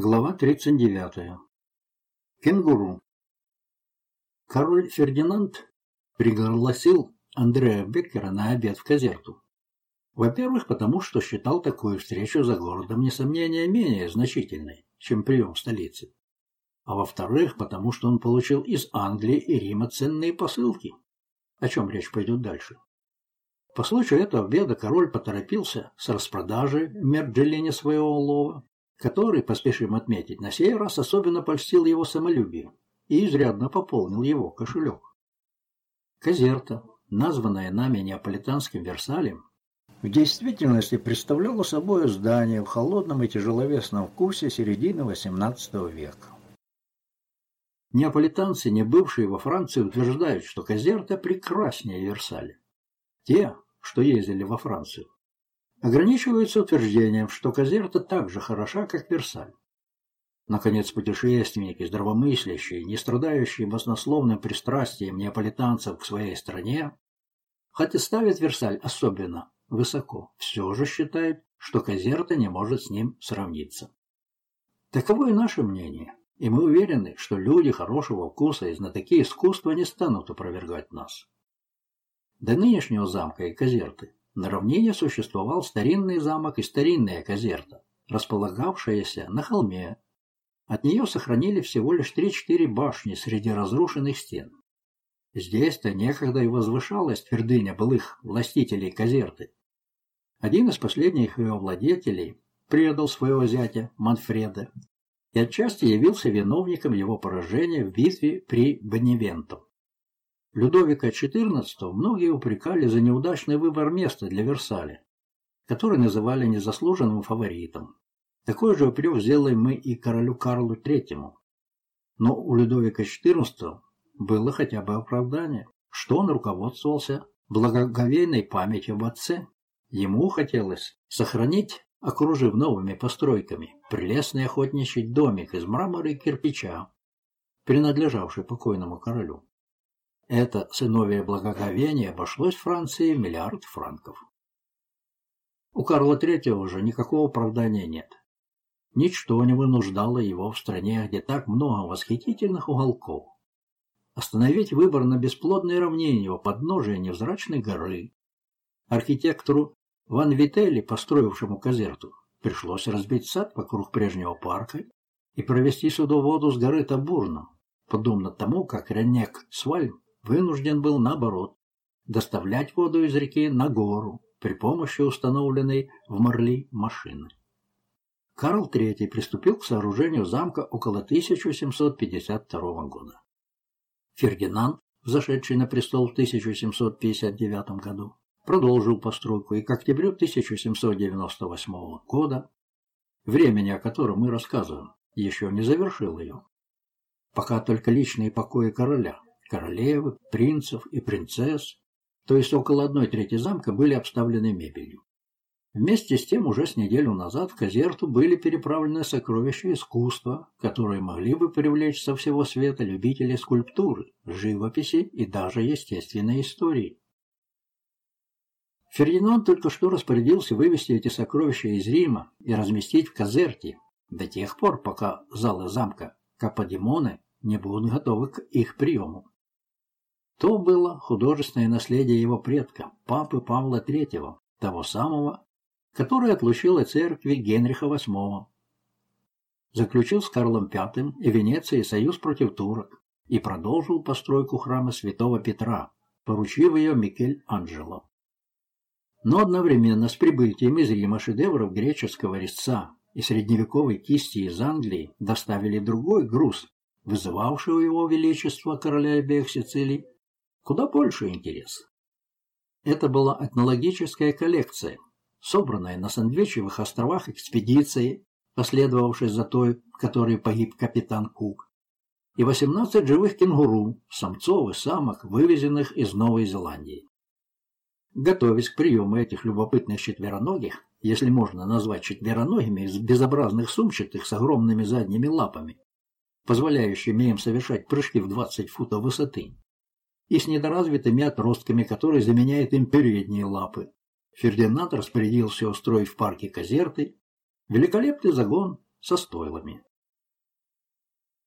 Глава 39. Кенгуру. Король Фердинанд пригласил Андрея Беккера на обед в Казерту. Во-первых, потому что считал такую встречу за городом, несомнения, менее значительной, чем прием в столице. А во-вторых, потому что он получил из Англии и Рима ценные посылки, о чем речь пойдет дальше. По случаю этого обеда король поторопился с распродажей в Мерджелине своего улова, который, поспешим отметить, на сей раз особенно польстил его самолюбие и изрядно пополнил его кошелек. Казерта, названная нами неаполитанским Версалем, в действительности представляла собой здание в холодном и тяжеловесном вкусе середины XVIII века. Неаполитанцы, не бывшие во Франции, утверждают, что Казерта прекраснее Версаля. Те, что ездили во Францию, ограничиваются утверждением, что Казерта так же хороша, как Версаль. Наконец, путешественники, здравомыслящие, не страдающие баснословным пристрастием неаполитанцев к своей стране, хотя ставят Версаль особенно высоко, все же считают, что Казерта не может с ним сравниться. Таково и наше мнение, и мы уверены, что люди хорошего вкуса и знатоки искусства не станут опровергать нас. До нынешнего замка и Казерты на равнине существовал старинный замок и старинная казерта, располагавшаяся на холме. От нее сохранили всего лишь три-четыре башни среди разрушенных стен. Здесь-то некогда и возвышалась твердыня былых властителей казерты. Один из последних ее владетелей предал своего зятя Манфреда и отчасти явился виновником его поражения в битве при Беневенту. Людовика XIV многие упрекали за неудачный выбор места для Версаля, который называли незаслуженным фаворитом. Такой же упрек сделаем мы и королю Карлу III. Но у Людовика XIV было хотя бы оправдание, что он руководствовался благоговейной памятью об отце. Ему хотелось сохранить, окружив новыми постройками, прелестный охотничий домик из мрамора и кирпича, принадлежавший покойному королю. Это сыновье благоговение обошлось Франции миллиард франков. У Карла III уже никакого оправдания нет. Ничто не вынуждало его в стране, где так много восхитительных уголков. Остановить выбор на бесплодной равнине у подножия невзрачной горы. Архитектору Ван Вителли, построившему казерту, пришлось разбить сад вокруг прежнего парка и провести судоводу с горы Табурно, подобно тому, как Ренек Свальм вынужден был, наоборот, доставлять воду из реки на гору при помощи установленной в Марли машины. Карл III приступил к сооружению замка около 1752 года. Фердинанд, взошедший на престол в 1759 году, продолжил постройку и к октябрю 1798 года, времени о котором мы рассказываем, еще не завершил ее. Пока только личные покои короля королевы, принцев и принцесс, то есть около одной трети замка были обставлены мебелью. Вместе с тем уже с неделю назад в Казерту были переправлены сокровища искусства, которые могли бы привлечь со всего света любителей скульптуры, живописи и даже естественной истории. Фердинанд только что распорядился вывести эти сокровища из Рима и разместить в Казерте до тех пор, пока залы замка Каподимоны не будут готовы к их приему. То было художественное наследие его предка, папы Павла III, того самого, который отлучил от церкви Генриха VIII. Заключил с Карлом V и Венецией союз против турок и продолжил постройку храма святого Петра, поручив ее Микель Анджело. Но одновременно с прибытием из Рима шедевров греческого резца и средневековой кисти из Англии доставили другой груз, вызывавший у его величества короля обеих Сицилий куда больше интерес. Это была этнологическая коллекция, собранная на Сандвичевых островах экспедицией, последовавшей за той, в которой погиб капитан Кук, и 18 живых кенгуру, самцов и самок, вывезенных из Новой Зеландии. Готовясь к приему этих любопытных четвероногих, если можно назвать четвероногими из безобразных сумчатых с огромными задними лапами, позволяющими им совершать прыжки в 20 футов высоты, и с недоразвитыми отростками, которые заменяют им передние лапы. Фердинанд распорядился устроить в парке Казерты великолепный загон со стойлами.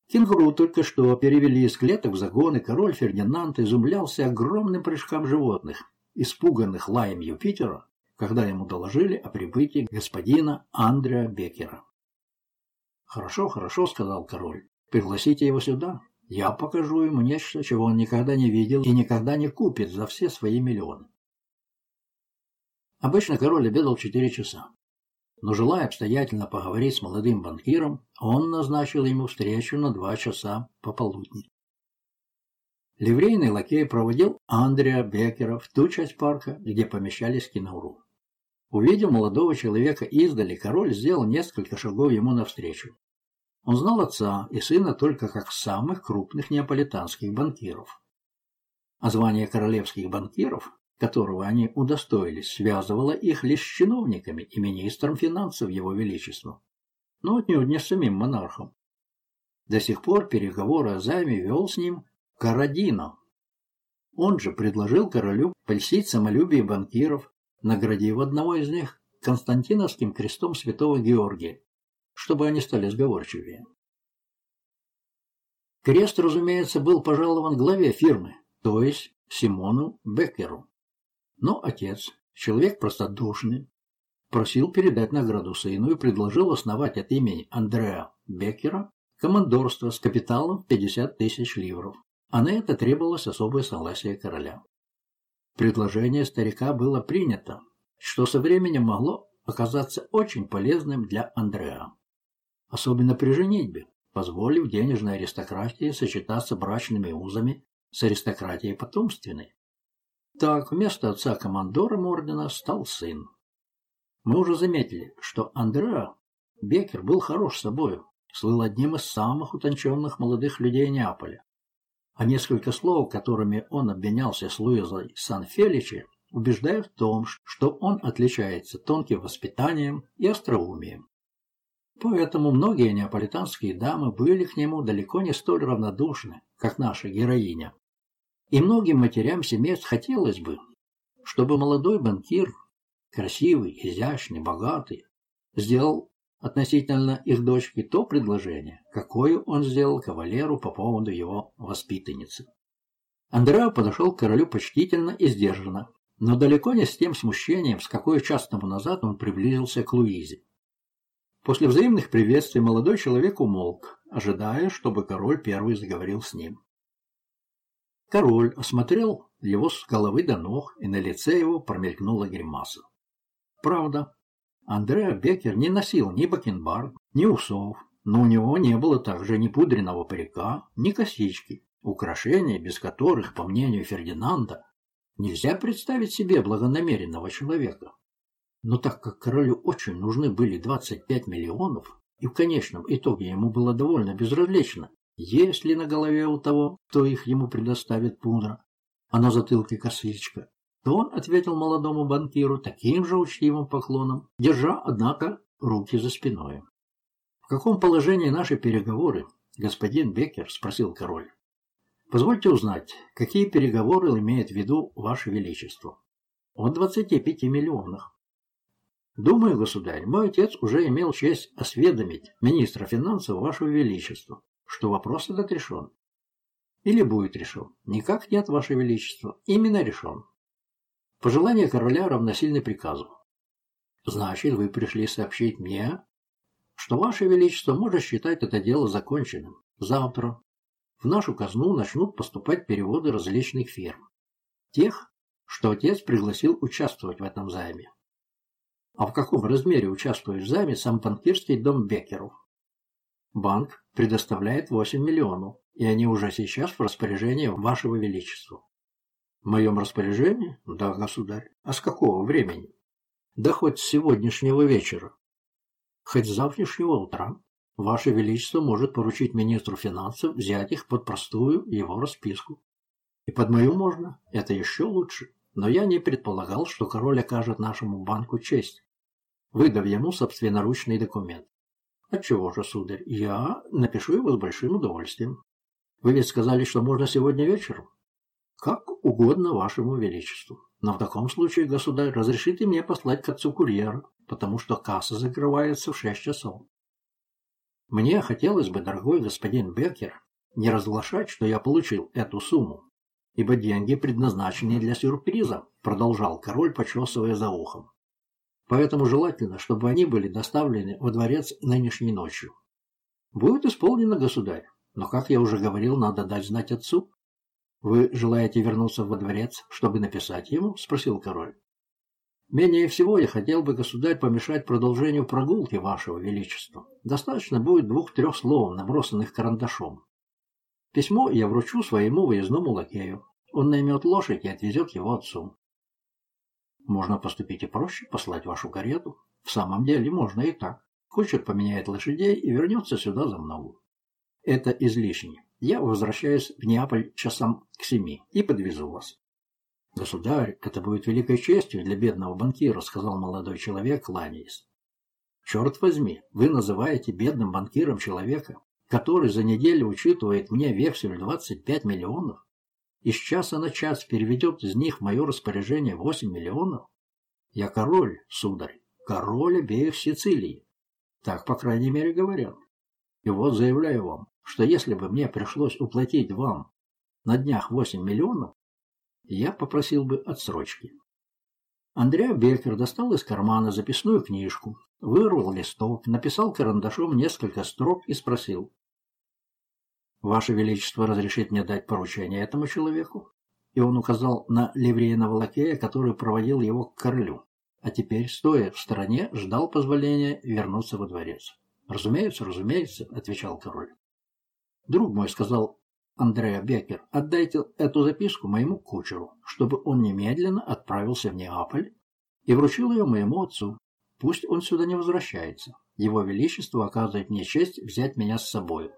Кенгуру только что перевели из клеток в загон, и король Фердинанд изумлялся огромным прыжкам животных, испуганных лаем Юпитера, когда ему доложили о прибытии господина Андреа Беккера. «Хорошо, хорошо», — сказал король. «Пригласите его сюда. Я покажу ему нечто, чего он никогда не видел и никогда не купит за все свои миллионы». Обычно король обедал четыре часа но желая обстоятельно поговорить с молодым банкиром, он назначил ему встречу на два часа пополудни. Ливрейный лакей проводил Андреа Беккера в ту часть парка, где помещались киноуру. Увидев молодого человека издали, король сделал несколько шагов ему навстречу. Он знал отца и сына только как самых крупных неаполитанских банкиров. А звание королевских банкиров которого они удостоились, связывала их лишь с чиновниками и министром финансов Его Величества, но отнюдь не с самим монархом. До сих пор переговоры о займе вел с ним Карадино. Он же предложил королю польстить самолюбие банкиров, наградив одного из них Константиновским крестом святого Георгия, чтобы они стали сговорчивее. Крест, разумеется, был пожалован главе фирмы, то есть Симону Беккеру. Но отец, человек простодушный, просил передать награду сыну и предложил основать от имени Андреа Беккера командорство с капиталом в 50 тысяч ливров, а на это требовалось особое согласие короля. Предложение старика было принято, что со временем могло оказаться очень полезным для Андреа, особенно при женитьбе, позволив денежной аристократии сочетаться брачными узами с аристократией потомственной. Так, вместо отца командором ордена стал сын. Мы уже заметили, что Андреа Бекер был хорош собою, слыл одним из самых утонченных молодых людей Неаполя. А несколько слов, которыми он обменялся с Луизой Сан-Феличи, убеждают в том, что он отличается тонким воспитанием и остроумием. Поэтому многие неаполитанские дамы были к нему далеко не столь равнодушны, как наша героиня. И многим матерям семейств хотелось бы, чтобы молодой банкир, красивый, изящный, богатый, сделал относительно их дочки то предложение, какое он сделал кавалеру по поводу его воспитанницы. Андреа подошел к королю почтительно и сдержанно, но далеко не с тем смущением, с какой час тому назад он приблизился к Луизе. После взаимных приветствий молодой человек умолк, ожидая, чтобы король первый заговорил с ним. Король осмотрел его с головы до ног, и на лице его промелькнула гримаса. Правда, Андреа Беккер не носил ни бакенбард, ни усов, но у него не было также ни пудренного парика, ни косички, украшения, без которых, по мнению Фердинанда, нельзя представить себе благонамеренного человека. Но так как королю очень нужны были 25 миллионов, и в конечном итоге ему было довольно безразлично, есть ли на голове у того, кто их ему предоставит пудра, а на затылке косичка, то он ответил молодому банкиру таким же учтивым поклоном, держа, однако, руки за спиной. «В каком положении наши переговоры, господин Беккер?» – спросил король. «Позвольте узнать, какие переговоры имеет в виду Ваше Величество?» «О 25 миллионах». «Думаю, государь, мой отец уже имел честь осведомить министра финансов Вашего Величества что вопрос этот решен. Или будет решен. Никак нет, Ваше Величество. Именно решен. Пожелание короля равносильно приказу. Значит, вы пришли сообщить мне, что Ваше Величество может считать это дело законченным. Завтра в нашу казну начнут поступать переводы различных фирм. Тех, что отец пригласил участвовать в этом займе. А в каком размере участвует в займе сам банкирский дом Беккеров? Банк предоставляет 8 миллионов, и они уже сейчас в распоряжении Вашего Величества. В моем распоряжении? Да, государь. А с какого времени? Да хоть с сегодняшнего вечера. Хоть с завтрашнего утра. Ваше Величество может поручить министру финансов взять их под простую его расписку. И под мою можно, это еще лучше. Но я не предполагал, что король окажет нашему банку честь, выдав ему собственноручный документ. Отчего же, сударь, я напишу его с большим удовольствием. Вы ведь сказали, что можно сегодня вечером? Как угодно вашему величеству. Но в таком случае, государь, разрешите мне послать к отцу курьера, потому что касса закрывается в шесть часов. Мне хотелось бы, дорогой господин Беккер, не разглашать, что я получил эту сумму, ибо деньги предназначены для сюрприза, продолжал король, почесывая за ухом. Поэтому желательно, чтобы они были доставлены во дворец нынешней ночью. Будет исполнено, государь, но, как я уже говорил, надо дать знать отцу. Вы желаете вернуться во дворец, чтобы написать ему? спросил король. Менее всего я хотел бы, государь, помешать продолжению прогулки вашего величества. Достаточно будет двух-трех слов, набросанных карандашом. Письмо я вручу своему выездному лакею. Он наймет лошадь и отвезет его отцу. Можно поступить и проще, послать вашу карету. В самом деле можно и так. Кучер поменяет лошадей и вернется сюда за мной. Это излишне. Я возвращаюсь в Неаполь часам к семи и подвезу вас. «Государь, это будет великой честью для бедного банкира», — сказал молодой человек, кланяясь. «Черт возьми, вы называете бедным банкиром человека, который за неделю учитывает мне вексель 25 миллионов и с часа на час переведет из них в мое распоряжение 8 миллионов? Я король, сударь, король обеих Сицилии. Так, по крайней мере, говорят. И вот заявляю вам, что если бы мне пришлось уплатить вам на днях 8 миллионов, я попросил бы отсрочки. Андреа Беккер достал из кармана записную книжку, вырвал листок, написал карандашом несколько строк и спросил. «Ваше Величество разрешит мне дать поручение этому человеку?» И он указал на ливрейного лакея, который проводил его к королю, а теперь, стоя в стороне, ждал позволения вернуться во дворец. «Разумеется, разумеется», — отвечал король. «Друг мой», — сказал Андреа Беккер, отдайте эту записку моему кучеру, чтобы он немедленно отправился в Неаполь и вручил ее моему отцу. Пусть он сюда не возвращается. Его Величество оказывает мне честь взять меня с собой.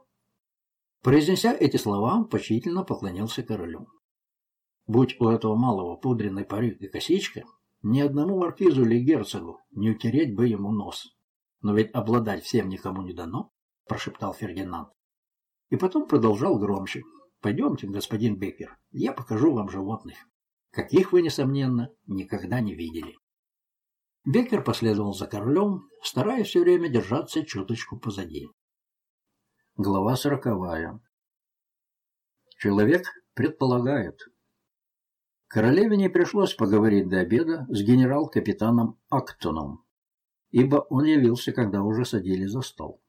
Произнеся эти слова, он почтительно поклонился королю. Будь у этого малого пудренный парик и косичка, ни одному маркизу или герцогу не утереть бы ему нос. Но ведь обладать всем никому не дано, прошептал Фердинанд. И потом продолжал громче. «Пойдемте, господин Беккер, я покажу вам животных, каких вы, несомненно, никогда не видели». Беккер последовал за королем, стараясь все время держаться чуточку позади. Глава сороковая. Человек предполагает. Королеве не пришлось поговорить до обеда с генерал-капитаном Актоном, ибо он явился, когда уже садились за стол.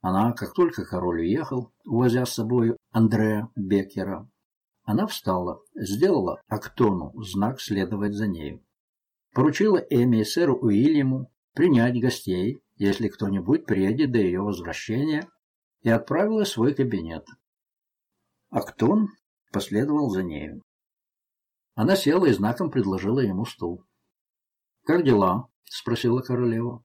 Она, как только король уехал, увозя с собой Андреа Беккера, она встала, сделала Актону знак следовать за нею. Поручила Эми и сэру Уильяму принять гостей, если кто-нибудь приедет до ее возвращения, и отправила в свой кабинет. Актон последовал за нею. Она села и знаком предложила ему стул. «Как дела?» — спросила королева.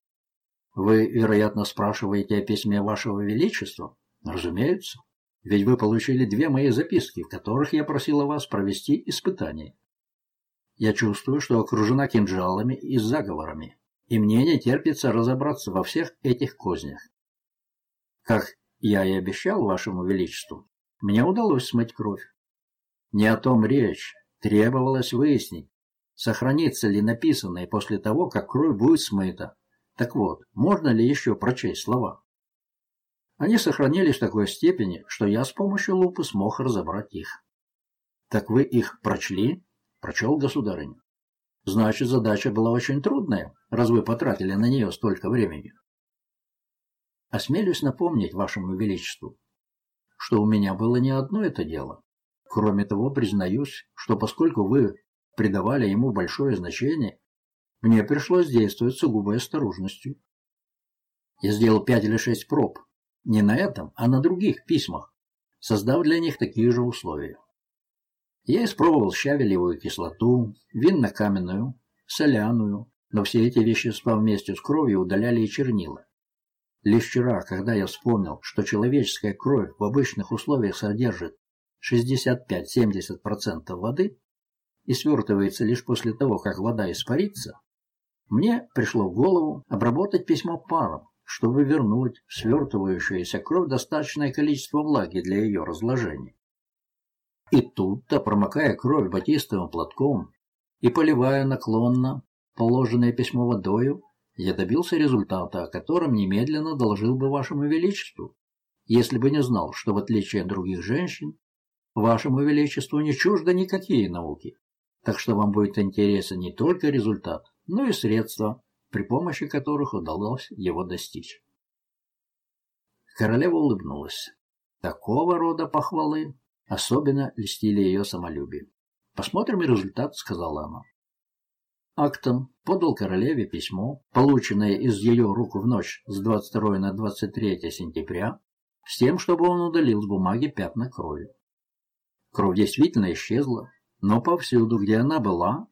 Вы, вероятно, спрашиваете о письме Вашего Величества? Разумеется. Ведь вы получили две мои записки, в которых я просила вас провести испытание. Я чувствую, что окружена кинжалами и заговорами, и мне не терпится разобраться во всех этих кознях. Как я и обещал Вашему Величеству, мне удалось смыть кровь. Не о том речь. Требовалось выяснить, сохранится ли написанное после того, как кровь будет смыта, так вот, можно ли еще прочесть слова? Они сохранились в такой степени, что я с помощью лупы смог разобрать их. Так вы их прочли? Прочел государыня. Значит, задача была очень трудная, раз вы потратили на нее столько времени. Осмелюсь напомнить вашему величеству, что у меня было не одно это дело. Кроме того, признаюсь, что поскольку вы придавали ему большое значение, мне пришлось действовать сугубой осторожностью. Я сделал пять или шесть проб. Не на этом, а на других письмах, создав для них такие же условия. Я испробовал щавелевую кислоту, винно-каменную, соляную, но все эти вещества вместе с кровью удаляли и чернила. Лишь вчера, когда я вспомнил, что человеческая кровь в обычных условиях содержит 65-70% воды и свертывается лишь после того, как вода испарится, мне пришло в голову обработать письмо паром, чтобы вернуть в свертывающуюся кровь достаточное количество влаги для ее разложения. И тут-то, промокая кровь батистовым платком и поливая наклонно положенное письмо водою, я добился результата, о котором немедленно доложил бы вашему величеству, если бы не знал, что в отличие от других женщин, вашему величеству не чужды никакие науки, так что вам будет интересен не только результат, но и средства, при помощи которых удалось его достичь. Королева улыбнулась. Такого рода похвалы особенно льстили ее самолюбие. «Посмотрим результат», — сказала она. Актон подал королеве письмо, полученное из ее рук в ночь с 22 на 23 сентября, с тем, чтобы он удалил с бумаги пятна крови. Кровь действительно исчезла, но повсюду, где она была,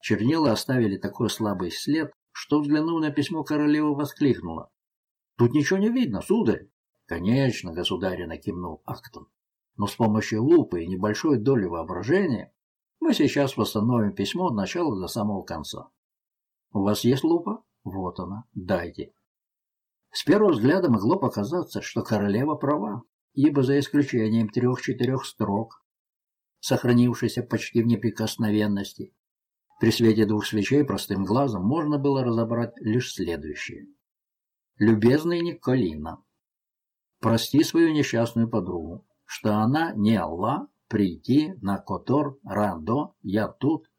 чернила оставили такой слабый след, что, взглянув на письмо, королева воскликнула. «Тут ничего не видно, сударь!» «Конечно, государина!» — кивнул Актон. «Но с помощью лупы и небольшой доли воображения мы сейчас восстановим письмо от начала до самого конца. У вас есть лупа? Вот она. Дайте. С первого взгляда могло показаться, что королева права, ибо за исключением трех-четырех строк, сохранившейся почти в неприкосновенности, при свете двух свечей простым глазом можно было разобрать лишь следующее. «Любезный Николина, прости свою несчастную подругу, что она не Аллах, прийти на Котор, Рандо, я тут.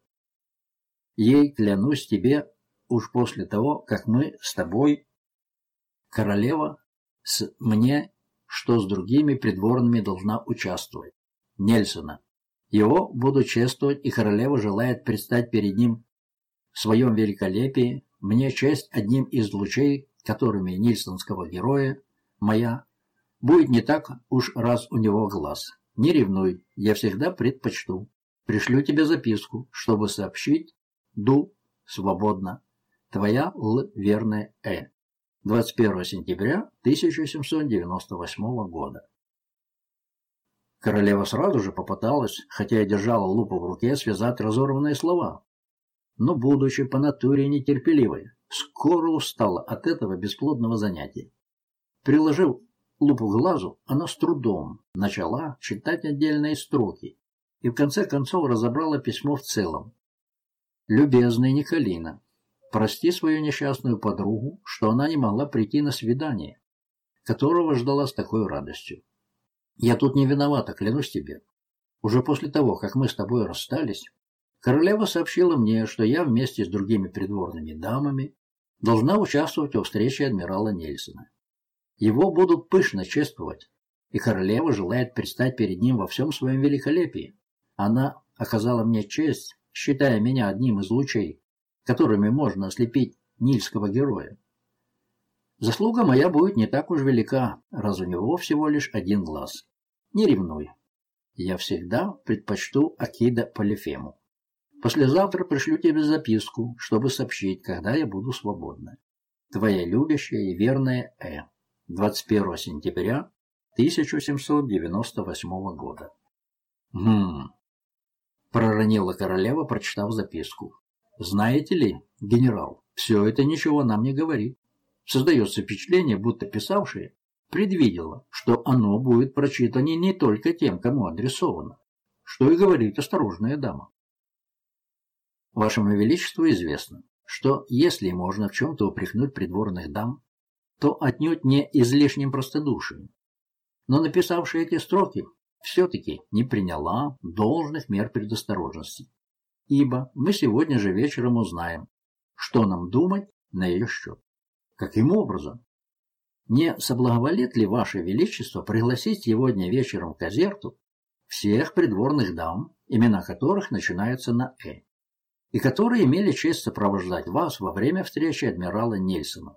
Ей клянусь тебе уж после того, как мы с тобой, королева, с мне, что с другими придворными должна участвовать. Нельсона. Его буду чествовать, и королева желает предстать перед ним в своем великолепии. Мне честь одним из лучей, которыми нильсонского героя, моя, будет не так уж раз у него глаз. Не ревнуй, я всегда предпочту. Пришлю тебе записку, чтобы сообщить Ду свободно. Твоя Л. Верная Э. 21 сентября 1798 года. Королева сразу же попыталась, хотя и держала лупу в руке, связать разорванные слова. Но, будучи по натуре нетерпеливой, скоро устала от этого бесплодного занятия. Приложив лупу глазу, она с трудом начала читать отдельные строки и в конце концов разобрала письмо в целом. «Любезная Николина, прости свою несчастную подругу, что она не могла прийти на свидание, которого ждала с такой радостью. Я тут не виновата, клянусь тебе. Уже после того, как мы с тобой расстались, королева сообщила мне, что я вместе с другими придворными дамами должна участвовать во встрече адмирала Нельсона. Его будут пышно чествовать, и королева желает предстать перед ним во всем своем великолепии. Она оказала мне честь, считая меня одним из лучей, которыми можно ослепить нильского героя. Заслуга моя будет не так уж велика, раз у него всего лишь один глаз. Не ревнуй. Я всегда предпочту Акида Полифему. Послезавтра пришлю тебе записку, чтобы сообщить, когда я буду свободна. Твоя любящая и верная Э. 21 сентября 1798 года. «Хм...» — проронила королева, прочитав записку. «Знаете ли, генерал, все это ничего нам не говорит. Создается впечатление, будто писавшая предвидела, что оно будет прочитано не только тем, кому адресовано, что и говорит осторожная дама. Вашему Величеству известно, что если можно в чем-то упрекнуть придворных дам, то отнюдь не излишним простодушием. Но написавшая эти строки все-таки не приняла должных мер предосторожности. Ибо мы сегодня же вечером узнаем, что нам думать на ее счет. Каким образом? Не соблаговолит ли Ваше Величество пригласить сегодня вечером к Казерту всех придворных дам, имена которых начинаются на «э», и которые имели честь сопровождать вас во время встречи адмирала Нельсона?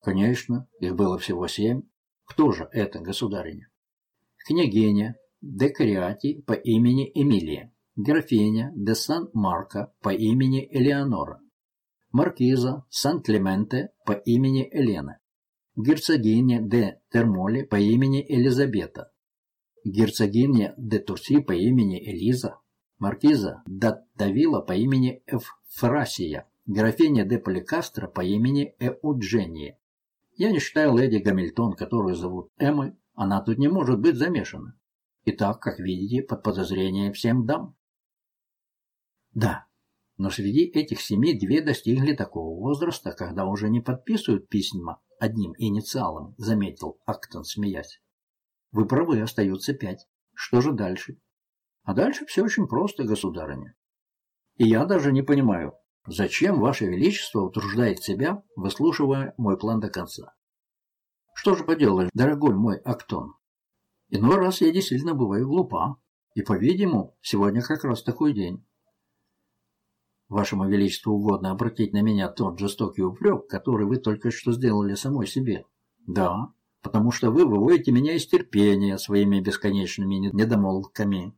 Конечно, их было всего семь. Кто же это, государиня? Княгиня де Криати по имени Эмилия, графиня де Сан-Марко по имени Элеонора, маркиза Сан-Клементе по имени Елена, герцогиня де Термоли по имени Елизабета, герцогиня де Турси по имени Элиза, маркиза де Давила по имени Эвфрасия, графиня де Поликастро по имени Эуджения, я не считаю леди Гамильтон, которую зовут Эммой, она тут не может быть замешана. И так, как видите, под подозрением всем дам. Да, Но среди этих семи две достигли такого возраста, когда уже не подписывают письма одним инициалом, заметил Актон, смеясь. Вы правы, остается пять. Что же дальше? А дальше все очень просто, государыня. И я даже не понимаю, зачем Ваше Величество утруждает себя, выслушивая мой план до конца. Что же поделаешь, дорогой мой Актон? Иной раз я действительно бываю глупа. И, по-видимому, сегодня как раз такой день. Вашему Величеству угодно обратить на меня тот жестокий упрек, который вы только что сделали самой себе. Да, потому что вы выводите меня из терпения своими бесконечными недомолвками.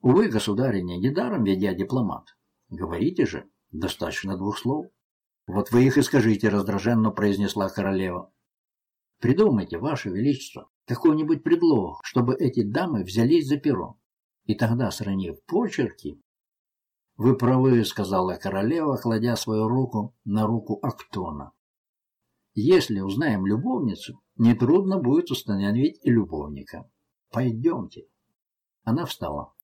Увы, государиня, недаром ведь я дипломат. Говорите же, достаточно двух слов. Вот вы их и скажите, раздраженно произнесла королева. Придумайте, ваше величество, какой-нибудь предлог, чтобы эти дамы взялись за перо. И тогда, сравнив почерки... Вы правы, сказала королева, кладя свою руку на руку Актона. Если узнаем любовницу, нетрудно будет установить и любовника. Пойдемте. Она встала.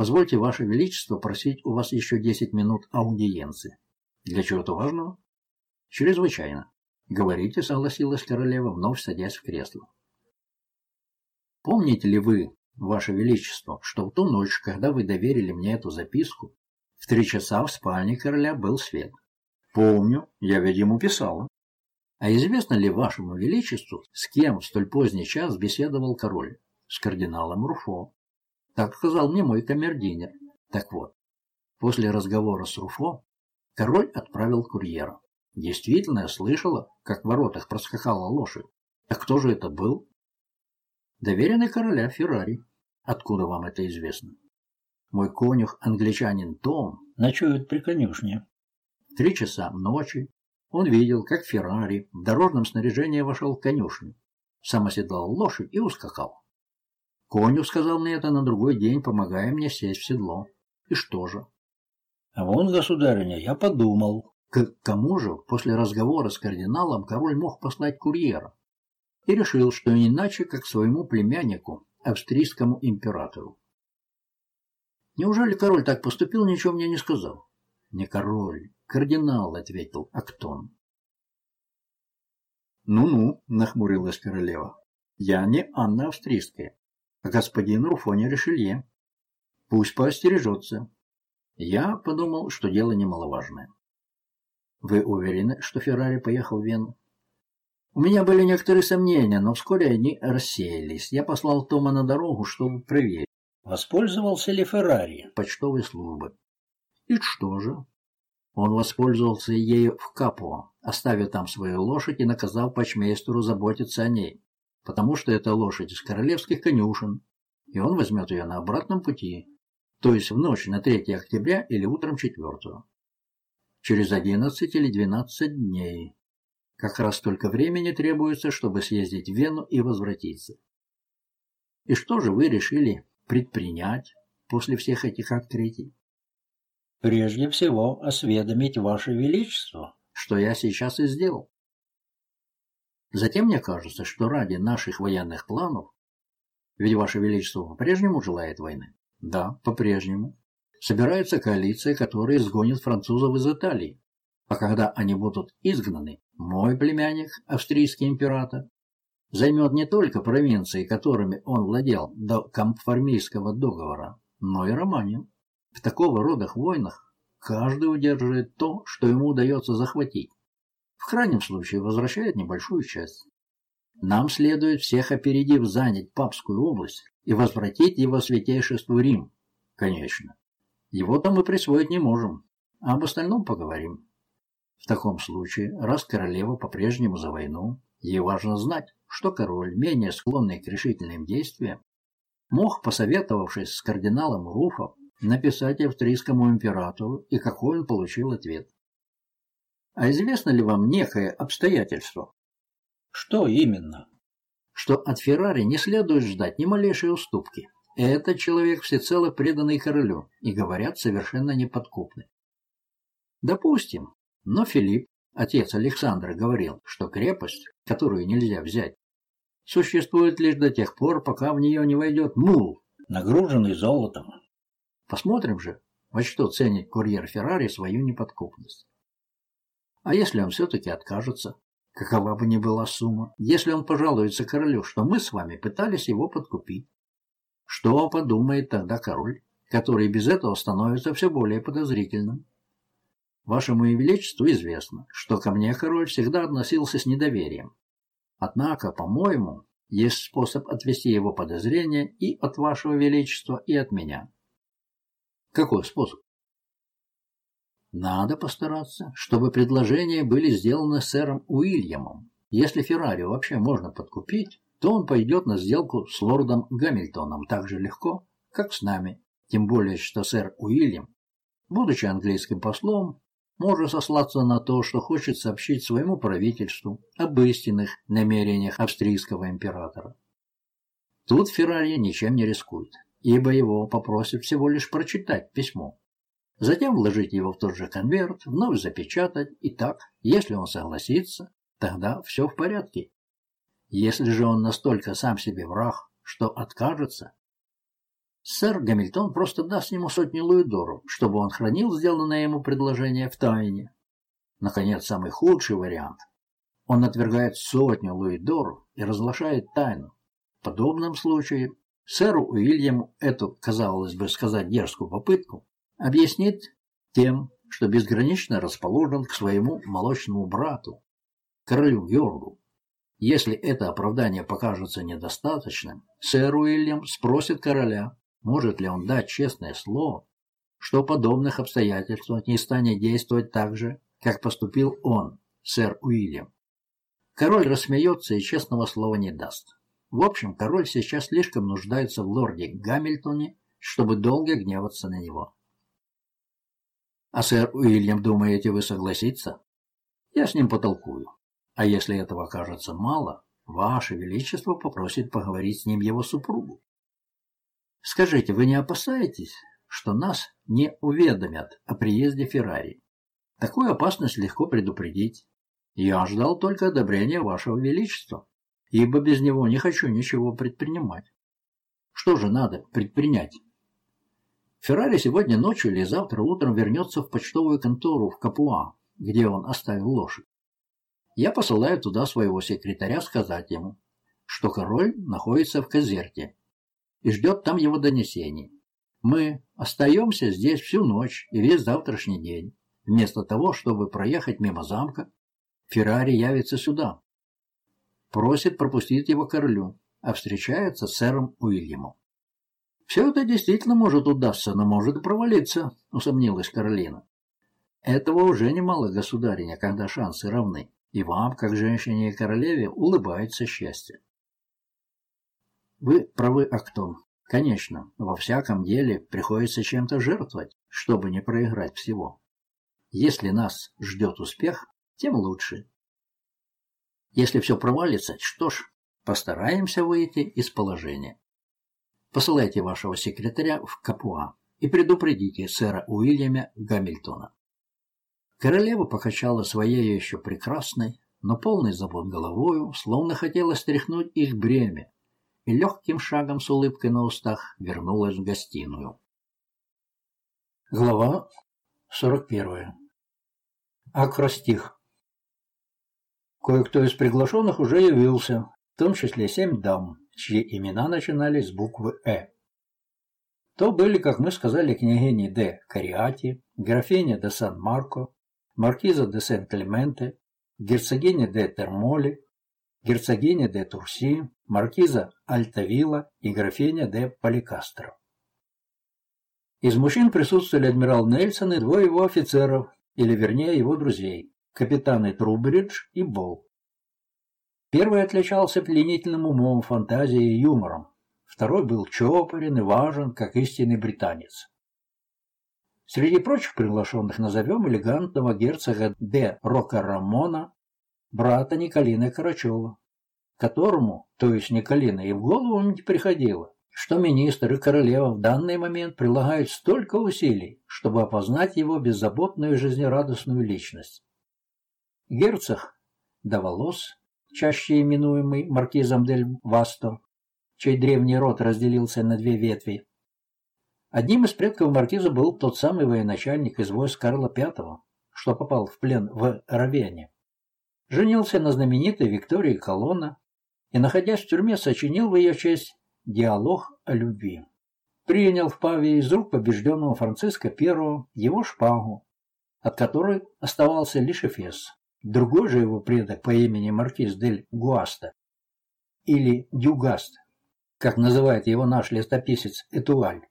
Позвольте, Ваше Величество, просить у вас еще десять минут аудиенции. Для чего-то важного? Чрезвычайно. Говорите, согласилась королева, вновь садясь в кресло. Помните ли вы, Ваше Величество, что в ту ночь, когда вы доверили мне эту записку, в три часа в спальне короля был свет? Помню, я ведь ему писала. А известно ли Вашему Величеству, с кем в столь поздний час беседовал король? С кардиналом Руфо. Так сказал мне мой камердинер. Так вот, после разговора с Руфо король отправил курьера. Действительно, я слышала, как в воротах проскакала лошадь. А кто же это был? Доверенный короля Феррари. Откуда вам это известно? Мой конюх, англичанин Том, ночует при конюшне. Три часа ночи он видел, как Феррари в дорожном снаряжении вошел в конюшню, сам оседлал лошадь и ускакал. Конюх сказал мне это на другой день, помогая мне сесть в седло. И что же? А вон, государыня, я подумал, к кому же после разговора с кардиналом король мог послать курьера? И решил, что не иначе, как своему племяннику, австрийскому императору. Неужели король так поступил, ничего мне не сказал? Не король, кардинал, ответил Актон. Ну-ну, нахмурилась королева. Я не Анна Австрийская, а господин Руфони Ришелье. Пусть поостережется. Я подумал, что дело немаловажное. Вы уверены, что Феррари поехал в Вену? У меня были некоторые сомнения, но вскоре они рассеялись. Я послал Тома на дорогу, чтобы проверить, воспользовался ли Феррари почтовой службы. И что же? Он воспользовался ею в Капуа, оставив там свою лошадь и наказав почмейстеру заботиться о ней, потому что это лошадь из королевских конюшен, и он возьмет ее на обратном пути, то есть в ночь на 3 октября или утром 4 через 11 или 12 дней. Как раз столько времени требуется, чтобы съездить в Вену и возвратиться. И что же вы решили предпринять после всех этих открытий? Прежде всего, осведомить Ваше Величество, что я сейчас и сделал. Затем мне кажется, что ради наших военных планов, ведь Ваше Величество по-прежнему желает войны? Да, по-прежнему собирается коалиция, которая изгонит французов из Италии. А когда они будут изгнаны, мой племянник, австрийский император, займет не только провинции, которыми он владел до Кампфармийского договора, но и Романию. В такого рода войнах каждый удерживает то, что ему удается захватить. В крайнем случае возвращает небольшую часть. Нам следует всех опередив занять Папскую область и возвратить его святейшеству Рим, конечно. Его-то мы присвоить не можем, а об остальном поговорим. В таком случае, раз королева по-прежнему за войну, ей важно знать, что король, менее склонный к решительным действиям, мог, посоветовавшись с кардиналом Руфом, написать австрийскому императору и какой он получил ответ. А известно ли вам некое обстоятельство? Что именно? Что от Феррари не следует ждать ни малейшей уступки. Этот человек всецело преданный королю и, говорят, совершенно неподкупный. Допустим, но Филипп, отец Александра, говорил, что крепость, которую нельзя взять, существует лишь до тех пор, пока в нее не войдет мул, нагруженный золотом. Посмотрим же, во что ценит курьер Феррари свою неподкупность. А если он все-таки откажется, какова бы ни была сумма, если он пожалуется королю, что мы с вами пытались его подкупить, что подумает тогда король, который без этого становится все более подозрительным? Вашему Величеству известно, что ко мне король всегда относился с недоверием. Однако, по-моему, есть способ отвести его подозрения и от Вашего Величества, и от меня. Какой способ? Надо постараться, чтобы предложения были сделаны сэром Уильямом. Если Феррари вообще можно подкупить, то он пойдет на сделку с лордом Гамильтоном так же легко, как с нами. Тем более, что сэр Уильям, будучи английским послом, может сослаться на то, что хочет сообщить своему правительству об истинных намерениях австрийского императора. Тут Феррари ничем не рискует, ибо его попросят всего лишь прочитать письмо. Затем вложить его в тот же конверт, вновь запечатать, и так, если он согласится, тогда все в порядке. Если же он настолько сам себе враг, что откажется, Сэр Гамильтон просто даст ему сотню луидоров, чтобы он хранил сделанное ему предложение в тайне. Наконец, самый худший вариант. Он отвергает сотню луидоров и разглашает тайну. В подобном случае сэру Уильяму эту, казалось бы, сказать дерзкую попытку объяснит тем, что безгранично расположен к своему молочному брату, королю Георгу. Если это оправдание покажется недостаточным, сэр Уильям спросит короля, может ли он дать честное слово, что в подобных обстоятельствах не станет действовать так же, как поступил он, сэр Уильям? Король рассмеется и честного слова не даст. В общем, король сейчас слишком нуждается в лорде Гамильтоне, чтобы долго гневаться на него. А сэр Уильям, думаете, вы согласится? Я с ним потолкую. А если этого окажется мало, ваше величество попросит поговорить с ним его супругу. Скажите, вы не опасаетесь, что нас не уведомят о приезде Феррари? Такую опасность легко предупредить. Я ждал только одобрения вашего величества, ибо без него не хочу ничего предпринимать. Что же надо предпринять? Феррари сегодня ночью или завтра утром вернется в почтовую контору в Капуа, где он оставил лошадь. Я посылаю туда своего секретаря сказать ему, что король находится в Казерте и ждет там его донесений. Мы остаемся здесь всю ночь и весь завтрашний день. Вместо того, чтобы проехать мимо замка, Феррари явится сюда. Просит пропустить его королю, а встречается с сэром Уильямом. «Все это действительно может удастся, но может и провалиться», — усомнилась Каролина. «Этого уже немало, государиня, когда шансы равны, и вам, как женщине и королеве, улыбается счастье». Вы правы, Актон. Конечно, во всяком деле приходится чем-то жертвовать, чтобы не проиграть всего. Если нас ждет успех, тем лучше. Если все провалится, что ж, постараемся выйти из положения. Посылайте вашего секретаря в Капуа и предупредите сэра Уильяма Гамильтона. Королева покачала своей еще прекрасной, но полной забот головою, словно хотела стряхнуть их бремя, и легким шагом с улыбкой на устах вернулась в гостиную. Глава 41. Акростих. Кое-кто из приглашенных уже явился, в том числе семь дам, чьи имена начинались с буквы «Э». То были, как мы сказали, княгини де Кариати, графиня де Сан-Марко, маркиза де Сен-Клементе, герцогиня де Термоли, герцогиня де Турси, маркиза Альтавила и графиня де Поликастро. Из мужчин присутствовали адмирал Нельсон и двое его офицеров, или вернее его друзей, капитаны Трубридж и Болл. Первый отличался пленительным умом, фантазией и юмором. Второй был чопорен и важен, как истинный британец. Среди прочих приглашенных назовем элегантного герцога де Рокарамона, брата Николины Карачева, которому, то есть Николина, и в голову не приходило, что министр и королева в данный момент прилагают столько усилий, чтобы опознать его беззаботную и жизнерадостную личность. Герцог до волос, чаще именуемый маркизом дель Васто, чей древний род разделился на две ветви, Одним из предков маркиза был тот самый военачальник из войск Карла V, что попал в плен в Равене. Женился на знаменитой Виктории Колонна и, находясь в тюрьме, сочинил в ее честь диалог о любви. Принял в Павии из рук побежденного Франциска I его шпагу, от которой оставался лишь Эфес. Другой же его предок по имени Маркиз дель Гуаста или Дюгаст, как называет его наш летописец Этуаль,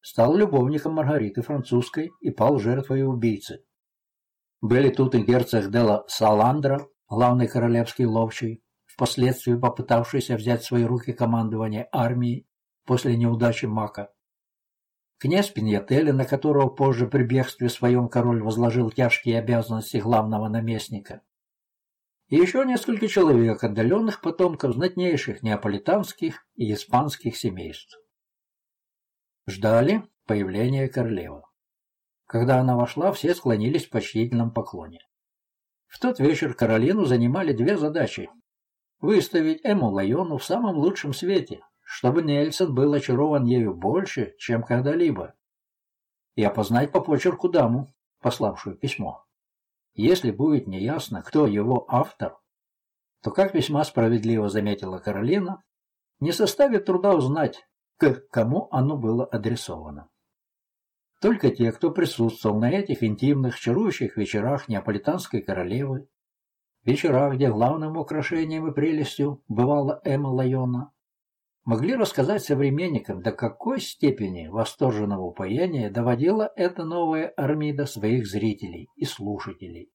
стал любовником Маргариты Французской и пал жертвой убийцы. Были тут и герцог Дела Саландра, главный королевский ловчий, впоследствии попытавшийся взять в свои руки командование армией после неудачи Мака. Князь Пиньятели, на которого позже при бегстве своем король возложил тяжкие обязанности главного наместника. И еще несколько человек, отдаленных потомков знатнейших неаполитанских и испанских семейств. Ждали появления королевы. Когда она вошла, все склонились в почтительном поклоне. В тот вечер Каролину занимали две задачи. Выставить Эму Лайону в самом лучшем свете, чтобы Нельсон был очарован ею больше, чем когда-либо, и опознать по почерку даму, пославшую письмо. Если будет неясно, кто его автор, то, как весьма справедливо заметила Каролина, не составит труда узнать, к кому оно было адресовано. Только те, кто присутствовал на этих интимных, чарующих вечерах неаполитанской королевы, вечерах, где главным украшением и прелестью бывала Эмма Лайона, могли рассказать современникам, до какой степени восторженного упоения доводила эта новая Армида своих зрителей и слушателей.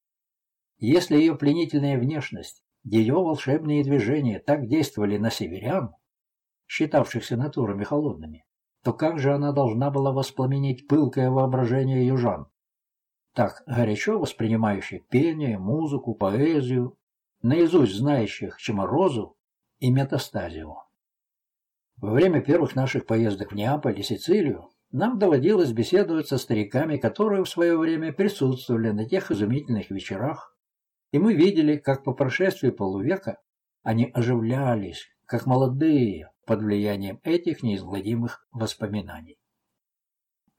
Если ее пленительная внешность, ее волшебные движения так действовали на северян, считавшихся натурами холодными, то как же она должна была воспламенить пылкое воображение южан, так горячо воспринимающих пение, музыку, поэзию, наизусть знающих Чеморозу и Метастазио. Во время первых наших поездок в Неаполь и Сицилию нам доводилось беседовать со стариками, которые в свое время присутствовали на тех изумительных вечерах, и мы видели, как по прошествии полувека они оживлялись, как молодые, под влиянием этих неизгладимых воспоминаний.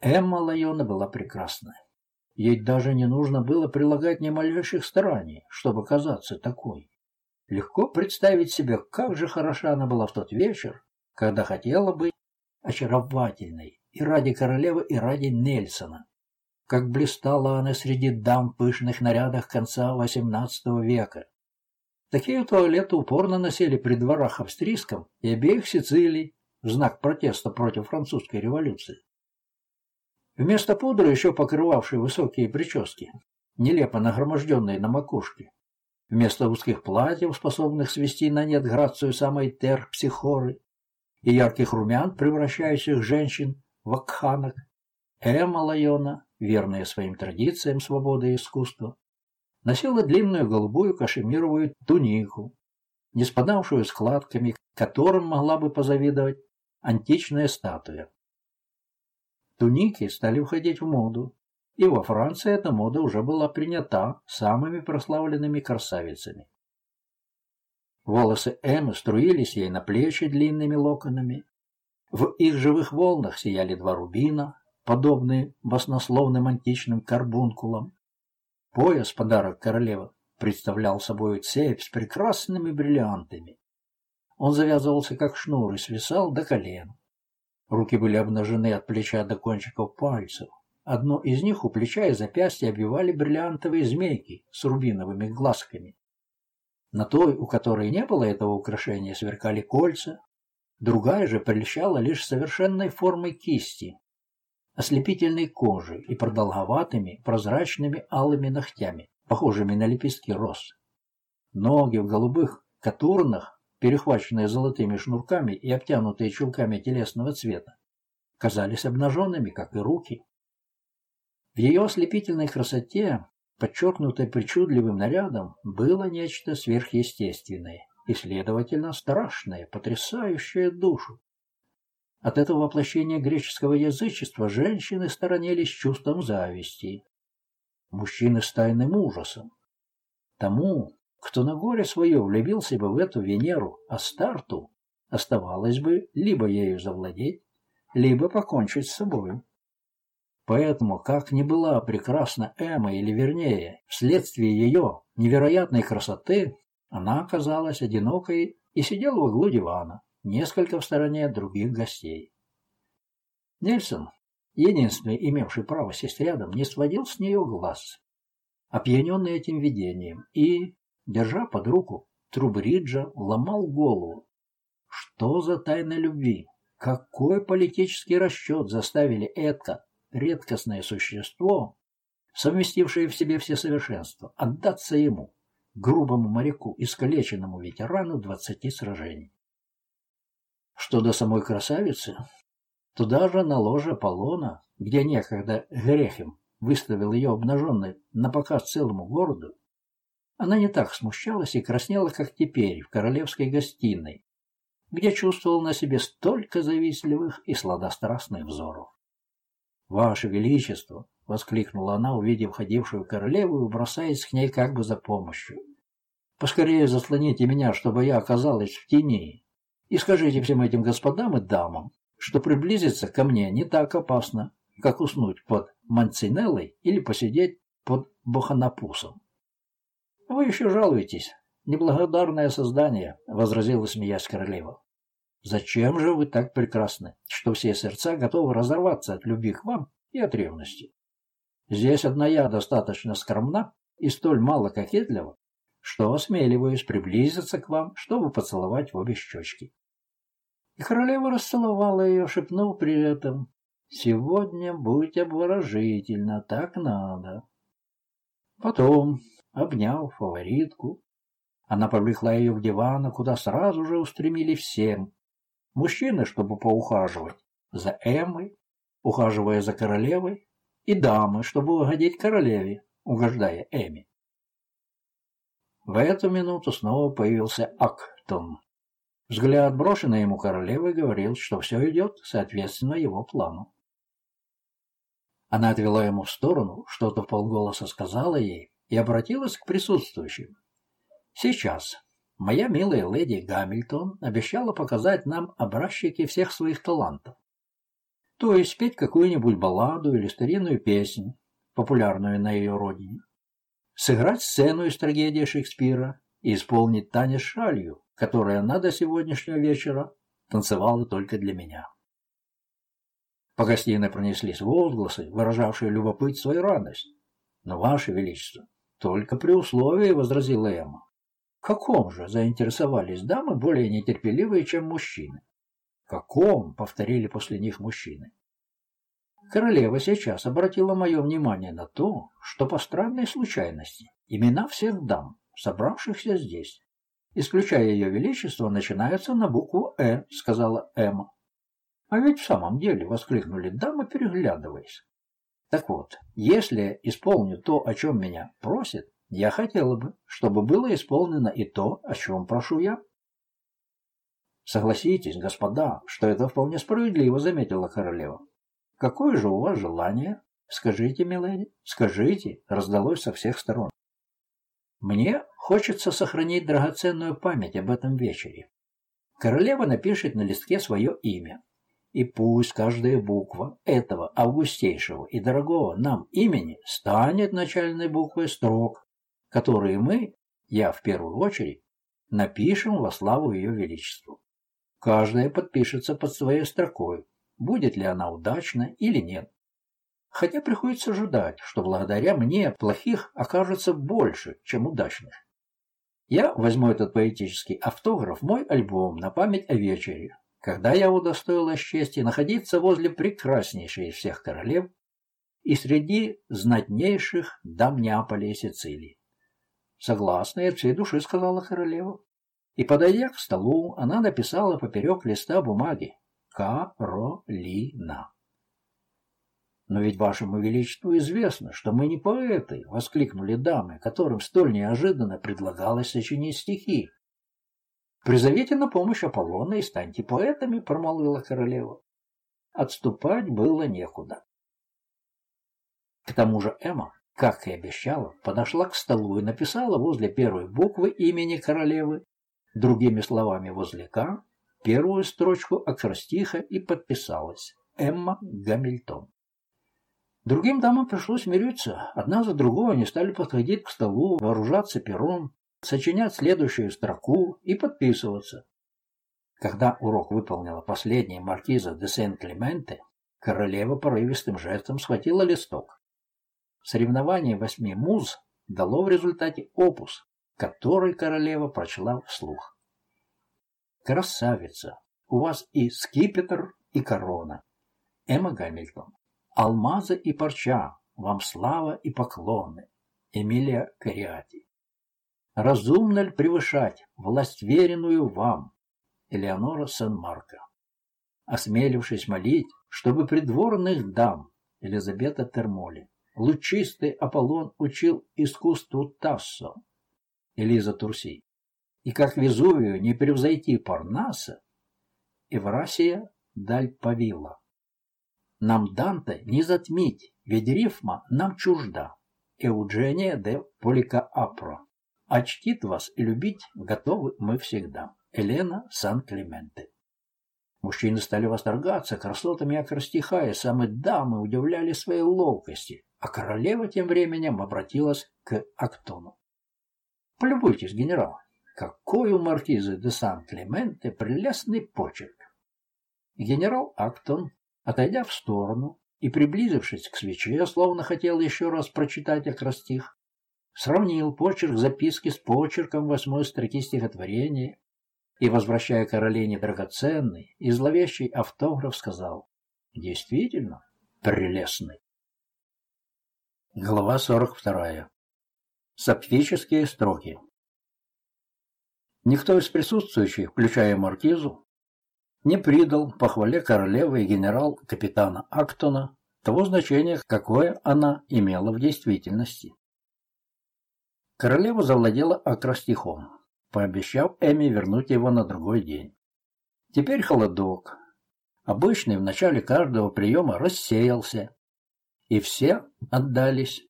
Эмма Лайона была прекрасна. Ей даже не нужно было прилагать ни малейших стараний, чтобы казаться такой. Легко представить себе, как же хороша она была в тот вечер, когда хотела быть очаровательной и ради королевы, и ради Нельсона. Как блистала она среди дам в пышных нарядах конца XVIII века. Такие туалеты упорно носили при дворах австрийском и обеих Сицилий в знак протеста против французской революции. Вместо пудры, еще покрывавшей высокие прически, нелепо нагроможденные на макушке, вместо узких платьев, способных свести на нет грацию самой тер-психоры, и ярких румян, превращающих женщин в акханок, Эмма Лайона, верная своим традициям свободы и искусства, носила длинную голубую кашемировую тунику, не спадавшую складками, которым могла бы позавидовать античная статуя. Туники стали входить в моду, и во Франции эта мода уже была принята самыми прославленными красавицами. Волосы Эммы струились ей на плечи длинными локонами. В их живых волнах сияли два рубина, подобные баснословным античным карбункулам. Пояс, подарок королевы, представлял собой цепь с прекрасными бриллиантами. Он завязывался как шнур и свисал до колен. Руки были обнажены от плеча до кончиков пальцев. Одно из них у плеча и запястья обвивали бриллиантовые змейки с рубиновыми глазками. На той, у которой не было этого украшения, сверкали кольца, другая же прельщала лишь совершенной формой кисти, ослепительной кожи и продолговатыми прозрачными алыми ногтями, похожими на лепестки роз. Ноги в голубых катурнах, перехваченные золотыми шнурками и обтянутые чулками телесного цвета, казались обнаженными, как и руки. В ее ослепительной красоте подчеркнутой причудливым нарядом, было нечто сверхъестественное и, следовательно, страшное, потрясающее душу. От этого воплощения греческого язычества женщины сторонились чувством зависти, мужчины с тайным ужасом. Тому, кто на горе свое влюбился бы в эту Венеру Астарту, оставалось бы либо ею завладеть, либо покончить с собой. Поэтому, как ни была прекрасна Эмма, или вернее, вследствие ее невероятной красоты, она оказалась одинокой и сидела в углу дивана, несколько в стороне от других гостей. Нельсон, единственный имевший право сесть рядом, не сводил с нее глаз, опьяненный этим видением, и, держа под руку Трубриджа, ломал голову. Что за тайна любви? Какой политический расчет заставили это редкостное существо, совместившее в себе все совершенства, отдаться ему, грубому моряку, искалеченному ветерану двадцати сражений? Что до самой красавицы, Туда же на ложе Аполлона, где некогда Грехем выставил ее обнаженной на показ целому городу, она не так смущалась и краснела, как теперь, в королевской гостиной, где чувствовал на себе столько завистливых и сладострастных взоров. «Ваше Величество!» — воскликнула она, увидев ходившую королеву и бросаясь к ней как бы за помощью. «Поскорее заслоните меня, чтобы я оказалась в тени, и скажите всем этим господам и дамам, что приблизиться ко мне не так опасно, как уснуть под Манцинеллой или посидеть под Боханапусом. «Вы еще жалуетесь, неблагодарное создание», — возразила смеясь королева. «Зачем же вы так прекрасны, что все сердца готовы разорваться от любви к вам и от ревности? Здесь одна я достаточно скромна и столь мало кокетлива, что осмеливаюсь приблизиться к вам, чтобы поцеловать в обе щечки. И королева расцеловала ее, шепнув при этом «Сегодня будь обворожительно, так надо». Потом, обняв фаворитку, она повлекла ее к дивану, куда сразу же устремили всем. Мужчины, чтобы поухаживать за Эммой, ухаживая за королевой, и дамы, чтобы угодить королеве, угождая Эми. В эту минуту снова появился Актон, Взгляд, брошенный ему королевой, говорил, что все идет соответственно его плану. Она отвела ему в сторону, что-то полголоса сказала ей и обратилась к присутствующим. «Сейчас моя милая леди Гамильтон обещала показать нам образчики всех своих талантов. То есть спеть какую-нибудь балладу или старинную песнь, популярную на ее родине, сыграть сцену из трагедии Шекспира и исполнить танец шалью, которое она до сегодняшнего вечера танцевала только для меня. По гостиной пронеслись возгласы, выражавшие любопытство и радость. Но, Ваше Величество, только при условии, — возразила Эмма. Каком же заинтересовались дамы более нетерпеливые, чем мужчины? каком, — повторили после них мужчины. Королева сейчас обратила мое внимание на то, что по странной случайности имена всех дам, собравшихся здесь, исключая ее величество, начинаются на букву «Э», — сказала Эмма. А ведь в самом деле, — воскликнули дамы, переглядываясь. Так вот, если исполню то, о чем меня просит, я хотела бы, чтобы было исполнено и то, о чем прошу я. Согласитесь, господа, что это вполне справедливо, — заметила королева. Какое же у вас желание? Скажите, миледи, скажите, раздалось со всех сторон. Мне хочется сохранить драгоценную память об этом вечере. Королева напишет на листке свое имя. И пусть каждая буква этого августейшего и дорогого нам имени станет начальной буквой строк, которые мы, я в первую очередь, напишем во славу ее величеству. Каждая подпишется под своей строкой, будет ли она удачна или нет хотя приходится ожидать, что благодаря мне плохих окажется больше, чем удачных. Я возьму этот поэтический автограф в мой альбом на память о вечере, когда я удостоилась чести находиться возле прекраснейшей из всех королев и среди знатнейших дам Неаполя и Сицилии. Согласна, от всей души сказала королева. И, подойдя к столу, она написала поперек листа бумаги «Каролина». «Но ведь вашему величеству известно, что мы не поэты!» — воскликнули дамы, которым столь неожиданно предлагалось сочинить стихи. «Призовите на помощь Аполлона и станьте поэтами», — промолвила королева. Отступать было некуда. К тому же Эмма, как и обещала, подошла к столу и написала возле первой буквы имени королевы, другими словами возле «К», первую строчку акростиха и подписалась Эмма Гамильтон. Другим дамам пришлось мириться. Одна за другой они стали подходить к столу, вооружаться пером, сочинять следующую строку и подписываться. Когда урок выполнила последняя маркиза де Сен-Клементе, королева порывистым жестом схватила листок. Соревнование восьми муз дало в результате опус, который королева прочла вслух. «Красавица! У вас и скипетр, и корона. Эмма Гамильтон. Алмазы и парча. Вам слава и поклоны. Эмилия Кариати. Разумно ли превышать власть веренную вам? Элеонора Сен-Марко. Осмелившись молить, чтобы придворных дам Елизабета Термоли, лучистый Аполлон учил искусству Тассо, Элиза Турси, и как Везувию не превзойти Парнаса, Еврасия Даль Павила. Нам Данте не затмить, ведь рифма нам чужда. Эуджения де Поликаапро. А чтит вас и любить готовы мы всегда. Елена Сан-Клементе. Мужчины стали восторгаться красотами Акростиха, и самые дамы удивляли своей ловкости, а королева тем временем обратилась к Актону. «Полюбуйтесь, генерал, какой у маркизы де Сан-Клементе прелестный почерк!» Генерал Актон, отойдя в сторону и приблизившись к свече, словно хотел еще раз прочитать Акростих, сравнил почерк записки с почерком восьмой строки стихотворения и, возвращая Каролине драгоценный и зловещий автограф, сказал «Действительно прелестный». Глава 42. Сапфические строки. Никто из присутствующих, включая маркизу, не придал похвале королевы и генерал-капитана Актона того значения, какое она имела в действительности. Королева завладела акростихом, пообещав Эми вернуть его на другой день. Теперь холодок, обычный в начале каждого приема, рассеялся, и все отдались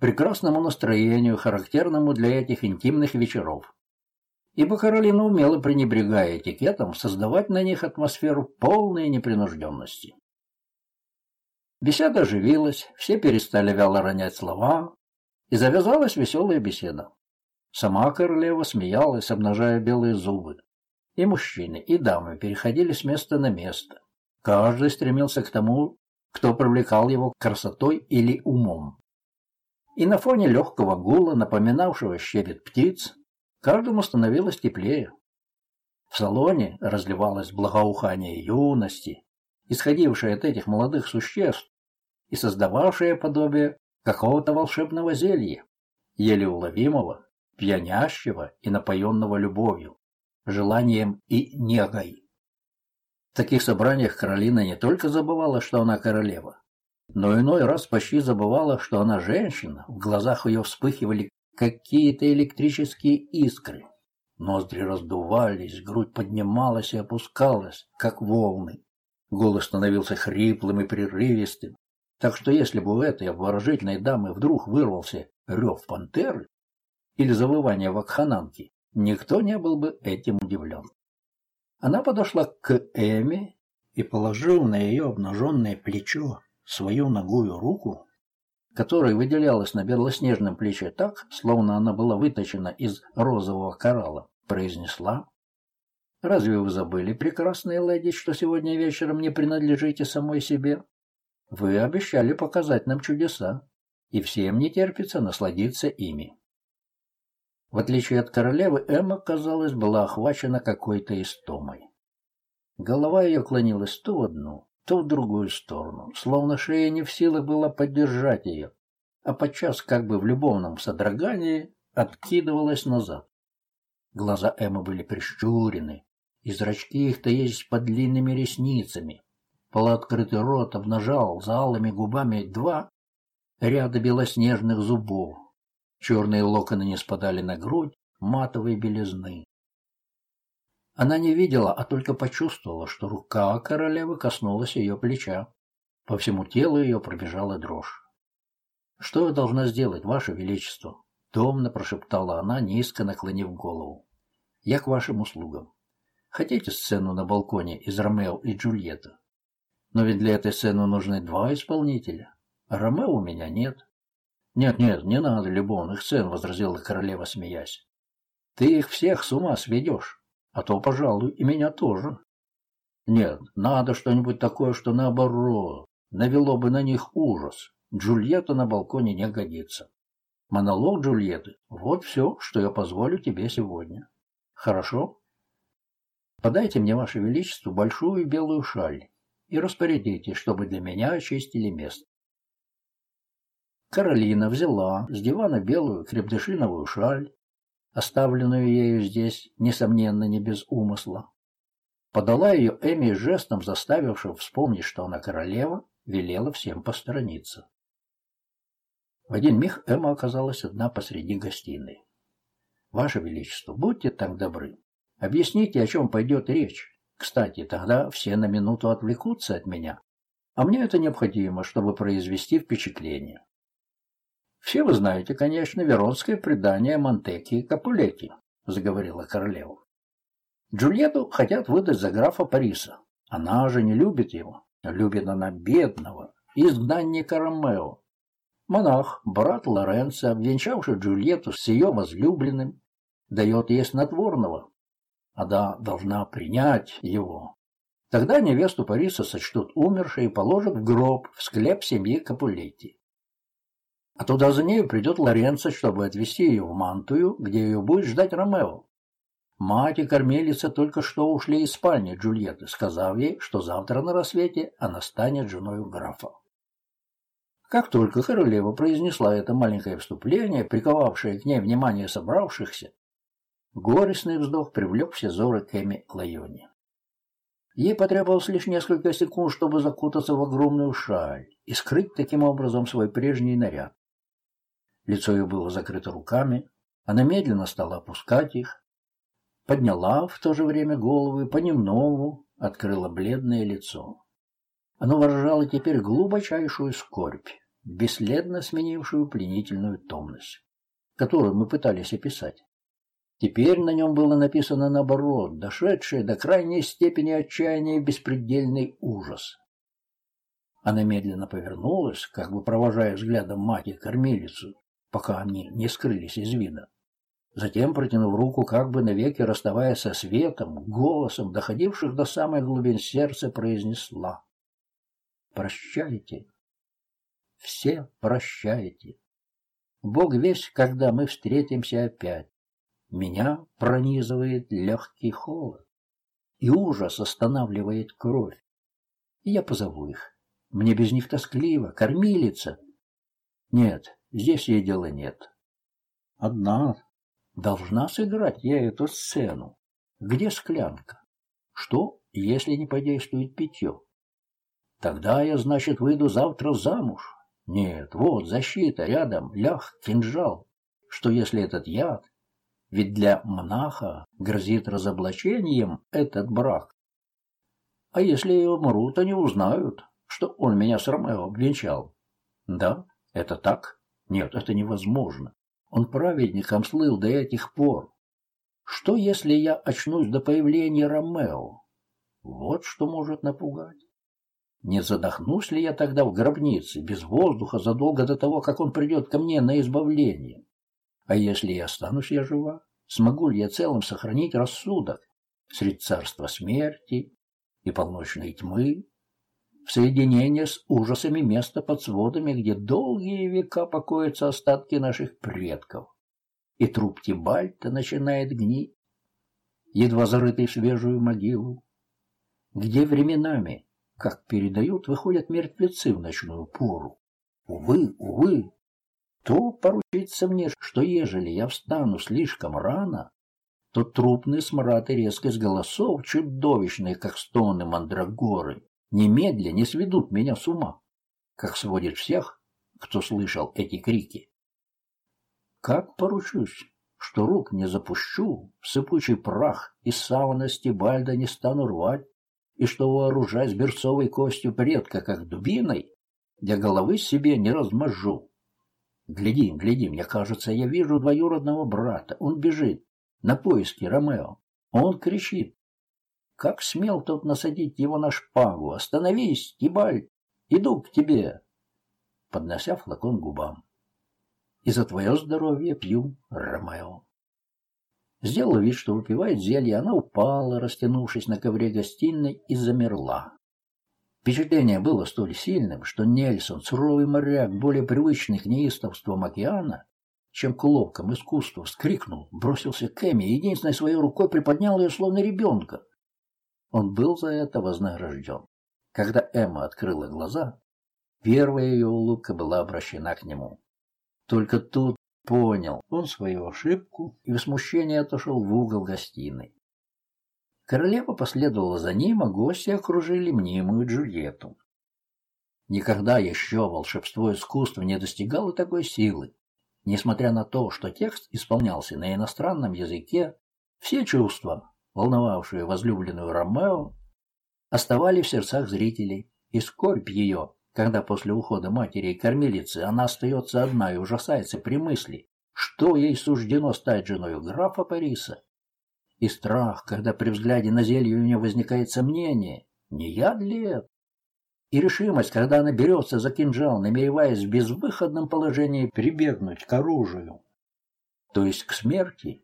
прекрасному настроению, характерному для этих интимных вечеров. Ибо Каролина умела, пренебрегая этикетом, создавать на них атмосферу полной непринужденности. Беседа оживилась, все перестали вяло ронять слова, и завязалась веселая беседа. Сама королева смеялась, обнажая белые зубы. И мужчины, и дамы переходили с места на место. Каждый стремился к тому, кто привлекал его красотой или умом. И на фоне легкого гула, напоминавшего щебет птиц, каждому становилось теплее. В салоне разливалось благоухание юности, исходившее от этих молодых существ и создававшее подобие какого-то волшебного зелья, еле уловимого, пьянящего и напоенного любовью, желанием и негой. В таких собраниях Каролина не только забывала, что она королева, но иной раз почти забывала, что она женщина, в глазах ее вспыхивали какие-то электрические искры. Ноздри раздувались, грудь поднималась и опускалась, как волны. Голос становился хриплым и прерывистым, так что если бы у этой обворожительной дамы вдруг вырвался рев пантеры или завывание вакхананки, никто не был бы этим удивлен. Она подошла к Эми и, положив на ее обнаженное плечо свою ногую руку, которая выделялась на белоснежном плече так, словно она была выточена из розового коралла, произнесла «Разве вы забыли, прекрасная леди, что сегодня вечером не принадлежите самой себе? Вы обещали показать нам чудеса, и всем не терпится насладиться ими. В отличие от королевы, Эмма, казалось, была охвачена какой-то истомой. Голова ее клонилась то в одну, то в другую сторону, словно шея не в силах была поддержать ее, а подчас как бы в любовном содрогании откидывалась назад. Глаза Эммы были прищурены, и зрачки их таились под длинными ресницами, Полуоткрытый рот обнажал за алыми губами два ряда белоснежных зубов. Черные локоны не спадали на грудь матовой белизны. Она не видела, а только почувствовала, что рука королевы коснулась ее плеча. По всему телу ее пробежала дрожь. «Что я должна сделать, Ваше Величество?» — томно прошептала она, низко наклонив голову. «Я к вашим услугам. Хотите сцену на балконе из Ромео и Джульетта?» Но ведь для этой сцены нужны два исполнителя. Ромео у меня нет. Нет-нет, не надо любовных сцен, возразила королева, смеясь. Ты их всех с ума сведешь, а то, пожалуй, и меня тоже. Нет, надо что-нибудь такое, что наоборот, навело бы на них ужас. Джульетта на балконе не годится. Монолог Джульетты — вот все, что я позволю тебе сегодня. Хорошо? Подайте мне, Ваше Величество, большую белую шаль и распорядитесь, чтобы для меня очистили место. Каролина взяла с дивана белую крепдышиновую шаль, оставленную ею здесь, несомненно, не без умысла. Подала ее Эми жестом, заставившим вспомнить, что она королева, велела всем посторониться. В один миг Эмма оказалась одна посреди гостиной. «Ваше Величество, будьте так добры. Объясните, о чем пойдет речь. Кстати, тогда все на минуту отвлекутся от меня, а мне это необходимо, чтобы произвести впечатление. Все вы знаете, конечно, веронское предание Монтеки и Капулетти, заговорила королева. Джульетту хотят выдать за графа Париса. Она же не любит его. Любит она бедного, изгнанника Ромео. Монах, брат Лоренцо, обвенчавший Джульетту с ее возлюбленным, дает ей снотворного. Она должна принять его. Тогда невесту Париса сочтут умершей и положат в гроб в склеп семьи Капулетти. А туда за нею придет Лоренцо, чтобы отвезти ее в Мантую, где ее будет ждать Ромео. Мать и кормилица только что ушли из спальни Джульетты, сказав ей, что завтра на рассвете она станет женой графа. Как только королева произнесла это маленькое вступление, приковавшее к ней внимание собравшихся, горестный вздох привлек все взоры Кэми Лайони. Ей потребовалось лишь несколько секунд, чтобы закутаться в огромную шаль и скрыть таким образом свой прежний наряд. Лицо ее было закрыто руками, она медленно стала опускать их, подняла в то же время голову и понемногу открыла бледное лицо. Оно выражало теперь глубочайшую скорбь, бесследно сменившую пленительную томность, которую мы пытались описать. Теперь на нем было написано наоборот, дошедшее до крайней степени отчаяния и беспредельный ужас. Она медленно повернулась, как бы провожая взглядом мать и кормилицу, пока они не скрылись из вида. Затем, протянув руку, как бы навеки расставаясь со светом, голосом, доходивших до самой глубин сердца, произнесла «Прощайте, все прощайте. Бог весь, когда мы встретимся опять. Меня пронизывает легкий холод, и ужас останавливает кровь. И я позову их. Мне без них тоскливо, кормилица. Нет, здесь ей дела нет. Одна должна сыграть я эту сцену. Где склянка? Что, если не подействует питье? Тогда я, значит, выйду завтра замуж. Нет, вот защита рядом, лях, кинжал. Что если этот яд? Ведь для монаха грозит разоблачением этот брак. А если я умру, то не узнают, что он меня с Ромео обвенчал. Да, это так? Нет, это невозможно. Он праведником слыл до этих пор. Что, если я очнусь до появления Ромео? Вот что может напугать. Не задохнусь ли я тогда в гробнице, без воздуха, задолго до того, как он придет ко мне на избавление? А если я останусь я жива, смогу ли я целым сохранить рассудок среди царства смерти и полночной тьмы, в соединение с ужасами места под сводами, где долгие века покоятся остатки наших предков, и труп Тибальта начинает гнить, едва зарытый в свежую могилу, где временами, как передают, выходят мертвецы в ночную пору. Увы, увы, то поручится мне, что ежели я встану слишком рано, то трупный смрад и резкость голосов, чудовищные, как стоны мандрагоры, немедля не сведут меня с ума, как сводит всех, кто слышал эти крики. Как поручусь, что рук не запущу, в сыпучий прах и савана стебальда не стану рвать, и что, вооружаясь берцовой костью предка, как дубиной, я головы себе не размажу. Гляди, гляди, мне кажется, я вижу двоюродного брата. Он бежит на поиски Ромео. Он кричит. Как смел тот насадить его на шпагу? Остановись, Тибальт, иду к тебе!» Поднося флакон губам. «И за твое здоровье пью, Ромео!» Сделала вид, что выпивает зелье, она упала, растянувшись на ковре гостиной, и замерла. Впечатление было столь сильным, что Нельсон, суровый моряк, более привычный к неистовствам океана, чем к уловкам искусства, вскрикнул, бросился к Эми и единственной своей рукой приподнял ее, словно ребенка. Он был за это вознагражден. Когда Эмма открыла глаза, первая ее улыбка была обращена к нему. Только тут понял он свою ошибку и в смущении отошел в угол гостиной. Королева последовала за ним, а гости окружили мнимую Джульетту. Никогда еще волшебство искусства не достигало такой силы. Несмотря на то, что текст исполнялся на иностранном языке, все чувства, волновавшие возлюбленную Ромео, оставались в сердцах зрителей, и скорбь ее, когда после ухода матери и кормилицы она остается одна и ужасается при мысли, что ей суждено стать женой графа Париса, и страх, когда при взгляде на зелье у нее возникает сомнение, не яд ли это? И решимость, когда она берется за кинжал, намереваясь в безвыходном положении прибегнуть к оружию, то есть к смерти,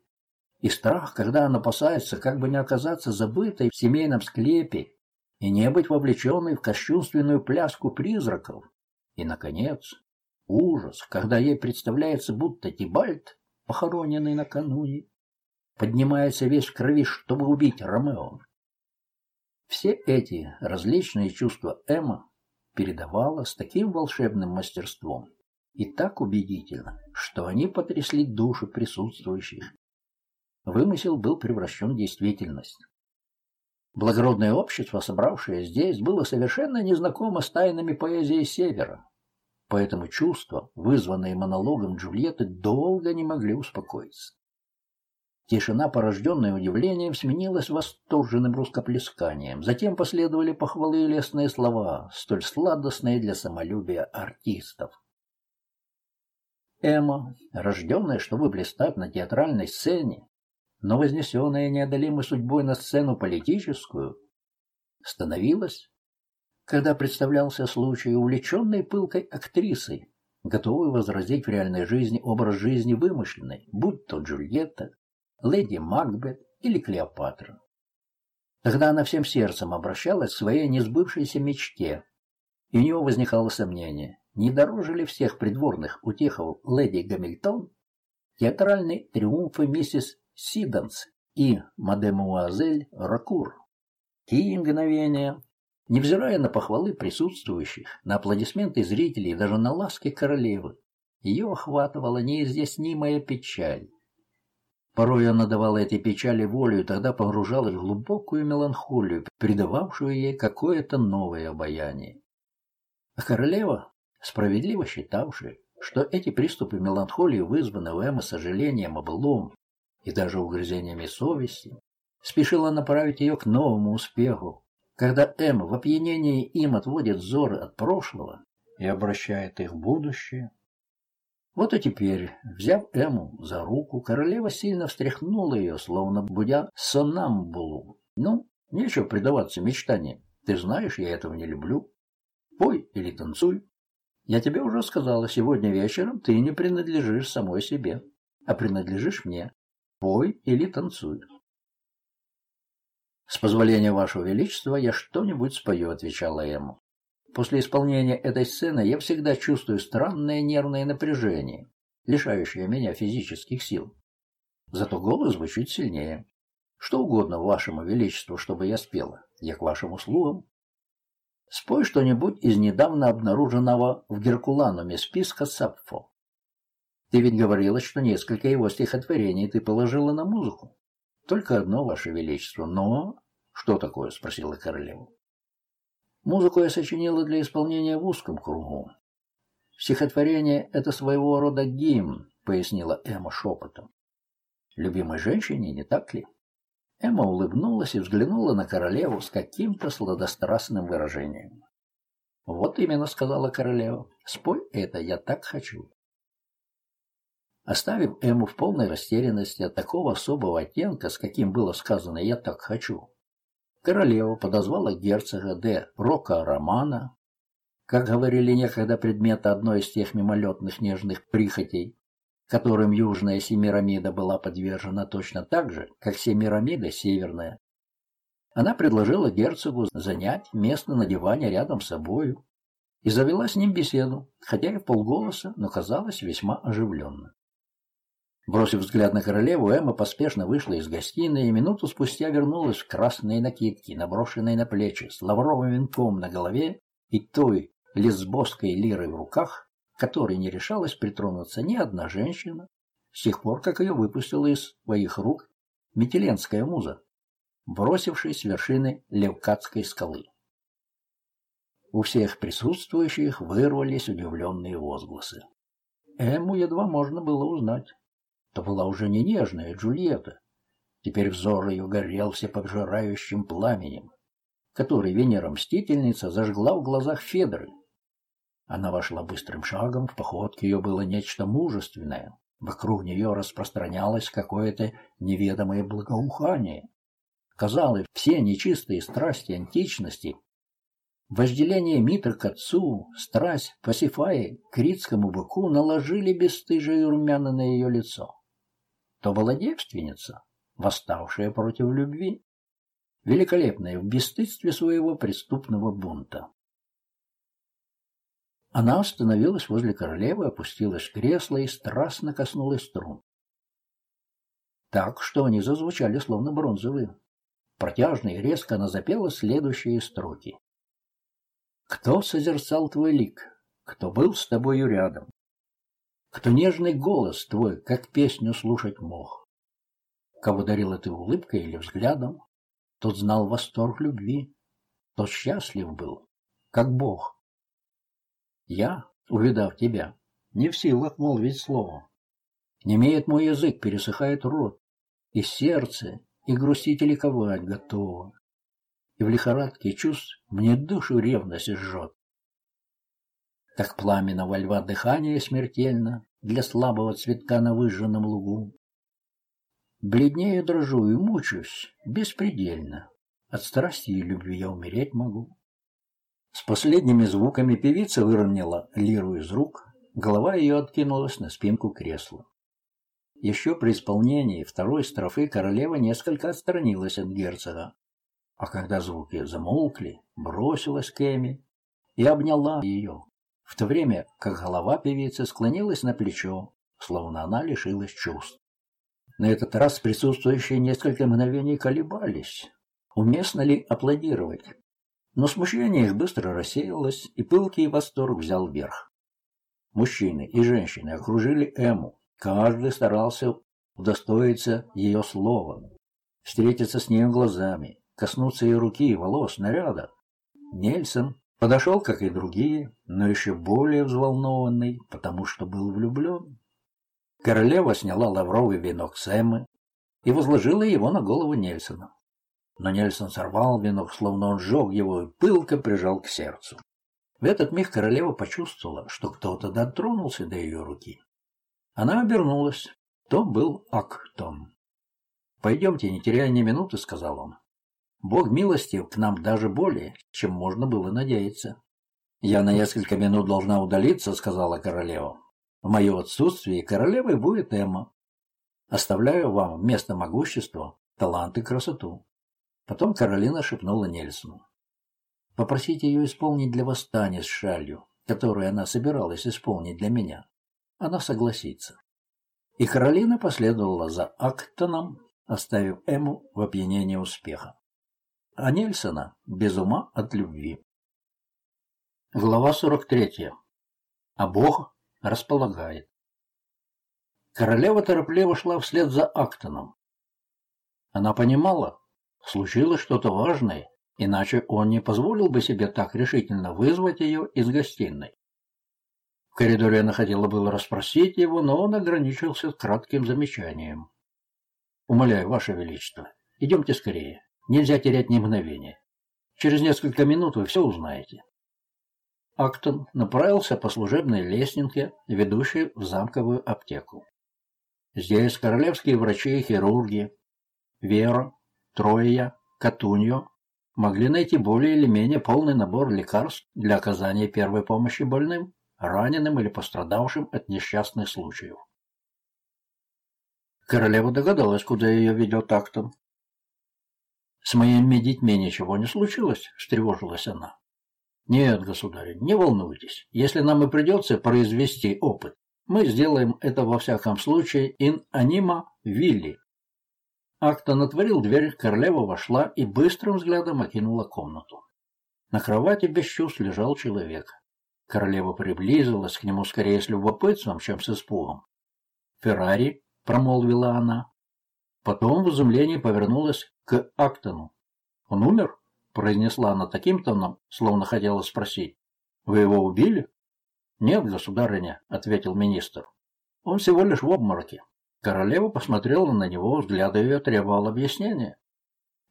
и страх, когда она опасается, как бы не оказаться забытой в семейном склепе и не быть вовлеченной в кощунственную пляску призраков. И, наконец, ужас, когда ей представляется, будто Тибальт, похороненный накануне, поднимается весь в крови, чтобы убить Ромео. Все эти различные чувства Эмма передавала с таким волшебным мастерством и так убедительно, что они потрясли души присутствующих. Вымысел был превращен в действительность. Благородное общество, собравшее здесь, было совершенно незнакомо с тайнами поэзии Севера, поэтому чувства, вызванные монологом Джульетты, долго не могли успокоиться. Тишина, порожденная удивлением, сменилась восторженным рукоплесканием. Затем последовали похвалы и лестные слова, столь сладостные для самолюбия артистов. Эмма, рожденная, чтобы блистать на театральной сцене, но вознесенная неодолимой судьбой на сцену политическую, становилась, когда представлялся случай, увлеченной пылкой актрисой, готовой возразить в реальной жизни образ жизни вымышленный, будь то Джульетта, леди Макбет или Клеопатра. Тогда она всем сердцем обращалась к своей несбывшейся мечте, и у нее возникало сомнение, не дороже ли всех придворных утехов леди Гамильтон театральные триумфы миссис Сиданс и мадемуазель Ракур. Те мгновения, невзирая на похвалы присутствующих, на аплодисменты зрителей даже на ласки королевы, ее охватывала неизъяснимая печаль. Порой она давала этой печали волю и тогда погружалась в глубокую меланхолию, придававшую ей какое-то новое обаяние. А королева, справедливо считавшая, что эти приступы меланхолии вызваны у Эммы сожалением о былом и даже угрызениями совести, спешила направить ее к новому успеху, когда Эмма в опьянении им отводит взоры от прошлого и обращает их в будущее, вот и теперь, взяв Эму за руку, королева сильно встряхнула ее, словно будя сонамбулу. Ну, нечего предаваться мечтаниям. Ты знаешь, я этого не люблю. Пой или танцуй. Я тебе уже сказала, сегодня вечером ты не принадлежишь самой себе, а принадлежишь мне. Пой или танцуй. С позволения вашего величества я что-нибудь спою, отвечала Эмма. После исполнения этой сцены я всегда чувствую странное нервное напряжение, лишающее меня физических сил. Зато голос звучит сильнее. Что угодно вашему величеству, чтобы я спела. Я к вашим услугам. Спой что-нибудь из недавно обнаруженного в Геркулануме списка Сапфо. Ты ведь говорила, что несколько его стихотворений ты положила на музыку. Только одно, ваше величество. Но... Что такое? Спросила королева. Музыку я сочинила для исполнения в узком кругу. Стихотворение — это своего рода гимн, пояснила Эмма шепотом. Любимой женщине, не так ли? Эмма улыбнулась и взглянула на королеву с каким-то сладострастным выражением. «Вот именно», — сказала королева, — «спой это, я так хочу». Оставив Эму в полной растерянности от такого особого оттенка, с каким было сказано «я так хочу», Королева подозвала герцога де Рока Романа, как говорили некогда предмета одной из тех мимолетных нежных прихотей, которым южная Семирамида была подвержена точно так же, как Семирамида северная. Она предложила герцогу занять место на диване рядом с собою и завела с ним беседу, хотя и в полголоса, но казалось весьма оживленно. Бросив взгляд на королеву, Эмма поспешно вышла из гостиной и минуту спустя вернулась в красной накидке, наброшенной на плечи, с лавровым венком на голове и той лесбосской лирой в руках, которой не решалась притронуться ни одна женщина, с тех пор, как ее выпустила из своих рук метеленская муза, бросившись с вершины Левкатской скалы. У всех присутствующих вырвались удивленные возгласы. Эму едва можно было узнать. Это была уже не нежная Джульетта. Теперь взор ее горел всепожирающим пламенем, который Венера-мстительница зажгла в глазах Федры. Она вошла быстрым шагом, в походке ее было нечто мужественное. Вокруг нее распространялось какое-то неведомое благоухание. Казалось, все нечистые страсти античности Вожделение Митра к отцу, страсть Пасифаи к критскому быку наложили бесстыжие румяна на ее лицо то была девственница, восставшая против любви, великолепная в бесстыдстве своего преступного бунта. Она остановилась возле королевы, опустилась в кресло и страстно коснулась струн. Так, что они зазвучали словно бронзовые. Протяжно и резко она запела следующие строки. «Кто созерцал твой лик? Кто был с тобою рядом? Кто нежный голос твой, как песню слушать мог. Кого дарила ты улыбкой или взглядом, тот знал восторг любви, тот счастлив был, как Бог. Я, увидав тебя, не в силах молвить слово. Не имеет мой язык, пересыхает рот, и сердце, и грустить и ликовать готово. И в лихорадке чувств мне душу ревность жжет. Так пламенно во льва дыхание смертельно Для слабого цветка на выжженном лугу. Бледнее дрожу и мучаюсь беспредельно. От страсти и любви я умереть могу. С последними звуками певица выровняла лиру из рук, голова ее откинулась на спинку кресла. Еще при исполнении второй строфы королева несколько отстранилась от герцога, а когда звуки замолкли, бросилась к Эми и обняла ее в то время как голова певицы склонилась на плечо, словно она лишилась чувств. На этот раз присутствующие несколько мгновений колебались, уместно ли аплодировать. Но смущение их быстро рассеялось, и пылкий восторг взял верх. Мужчины и женщины окружили Эму, каждый старался удостоиться ее слова, встретиться с ней глазами, коснуться ее руки волос, наряда. Нельсон Подошел, как и другие, но еще более взволнованный, потому что был влюблен. Королева сняла лавровый венок Сэмы и возложила его на голову Нельсона. Но Нельсон сорвал венок, словно он сжег его, и пылко прижал к сердцу. В этот миг королева почувствовала, что кто-то дотронулся до ее руки. Она обернулась. То был Актон. «Пойдемте, не теряя ни минуты», — сказал он. Бог милостив к нам даже более, чем можно было надеяться. «Я на несколько минут должна удалиться», — сказала королева. «В мое отсутствие королевой будет Эмма. Оставляю вам вместо могущества талант и красоту». Потом Каролина шепнула Нельсону. «Попросите ее исполнить для вас танец с шалью, которую она собиралась исполнить для меня. Она согласится». И Каролина последовала за Актоном, оставив Эмму в опьянении успеха а Нельсона без ума от любви. Глава 43. А Бог располагает. Королева торопливо шла вслед за Актоном. Она понимала, случилось что-то важное, иначе он не позволил бы себе так решительно вызвать ее из гостиной. В коридоре она хотела было расспросить его, но он ограничился кратким замечанием. «Умоляю, Ваше Величество, идемте скорее. Нельзя терять ни мгновения. Через несколько минут вы все узнаете. Актон направился по служебной лестнице, ведущей в замковую аптеку. Здесь королевские врачи и хирурги Вера, Троя, Катуньо могли найти более или менее полный набор лекарств для оказания первой помощи больным, раненым или пострадавшим от несчастных случаев. Королева догадалась, куда ее ведет актом. «С моими детьми ничего не случилось?» – встревожилась она. «Нет, государь, не волнуйтесь. Если нам и придется произвести опыт, мы сделаем это во всяком случае in anima вилли, Актон отворил дверь, королева вошла и быстрым взглядом окинула комнату. На кровати без чувств лежал человек. Королева приблизилась к нему скорее с любопытством, чем с испугом. «Феррари», — промолвила она. Потом в изумлении повернулась к Актону. «Он умер?» — произнесла она таким тоном, словно хотела спросить. «Вы его убили?» «Нет, государыня», — ответил министр. «Он всего лишь в обмороке. Королева посмотрела на него, взгляд ее требовал объяснения.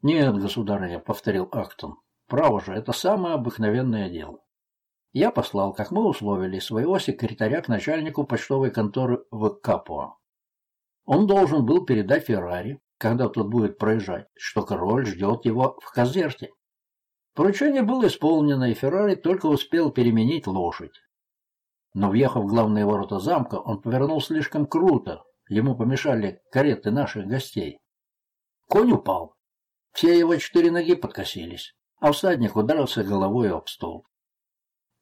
«Нет, государыня», — повторил Актон, — «право же, это самое обыкновенное дело». Я послал, как мы условили, своего секретаря к начальнику почтовой конторы в Капуа. Он должен был передать Феррари, когда тот будет проезжать, что король ждет его в Казерте. Поручение было исполнено, и Феррари только успел переменить лошадь. Но, въехав в главные ворота замка, он повернул слишком круто, Ему помешали кареты наших гостей. Конь упал. Все его четыре ноги подкосились, а всадник ударился головой об стол.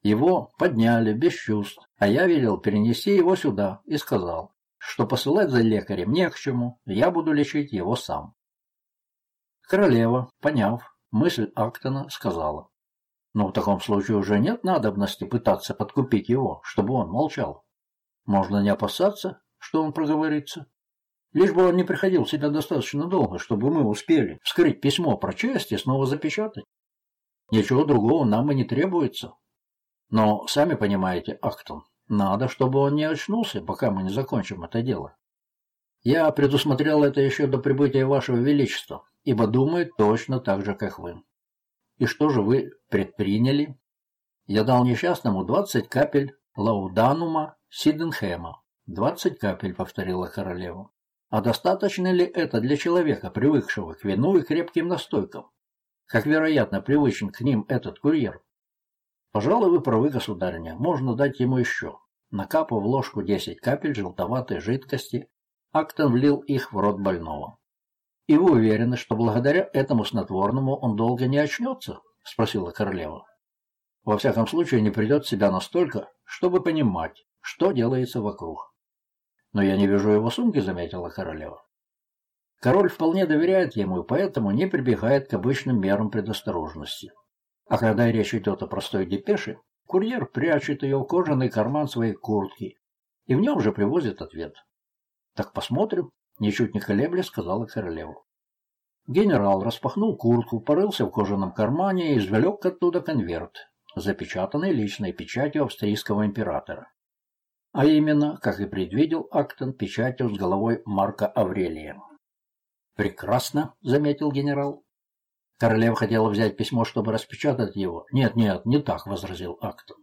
Его подняли без чувств, а я велел перенести его сюда и сказал, что посылать за лекарем не к чему, я буду лечить его сам. Королева, поняв мысль Актона, сказала, но в таком случае уже нет надобности пытаться подкупить его, чтобы он молчал. Можно не опасаться, что он проговорится. Лишь бы он не приходил в себя достаточно долго, чтобы мы успели вскрыть письмо, прочесть и снова запечатать. Ничего другого нам и не требуется. Но, сами понимаете, Актон, надо, чтобы он не очнулся, пока мы не закончим это дело. Я предусмотрел это еще до прибытия Вашего Величества, ибо думаю точно так же, как вы. И что же вы предприняли? Я дал несчастному 20 капель лауданума Сиденхема, «Двадцать капель», — повторила королева. «А достаточно ли это для человека, привыкшего к вину и крепким настойкам? Как, вероятно, привычен к ним этот курьер?» «Пожалуй, вы правы, государиня. Можно дать ему еще». Накапав в ложку десять капель желтоватой жидкости, Актон влил их в рот больного. «И вы уверены, что благодаря этому снотворному он долго не очнется?» — спросила королева. «Во всяком случае, не придет в себя настолько, чтобы понимать, что делается вокруг». «Но я не вижу его сумки», — заметила королева. Король вполне доверяет ему и поэтому не прибегает к обычным мерам предосторожности. А когда речь идет о простой депеше, курьер прячет ее в кожаный карман своей куртки, и в нем же привозит ответ. «Так посмотрим», — ничуть не колебля сказала королева. Генерал распахнул куртку, порылся в кожаном кармане и извлек оттуда конверт, запечатанный личной печатью австрийского императора а именно, как и предвидел Актон, печатью с головой Марка Аврелия. «Прекрасно», — заметил генерал. Королева хотела взять письмо, чтобы распечатать его. «Нет, нет, не так», — возразил Актон.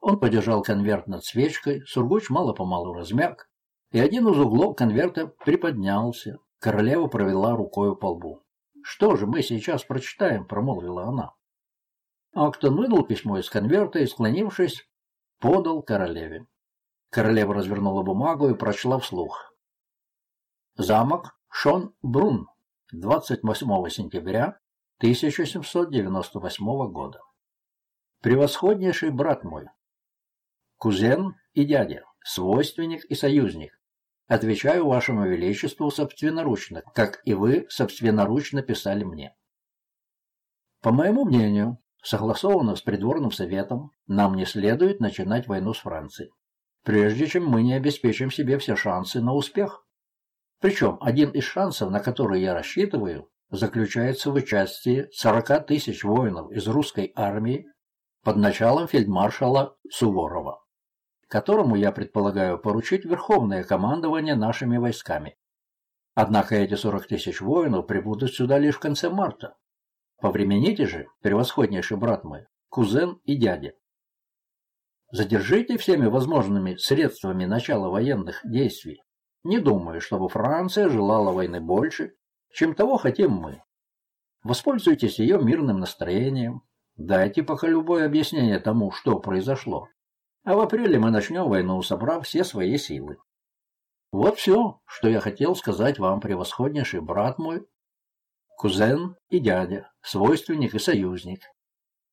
Он подержал конверт над свечкой, Сургуч мало-помалу размяк, и один из углов конверта приподнялся. Королева провела рукою по лбу. «Что же мы сейчас прочитаем?» — промолвила она. Актон вынул письмо из конверта и, склонившись, подал королеве. Королева развернула бумагу и прочла вслух. Замок Шон-Брун, 28 сентября 1798 года. Превосходнейший брат мой, кузен и дядя, свойственник и союзник, отвечаю вашему величеству собственноручно, как и вы собственноручно писали мне. По моему мнению, согласованно с придворным советом, нам не следует начинать войну с Францией прежде чем мы не обеспечим себе все шансы на успех. Причем один из шансов, на который я рассчитываю, заключается в участии 40 тысяч воинов из русской армии под началом фельдмаршала Суворова, которому я предполагаю поручить верховное командование нашими войсками. Однако эти 40 тысяч воинов прибудут сюда лишь в конце марта. Повремените же, превосходнейший брат мой, кузен и дядя. Задержите всеми возможными средствами начала военных действий. Не думаю, чтобы Франция желала войны больше, чем того хотим мы. Воспользуйтесь ее мирным настроением. Дайте пока любое объяснение тому, что произошло. А в апреле мы начнем войну, собрав все свои силы. Вот все, что я хотел сказать вам, превосходнейший брат мой, кузен и дядя, свойственник и союзник.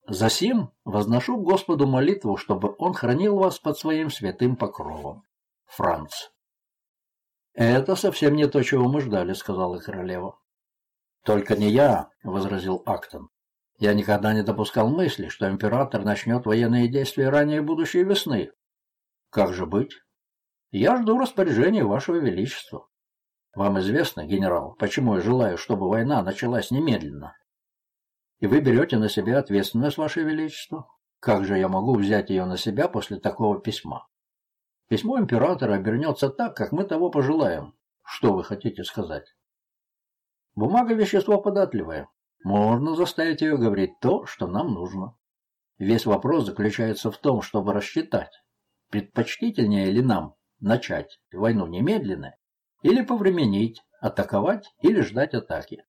Засим возношу Господу молитву, чтобы Он хранил вас под своим святым покровом. Франц. «Это совсем не то, чего мы ждали», — сказала королева. «Только не я», — возразил Актон. «Я никогда не допускал мысли, что император начнет военные действия ранее будущей весны. Как же быть? Я жду распоряжения Вашего Величества. Вам известно, генерал, почему я желаю, чтобы война началась немедленно. И вы берете на себя ответственность, Ваше Величество. Как же я могу взять ее на себя после такого письма? Письмо императора обернется так, как мы того пожелаем. Что вы хотите сказать? Бумага – вещество податливое. Можно заставить ее говорить то, что нам нужно. Весь вопрос заключается в том, чтобы рассчитать, предпочтительнее ли нам начать войну немедленно или повременить, атаковать или ждать атаки.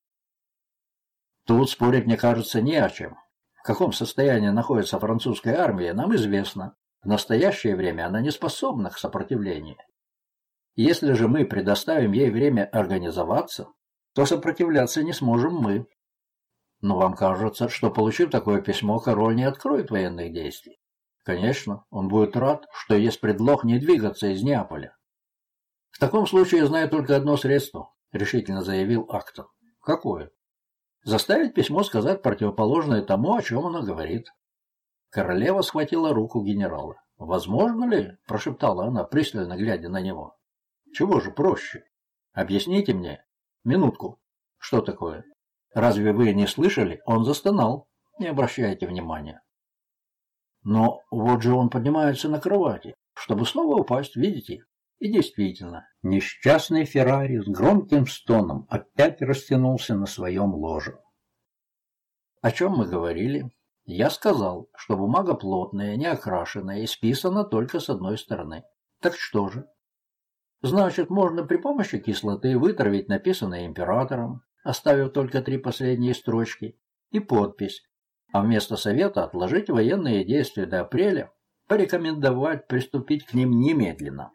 Тут спорить, мне кажется, не о чем. В каком состоянии находится французская армия, нам известно. В настоящее время она не способна к сопротивлению. Если же мы предоставим ей время организоваться, то сопротивляться не сможем мы. Но вам кажется, что, получив такое письмо, король не откроет военных действий. Конечно, он будет рад, что есть предлог не двигаться из Неаполя. В таком случае я знаю только одно средство, решительно заявил Актон. Какое? Заставить письмо сказать противоположное тому, о чем оно говорит. Королева схватила руку генерала. «Возможно ли?» – прошептала она, пристально глядя на него. «Чего же проще? Объясните мне. Минутку. Что такое? Разве вы не слышали? Он застонал. Не обращайте внимания». Но вот же он поднимается на кровати, чтобы снова упасть, видите? И действительно, несчастный Феррари с громким стоном опять растянулся на своем ложе. О чем мы говорили? Я сказал, что бумага плотная, не окрашенная и списана только с одной стороны. Так что же? Значит, можно при помощи кислоты вытравить написанное императором, оставив только три последние строчки, и подпись, а вместо совета отложить военные действия до апреля, порекомендовать приступить к ним немедленно.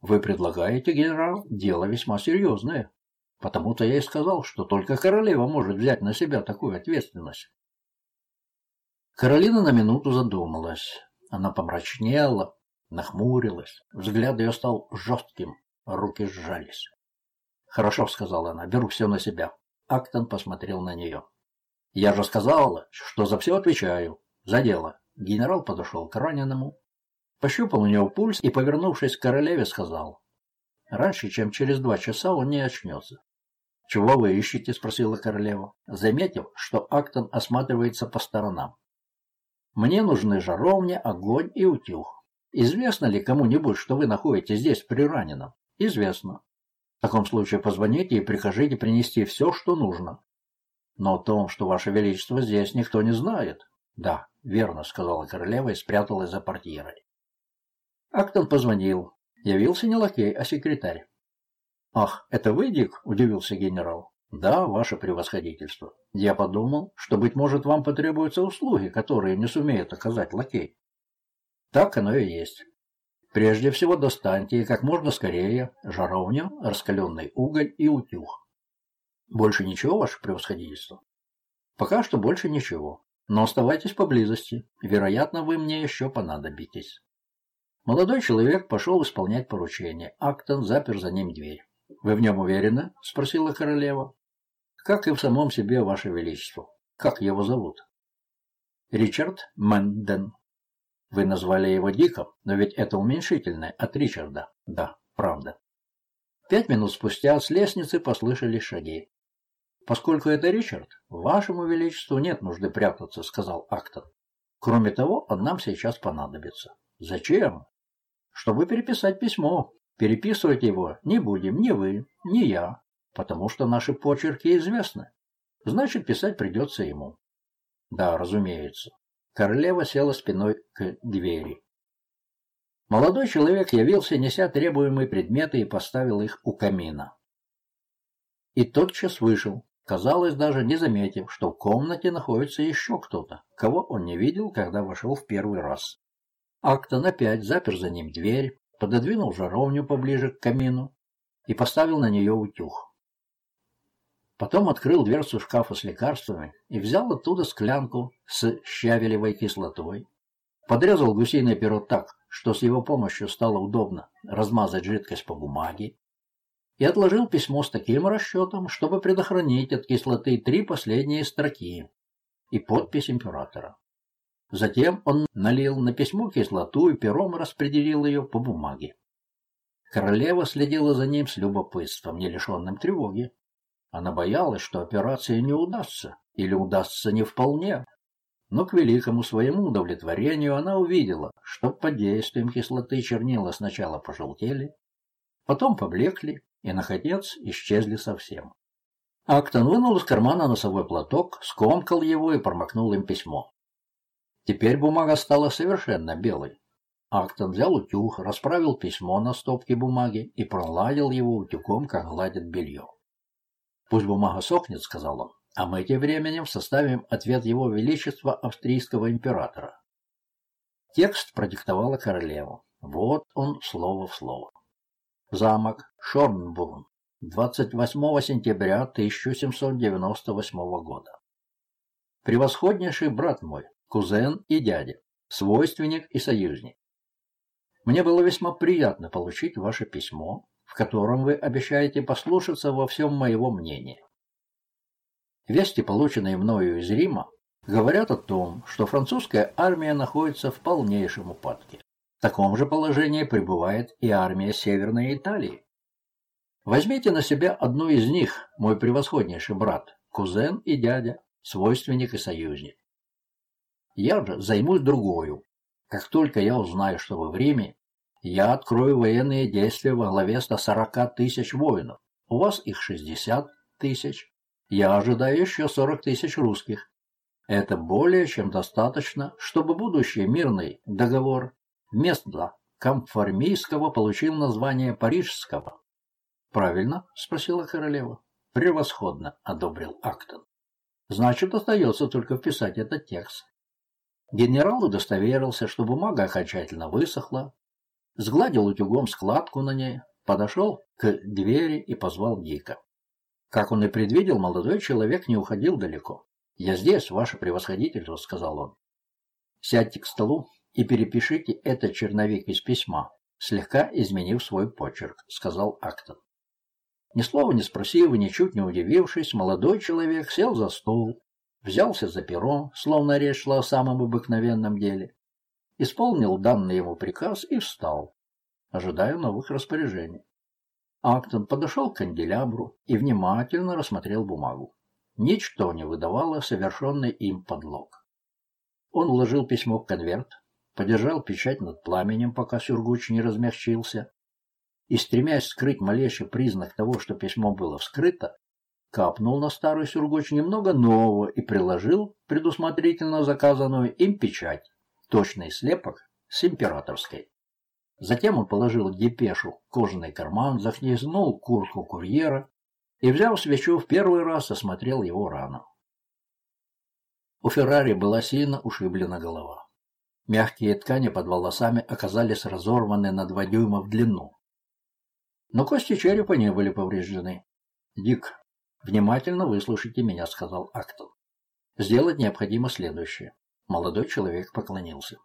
Вы предлагаете, генерал, дело весьма серьезное. Потому-то я и сказал, что только королева может взять на себя такую ответственность. Каролина на минуту задумалась. Она помрачнела, нахмурилась. Взгляд ее стал жестким, руки сжались. «Хорошо», — сказала она, — «беру все на себя». Актон посмотрел на нее. «Я же сказала, что за все отвечаю. За дело». Генерал подошел к раненому, пощупал у него пульс и, повернувшись к королеве, сказал. «Раньше, чем через два часа, он не очнется». «Чего вы ищете?» — спросила королева, заметив, что Актон осматривается по сторонам. Мне нужны жаровня, огонь и утюг. Известно ли кому-нибудь, что вы находитесь здесь при раненом? Известно. В таком случае позвоните и прикажите принести все, что нужно. Но о том, что Ваше Величество здесь, никто не знает. Да, верно, сказала королева и спряталась за портьерой. Актон позвонил. Явился не лакей, а секретарь. «Ах, это вы, Дик?» – удивился генерал. Да, ваше превосходительство. Я подумал, что, быть может, вам потребуются услуги, которые не сумеет оказать лакей. Так оно и есть. Прежде всего достаньте как можно скорее жаровню, раскаленный уголь и утюг. Больше ничего, ваше превосходительство? Пока что больше ничего. Но оставайтесь поблизости. Вероятно, вы мне еще понадобитесь. Молодой человек пошел исполнять поручение. Актон запер за ним дверь. «Вы в нем уверены?» — спросила королева как и в самом себе, Ваше Величество. Как его зовут? Ричард Мэнден. Вы назвали его Диком, но ведь это уменьшительное от Ричарда. Да, правда. Пять минут спустя с лестницы послышались шаги. «Поскольку это Ричард, вашему величеству нет нужды прятаться», — сказал Актон. «Кроме того, он нам сейчас понадобится». «Зачем?» «Чтобы переписать письмо. Переписывать его не будем ни вы, ни я потому что наши почерки известны. Значит, писать придется ему. Да, разумеется. Королева села спиной к двери. Молодой человек явился, неся требуемые предметы, и поставил их у камина. И тотчас вышел, казалось, даже не заметив, что в комнате находится еще кто-то, кого он не видел, когда вошел в первый раз. Актон опять запер за ним дверь, пододвинул жаровню поближе к камину и поставил на нее утюг. Потом открыл дверцу шкафа с лекарствами и взял оттуда склянку с щавелевой кислотой. Подрезал гусиное перо так, что с его помощью стало удобно размазать жидкость по бумаге, и отложил письмо с таким расчетом, чтобы предохранить от кислоты три последние строки и подпись императора. Затем он налил на письмо кислоту и пером распределил ее по бумаге. Королева следила за ним с любопытством, не лишенным тревоги. Она боялась, что операция не удастся, или удастся не вполне. Но к великому своему удовлетворению она увидела, что под действием кислоты чернила сначала пожелтели, потом поблекли и, наконец, исчезли совсем. Актон вынул из кармана носовой платок, скомкал его и промокнул им письмо. Теперь бумага стала совершенно белой. Актон взял утюг, расправил письмо на стопке бумаги и проладил его утюгом, как гладит белье. «Пусть бумага сохнет», — сказал он, — «а мы тем временем составим ответ его величества австрийского императора». Текст продиктовала королева. Вот он слово в слово. Замок Шорнбурн, 28 сентября 1798 года. Превосходнейший брат мой, кузен и дядя, свойственник и союзник. Мне было весьма приятно получить ваше письмо, в котором вы обещаете послушаться во всем моего мнения. Вести, полученные мною из Рима, говорят о том, что французская армия находится в полнейшем упадке. В таком же положении пребывает и армия Северной Италии. Возьмите на себя одну из них, мой превосходнейший брат, кузен и дядя, свойственник и союзник. Я же займусь другою. Как только я узнаю, что вы в Риме, я открою военные действия во главе 140 тысяч воинов. У вас их 60 тысяч. Я ожидаю еще 40 тысяч русских. Это более чем достаточно, чтобы будущий мирный договор вместо комформийского получил название парижского. «Правильно?» — спросила королева. «Превосходно!» — одобрил Актон. «Значит, остается только вписать этот текст». Генерал удостоверился, что бумага окончательно высохла, сгладил утюгом складку на ней, подошел к двери и позвал Дика. Как он и предвидел, молодой человек не уходил далеко. «Я здесь, ваше превосходительство», — сказал он. «Сядьте к столу и перепишите этот черновик из письма, слегка изменив свой почерк», — сказал Актон. Ни слова не спросив и ничуть не удивившись, молодой человек сел за стол, взялся за перо, словно речь шла о самом обыкновенном деле, исполнил данный ему приказ и встал, ожидая новых распоряжений. Актон подошел к канделябру и внимательно рассмотрел бумагу. Ничто не выдавало совершенный им подлог. Он уложил письмо в конверт, подержал печать над пламенем, пока сюргуч не размягчился, и, стремясь скрыть малейший признак того, что письмо было вскрыто, капнул на старый сюргуч немного нового и приложил предусмотрительно заказанную им печать точный слепок с императорской. Затем он положил депешу в кожаный карман, захнезнул куртку курьера и, взяв свечу, в первый раз осмотрел его рану. У Феррари была сильно ушиблена голова. Мягкие ткани под волосами оказались разорваны на два дюйма в длину. Но кости черепа не были повреждены. «Дик, внимательно выслушайте меня», — сказал Актон. «Сделать необходимо следующее. Молодой человек поклонился.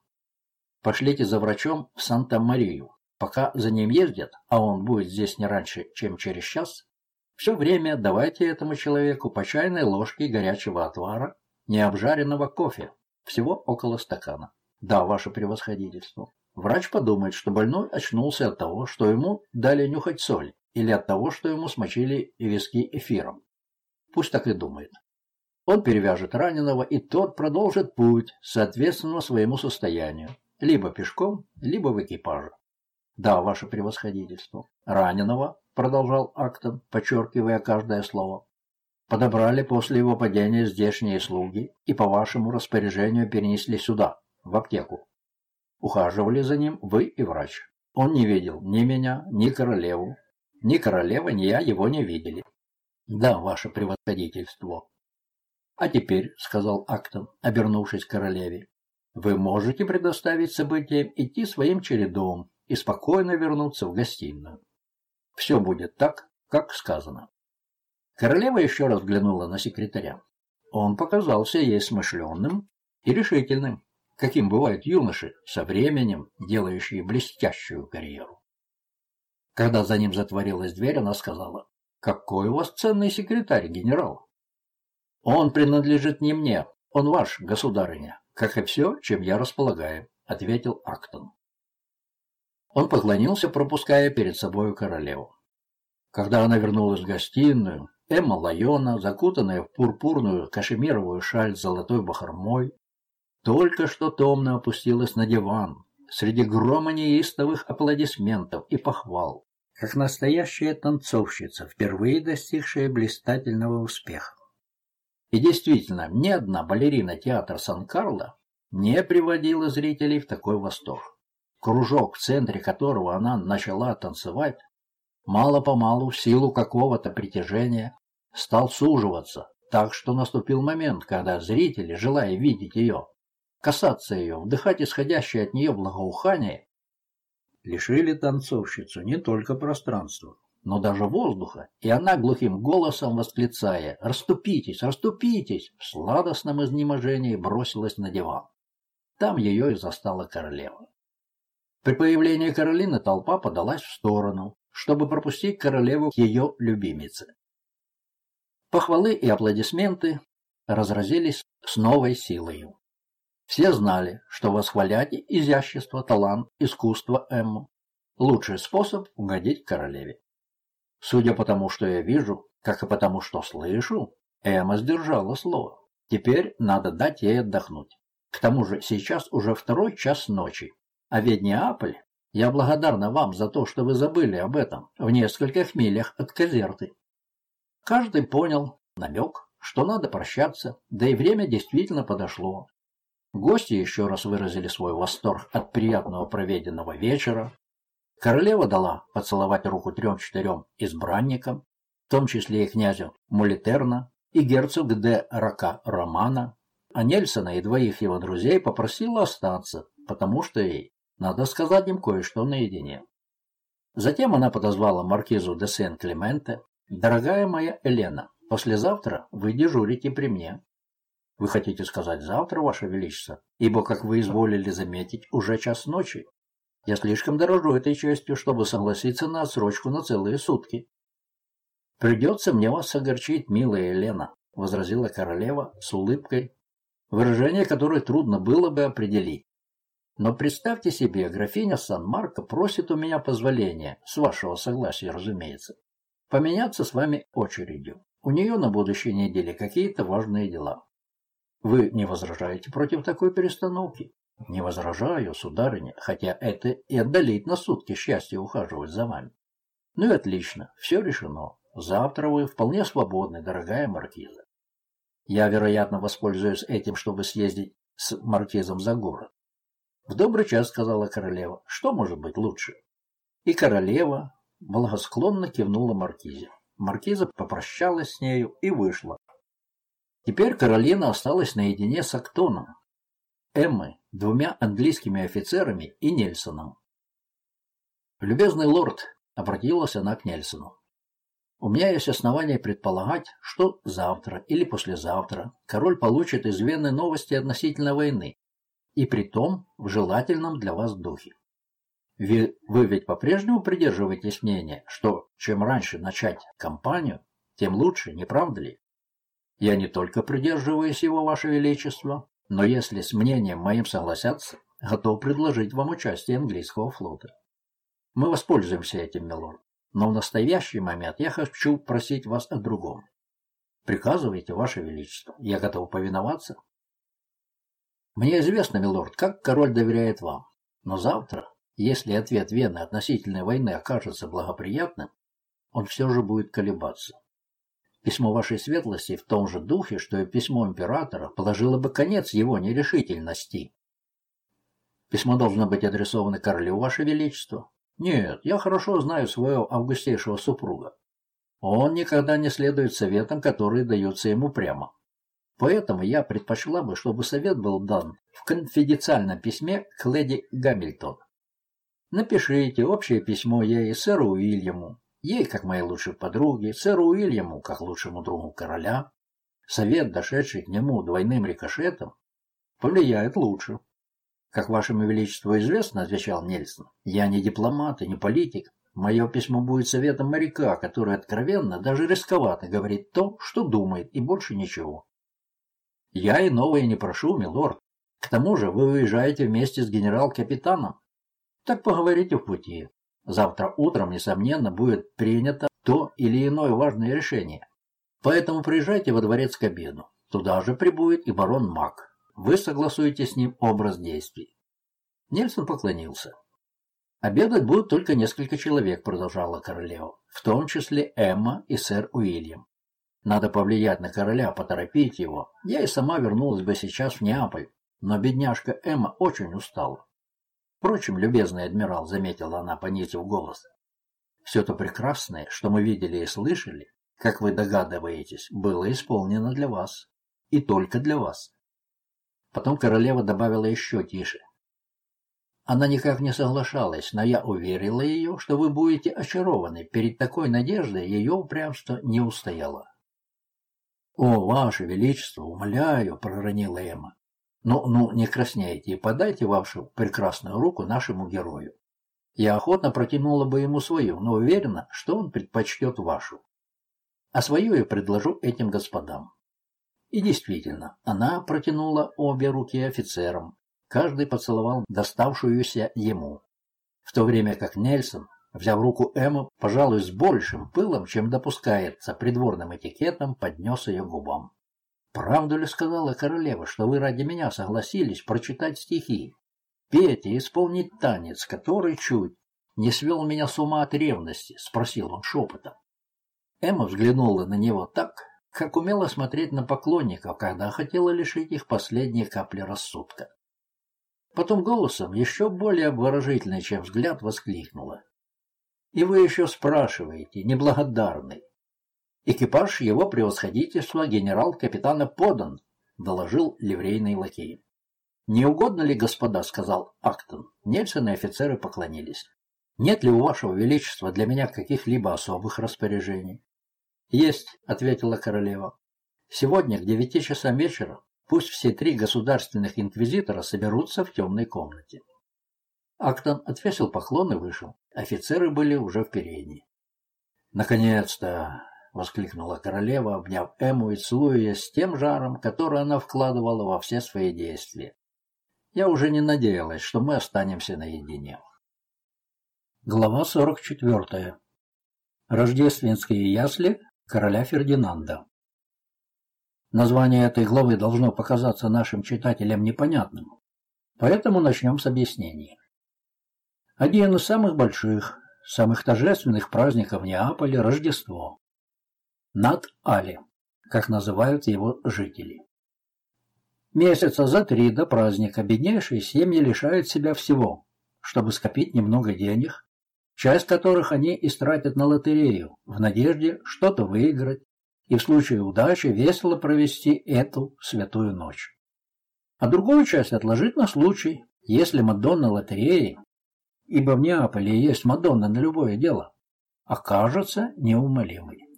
«Пошлите за врачом в Санта-Марию. Пока за ним ездят, а он будет здесь не раньше, чем через час, все время давайте этому человеку по чайной ложке горячего отвара, необжаренного кофе, всего около стакана. Да, ваше превосходительство. Врач подумает, что больной очнулся от того, что ему дали нюхать соль, или от того, что ему смочили виски эфиром. Пусть так и думает. Он перевяжет раненого, и тот продолжит путь, соответственно своему состоянию, либо пешком, либо в экипаже. Да, ваше превосходительство. Раненого, продолжал Актон, подчеркивая каждое слово, подобрали после его падения здешние слуги и по вашему распоряжению перенесли сюда, в аптеку. Ухаживали за ним вы и врач. Он не видел ни меня, ни королеву. Ни королева, ни я его не видели. Да, ваше превосходительство. А теперь, сказал Актон, обернувшись королеве, вы можете предоставить событиям идти своим чередом и спокойно вернуться в гостиную. Все будет так, как сказано. Королева еще раз взглянула на секретаря. Он показался ей смышленным и решительным, каким бывают юноши со временем, делающие блестящую карьеру. Когда за ним затворилась дверь, она сказала, какой у вас ценный секретарь, генерал? Он принадлежит не мне, он ваш, государыня, как и все, чем я располагаю, ответил Актон. Он поклонился, пропуская перед собою королеву. Когда она вернулась в гостиную, Эмма Лайона, закутанная в пурпурную кашемировую шаль с золотой бахромой, только что томно опустилась на диван среди грома неистовых аплодисментов и похвал как настоящая танцовщица, впервые достигшая блистательного успеха. И действительно, ни одна балерина театра Сан-Карло не приводила зрителей в такой восторг. Кружок, в центре которого она начала танцевать, мало-помалу в силу какого-то притяжения стал суживаться, так что наступил момент, когда зрители, желая видеть ее, касаться ее, вдыхать исходящее от нее благоухание, лишили танцовщицу не только пространства, но даже воздуха, и она глухим голосом восклицая «Раступитесь, раступитесь!» в сладостном изнеможении бросилась на диван. Там ее и застала королева. При появлении Каролины толпа подалась в сторону, чтобы пропустить королеву к ее любимице. Похвалы и аплодисменты разразились с новой силой. Все знали, что восхвалять изящество, талант, искусство Эмму – лучший способ угодить королеве. Судя по тому, что я вижу, как и по тому, что слышу, Эмма сдержала слово. Теперь надо дать ей отдохнуть. К тому же сейчас уже второй час ночи. А ведь Неаполь, я благодарна вам за то, что вы забыли об этом в нескольких милях от Казерты. Каждый понял намек, что надо прощаться, да и время действительно подошло. Гости еще раз выразили свой восторг от приятного проведенного вечера. Королева дала поцеловать руку трем-четырем избранникам, в том числе и князю Молитерна и герцог де Рака Романа, а Нельсона и двоих его друзей попросила остаться, потому что ей надо сказать им кое-что наедине. Затем она подозвала маркизу де Сен-Клементе. «Дорогая моя Елена, послезавтра вы дежурите при мне. Вы хотите сказать завтра, Ваше Величество? Ибо, как вы изволили заметить, уже час ночи. Я слишком дорожу этой честью, чтобы согласиться на отсрочку на целые сутки. Придется мне вас огорчить, милая Елена, возразила королева с улыбкой, выражение которой трудно было бы определить. Но представьте себе, графиня Сан-Марко просит у меня позволения, с вашего согласия, разумеется, поменяться с вами очередью. У нее на будущей неделе какие-то важные дела. Вы не возражаете против такой перестановки? Не возражаю, сударыня, хотя это и отдалит на сутки счастье ухаживать за вами. Ну и отлично, все решено. Завтра вы вполне свободны, дорогая маркиза. Я, вероятно, воспользуюсь этим, чтобы съездить с маркизом за город. В добрый час, сказала королева, что может быть лучше? И королева благосклонно кивнула маркизе. Маркиза попрощалась с нею и вышла, Теперь Каролина осталась наедине с Актоном, Эммой, двумя английскими офицерами и Нельсоном. «Любезный лорд», — обратилась она к Нельсону, — «у меня есть основания предполагать, что завтра или послезавтра король получит из Вены новости относительно войны, и при том в желательном для вас духе. Вы, вы ведь по-прежнему придерживаетесь мнения, что чем раньше начать кампанию, тем лучше, не правда ли? Я не только придерживаюсь его, Ваше Величество, но если с мнением моим согласятся, готов предложить вам участие английского флота. Мы воспользуемся этим, милорд, но в настоящий момент я хочу просить вас о другом. Приказывайте, Ваше Величество, я готов повиноваться. Мне известно, милорд, как король доверяет вам, но завтра, если ответ Вены относительно войны окажется благоприятным, он все же будет колебаться. Письмо вашей светлости в том же духе, что и письмо императора, положило бы конец его нерешительности. Письмо должно быть адресовано королю, ваше величество. Нет, я хорошо знаю своего августейшего супруга. Он никогда не следует советам, которые даются ему прямо. Поэтому я предпочла бы, чтобы совет был дан в конфиденциальном письме к леди Гамильтон. Напишите общее письмо ей и сэру Уильяму, ей как моей лучшей подруге, сэру Уильяму как лучшему другу короля. Совет, дошедший к нему двойным рикошетом, повлияет лучше. Как вашему величеству известно, отвечал Нельсон, я не дипломат и не политик. Мое письмо будет советом моряка, который откровенно, даже рисковато говорит то, что думает, и больше ничего. Я и новое не прошу, милорд. К тому же вы уезжаете вместе с генерал-капитаном. Так поговорите в пути. Завтра утром, несомненно, будет принято то или иное важное решение. Поэтому приезжайте во дворец к обеду. Туда же прибудет и барон Мак. Вы согласуете с ним образ действий. Нельсон поклонился. «Обедать будут только несколько человек», — продолжала королева, «в том числе Эмма и сэр Уильям. Надо повлиять на короля, поторопить его. Я и сама вернулась бы сейчас в Неаполь, но бедняжка Эмма очень устала. Впрочем, любезный адмирал, заметила она, понизив голос, все то прекрасное, что мы видели и слышали, как вы догадываетесь, было исполнено для вас. И только для вас. Потом королева добавила еще тише. Она никак не соглашалась, но я уверила ее, что вы будете очарованы. Перед такой надеждой ее упрямство не устояло. «О, ваше величество, умоляю!» — проронила Эмма. «Ну, ну, не краснейте и подайте вашу прекрасную руку нашему герою. Я охотно протянула бы ему свою, но уверена, что он предпочтет вашу. А свою я предложу этим господам». И действительно, она протянула обе руки офицерам. Каждый поцеловал доставшуюся ему. В то время как Нельсон взяв руку Эмму, пожалуй, с большим пылом, чем допускается придворным этикетом, поднес ее губам. «Правду ли сказала королева, что вы ради меня согласились прочитать стихи, петь и исполнить танец, который чуть не свел меня с ума от ревности?» — спросил он шепотом. Эмма взглянула на него так, как умела смотреть на поклонников, когда хотела лишить их последней капли рассудка. Потом голосом, еще более обворожительный, чем взгляд, воскликнула. И вы еще спрашиваете, неблагодарный. Экипаж его превосходительства генерал-капитана подан, доложил ливрейный лакей. «Не угодно ли, господа?» — сказал Актон. Нельсон и офицеры поклонились. «Нет ли у вашего величества для меня каких-либо особых распоряжений?» «Есть», — ответила королева. «Сегодня к девяти часам вечера пусть все три государственных инквизитора соберутся в темной комнате». Актон отвесил поклон и вышел. Офицеры были уже в передней. «Наконец-то!» — воскликнула королева, обняв Эму и целуя с тем жаром, который она вкладывала во все свои действия. Я уже не надеялась, что мы останемся наедине. Глава 44. Рождественские ясли короля Фердинанда. Название этой главы должно показаться нашим читателям непонятным, поэтому начнем с объяснения. Один из самых больших, самых торжественных праздников Неаполя – Рождество. Над-Али, как называют его жители. Месяца за три до праздника беднейшие семьи лишают себя всего, чтобы скопить немного денег, часть которых они истратят на лотерею, в надежде что-то выиграть и в случае удачи весело провести эту святую ночь. А другую часть отложить на случай, если Мадонна лотереи ибо в Неаполе есть Мадонна на любое дело, окажется неумолимой.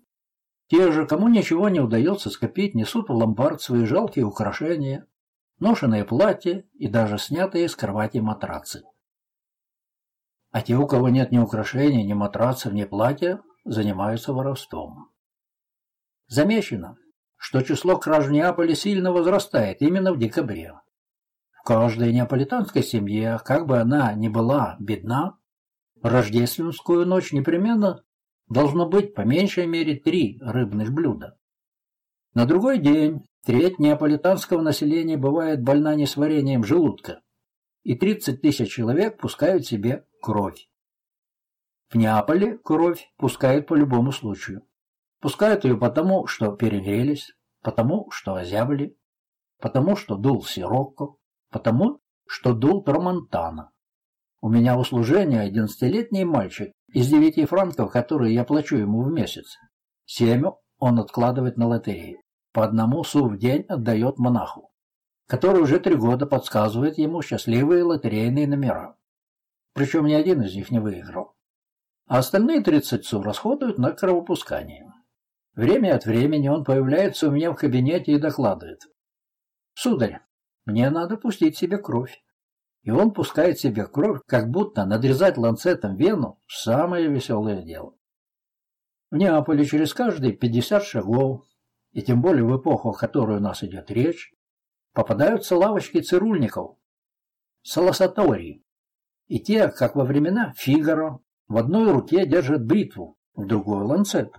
Те же, кому ничего не удается скопить, несут в ломбард свои жалкие украшения, ношеные платья и даже снятые с кровати матрацы. А те, у кого нет ни украшений, ни матрацев, ни платья, занимаются воровством. Замечено, что число краж в Неаполе сильно возрастает именно в декабре. В каждой неаполитанской семье, как бы она ни была бедна, рождественскую ночь непременно должно быть по меньшей мере три рыбных блюда. На другой день треть неаполитанского населения бывает больна несварением желудка, и 30 тысяч человек пускают себе кровь. В Неаполе кровь пускают по любому случаю. Пускают ее потому, что перегрелись, потому, что озябли, потому, что дул сирокко, потому что дул Тромонтана. У меня в услужении одиннадцатилетний мальчик из девяти франков, которые я плачу ему в месяц. Семь он откладывает на лотерею. По одному су в день отдает монаху, который уже три года подсказывает ему счастливые лотерейные номера. Причем ни один из них не выиграл. А остальные 30 су расходуют на кровопускание. Время от времени он появляется у меня в кабинете и докладывает. «Сударь, мне надо пустить себе кровь». И он пускает себе кровь, как будто надрезать ланцетом вену – самое веселое дело. В Неаполе через каждые 50 шагов, и тем более в эпоху, о которой у нас идет речь, попадаются лавочки цирульников, саласатории, и те, как во времена Фигаро, в одной руке держат бритву, в другой – ланцет.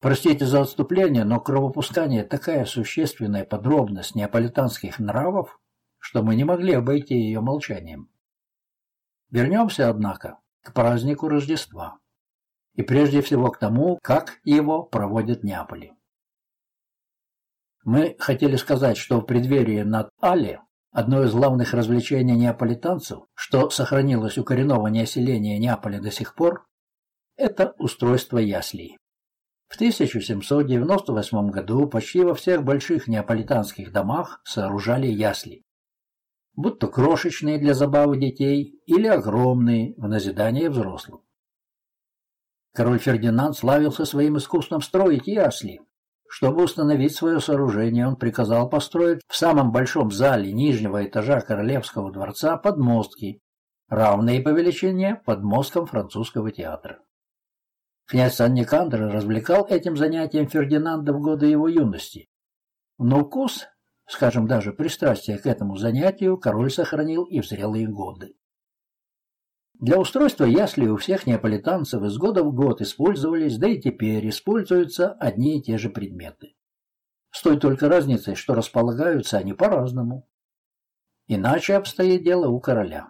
Простите за отступление, но кровопускание – такая существенная подробность неаполитанских нравов, что мы не могли обойти ее молчанием. Вернемся, однако, к празднику Рождества. И прежде всего к тому, как его проводят в Неаполе. Мы хотели сказать, что в преддверии над Али одно из главных развлечений неаполитанцев, что сохранилось у коренного населения Неаполя до сих пор, это устройство яслей. В 1798 году почти во всех больших неаполитанских домах сооружали ясли. Будь то крошечные для забавы детей или огромные в назидание взрослым. Король Фердинанд славился своим искусством строить ясли. Чтобы установить свое сооружение, он приказал построить в самом большом зале нижнего этажа королевского дворца подмостки, равные по величине подмосткам французского театра. Князь Сан-Никандр развлекал этим занятием Фердинанда в годы его юности. Но вкус, скажем даже пристрастие к этому занятию, король сохранил и в зрелые годы. Для устройства ясли у всех неаполитанцев из года в год использовались, да и теперь используются одни и те же предметы. С той только разницей, что располагаются они по-разному. Иначе обстоит дело у короля.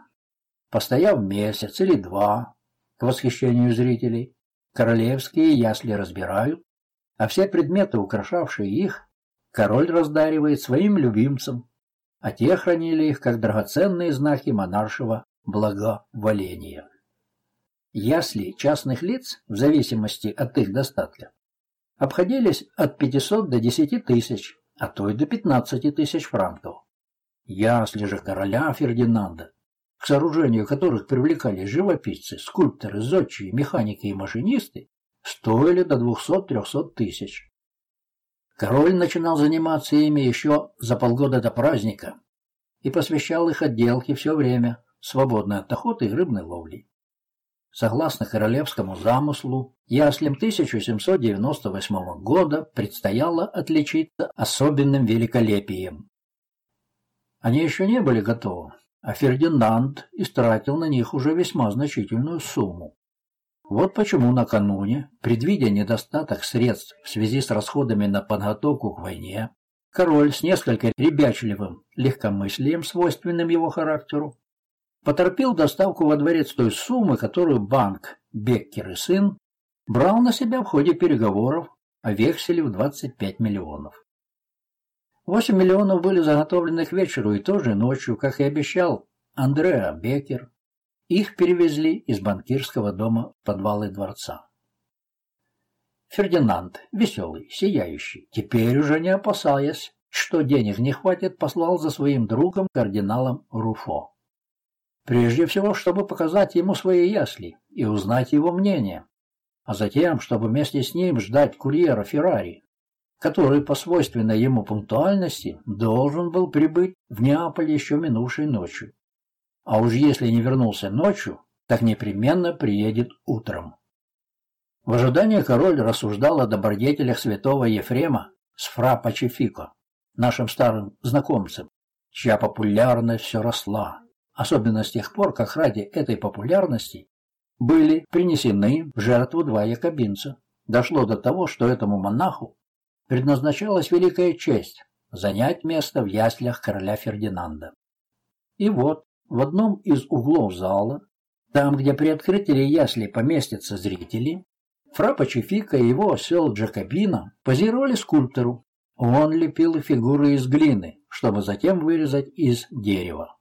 Постояв месяц или два, к восхищению зрителей, Королевские ясли разбирают, а все предметы, украшавшие их, король раздаривает своим любимцам, а те хранили их как драгоценные знаки монаршего благоволения. Ясли частных лиц, в зависимости от их достатка, обходились от 500 до 10 тысяч, а то и до 15 тысяч франков. Ясли же короля Фердинанда к сооружению которых привлекались живописцы, скульпторы, зодчие, механики и машинисты, стоили до 200-300 тысяч. Король начинал заниматься ими еще за полгода до праздника и посвящал их отделке все время, свободное от охоты и рыбной ловли. Согласно королевскому замыслу, яслям 1798 года предстояло отличиться особенным великолепием. Они еще не были готовы, а Фердинанд истратил на них уже весьма значительную сумму. Вот почему накануне, предвидя недостаток средств в связи с расходами на подготовку к войне, король с несколько ребячливым легкомыслием, свойственным его характеру, поторпил доставку во дворец той суммы, которую банк Беккер и сын брал на себя в ходе переговоров о векселе в 25 миллионов. Восемь миллионов были заготовлены к вечеру и тоже ночью, как и обещал Андреа Бекер. Их перевезли из банкирского дома в подвалы дворца. Фердинанд, веселый, сияющий, теперь уже не опасаясь, что денег не хватит, послал за своим другом, кардиналом Руфо. Прежде всего, чтобы показать ему свои ясли и узнать его мнение, а затем, чтобы вместе с ним ждать курьера Феррари, который по свойственной ему пунктуальности должен был прибыть в Неаполь еще минувшей ночью. А уж если не вернулся ночью, так непременно приедет утром. В ожидании король рассуждал о добродетелях святого Ефрема с фра Пачефико, нашим старым знакомцем, чья популярность все росла, особенно с тех пор, как ради этой популярности были принесены в жертву два якобинца. Дошло до того, что этому монаху предназначалась великая честь занять место в яслях короля Фердинанда. И вот в одном из углов зала, там, где при открытии ясли поместятся зрители, фра Пачефика и его осел Джакобина позировали скульптору. Он лепил фигуры из глины, чтобы затем вырезать из дерева.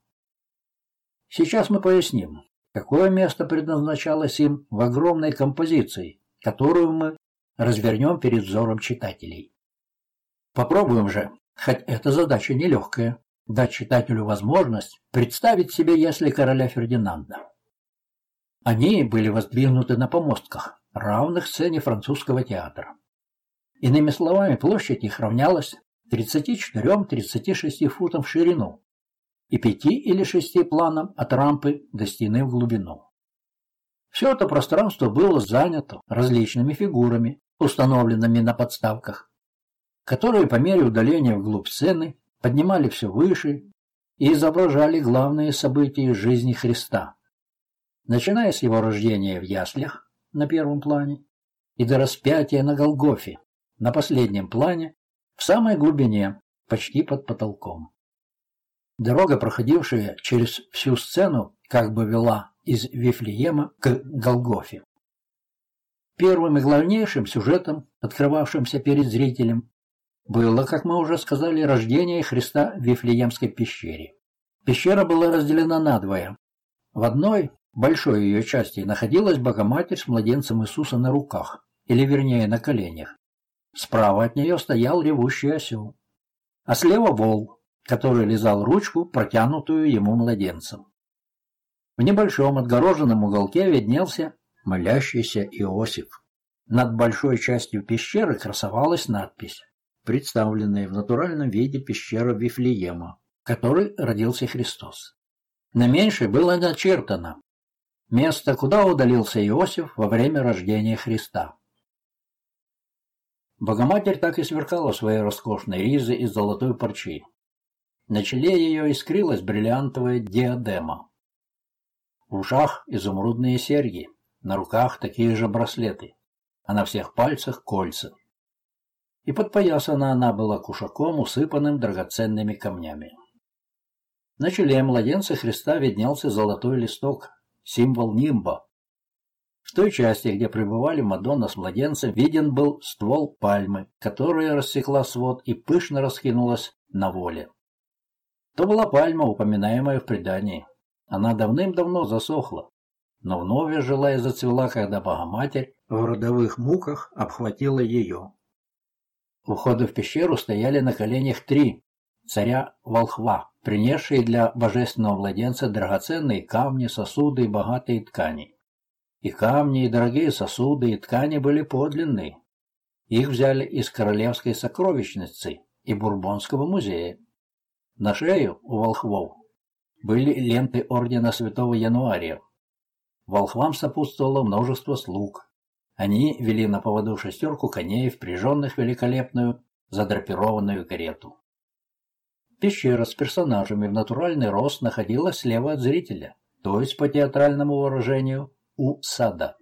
Сейчас мы поясним, какое место предназначалось им в огромной композиции, которую мы развернем перед взором читателей. Попробуем же, хоть эта задача нелегкая, дать читателю возможность представить себе ясли короля Фердинанда. Они были воздвигнуты на помостках, равных сцене французского театра. Иными словами, площадь их равнялась 34-36 футам в ширину и 5 или 6 планам от рампы до стены в глубину. Все это пространство было занято различными фигурами, установленными на подставках, которые по мере удаления вглубь сцены поднимали все выше и изображали главные события жизни Христа, начиная с его рождения в яслях на первом плане и до распятия на Голгофе на последнем плане в самой глубине, почти под потолком. Дорога, проходившая через всю сцену, как бы вела из Вифлеема к Голгофе. Первым и главнейшим сюжетом, открывавшимся перед зрителем, было, как мы уже сказали, рождение Христа в Вифлеемской пещере. Пещера была разделена надвое. В одной, большой ее части, находилась Богоматерь с младенцем Иисуса на руках, или вернее на коленях. Справа от нее стоял ревущий осел, а слева вол, который лизал ручку, протянутую ему младенцем. В небольшом отгороженном уголке виднелся молящийся Иосиф. Над большой частью пещеры красовалась надпись, представленная в натуральном виде пещера Вифлеема, в которой родился Христос. На меньшей было начертано место, куда удалился Иосиф во время рождения Христа. Богоматерь так и сверкала своей роскошной ризой из золотой парчи. На челе ее искрилась бриллиантовая диадема. В ушах изумрудные серьги, на руках такие же браслеты, а на всех пальцах кольца. И подпоясана она была кушаком, усыпанным драгоценными камнями. На челе младенца Христа виднелся золотой листок, символ нимба, в той части, где пребывали Мадонна с младенцем, виден был ствол пальмы, которая рассекла свод и пышно раскинулась на воле. То была пальма, упоминаемая в предании. Она давным-давно засохла, но вновь жила и зацвела, когда Богоматерь в родовых муках обхватила ее. У входа в пещеру стояли на коленях три царя волхва, принесшие для божественного младенца драгоценные камни, сосуды и богатые ткани. И камни, и дорогие сосуды, и ткани были подлинные. Их взяли из королевской сокровищницы и Бурбонского музея. На шею у волхвов были ленты ордена святого Януария. Волхвам сопутствовало множество слуг. Они вели на поводу шестерку коней, впряженных в великолепную задрапированную карету. Пещера с персонажами в натуральный рост находилась слева от зрителя, то есть по театральному выражению у сада.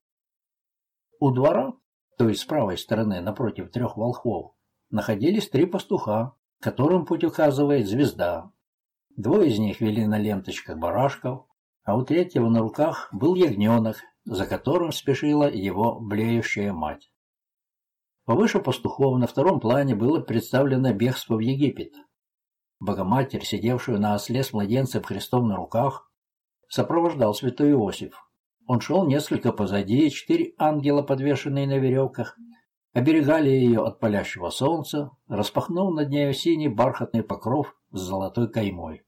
У двора, то есть с правой стороны, напротив трех волхвов, находились три пастуха, которым путь указывает звезда. Двое из них вели на ленточках барашков, а у третьего на руках был ягненок, за которым спешила его блеющая мать. Повыше пастухов на втором плане было представлено бегство в Египет. Богоматерь, сидевшую на осле с младенцем Христом на руках, сопровождал святой Иосиф. Он шел несколько позади, четыре ангела, подвешенные на веревках, оберегали ее от палящего солнца, распахнув над нею синий бархатный покров с золотой каймой.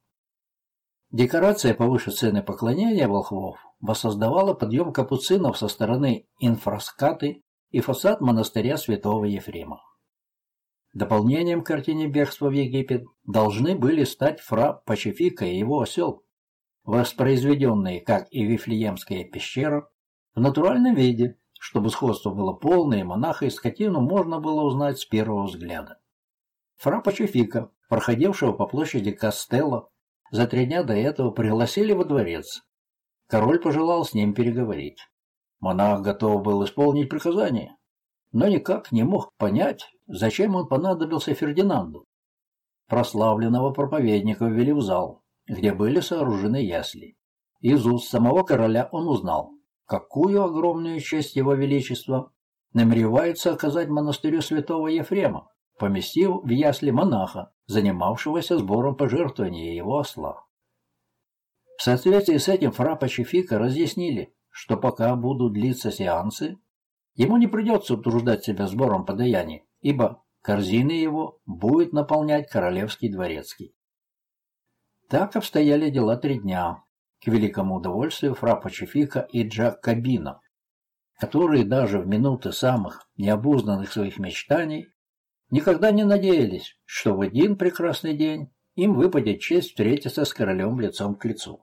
Декорация повыше сцены поклонения волхвов воссоздавала подъем капуцинов со стороны инфраскаты и фасад монастыря святого Ефрема. Дополнением к картине бегства в Египет должны были стать фра Пачефика и его осел, воспроизведенные, как и Вифлеемская пещера, в натуральном виде, чтобы сходство было полное, монаха и скотину можно было узнать с первого взгляда. Фра Пачефика, проходившего по площади Кастелло, за три дня до этого пригласили во дворец. Король пожелал с ним переговорить. Монах готов был исполнить приказание, но никак не мог понять, зачем он понадобился Фердинанду. Прославленного проповедника ввели в зал, где были сооружены ясли. Из уст самого короля он узнал, какую огромную честь его величество намеревается оказать монастырю святого Ефрема, поместив в ясли монаха, занимавшегося сбором пожертвований его осла. В соответствии с этим фра Пачефика разъяснили, что пока будут длиться сеансы, Ему не придется утруждать себя сбором подаяний, ибо корзины его будет наполнять королевский дворецкий. Так обстояли дела три дня, к великому удовольствию фра Пачефика и Джакобина, которые даже в минуты самых необузданных своих мечтаний никогда не надеялись, что в один прекрасный день им выпадет честь встретиться с королем лицом к лицу.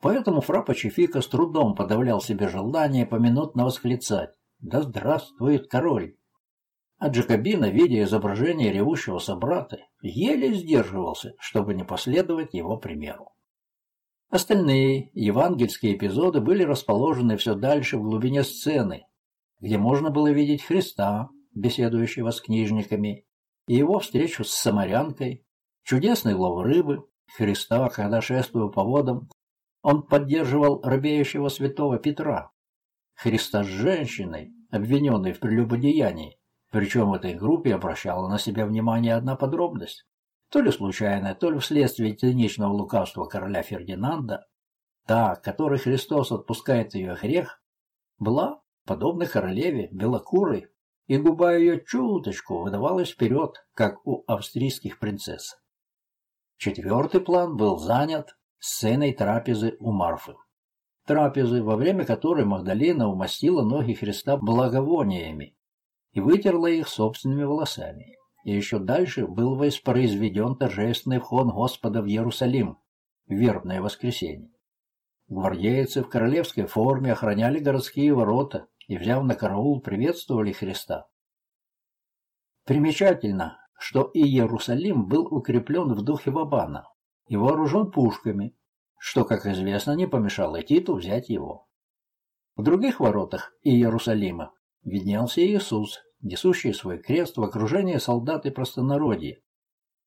Поэтому фра Пачефика с трудом подавлял себе желание поминутно восклицать «Да здравствует король!». А Джакобина, видя изображение ревущего собрата, еле сдерживался, чтобы не последовать его примеру. Остальные евангельские эпизоды были расположены все дальше в глубине сцены, где можно было видеть Христа, беседующего с книжниками, и его встречу с самарянкой, чудесный лов рыбы, Христа, когда, шествуя по водам, он поддерживал робеющего святого Петра, Христа с женщиной, обвиненной в прелюбодеянии, причем в этой группе обращала на себя внимание одна подробность. То ли случайно, то ли вследствие циничного лукавства короля Фердинанда, та, которой Христос отпускает ее грех, была, подобна королеве, белокурой, и губа ее чуточку выдавалась вперед, как у австрийских принцесс. Четвертый план был занят сценой трапезы у Марфы. Трапезы, во время которой Магдалина умастила ноги Христа благовониями и вытерла их собственными волосами и еще дальше был воспроизведен торжественный вход Господа в Иерусалим в вербное воскресенье. Гвардейцы в королевской форме охраняли городские ворота и, взяв на караул, приветствовали Христа. Примечательно, что и Иерусалим был укреплен в духе Вабана и вооружен пушками, что, как известно, не помешало Титу взять его. В других воротах Иерусалима виднелся Иисус, несущий свой крест в окружении солдат и простонародья.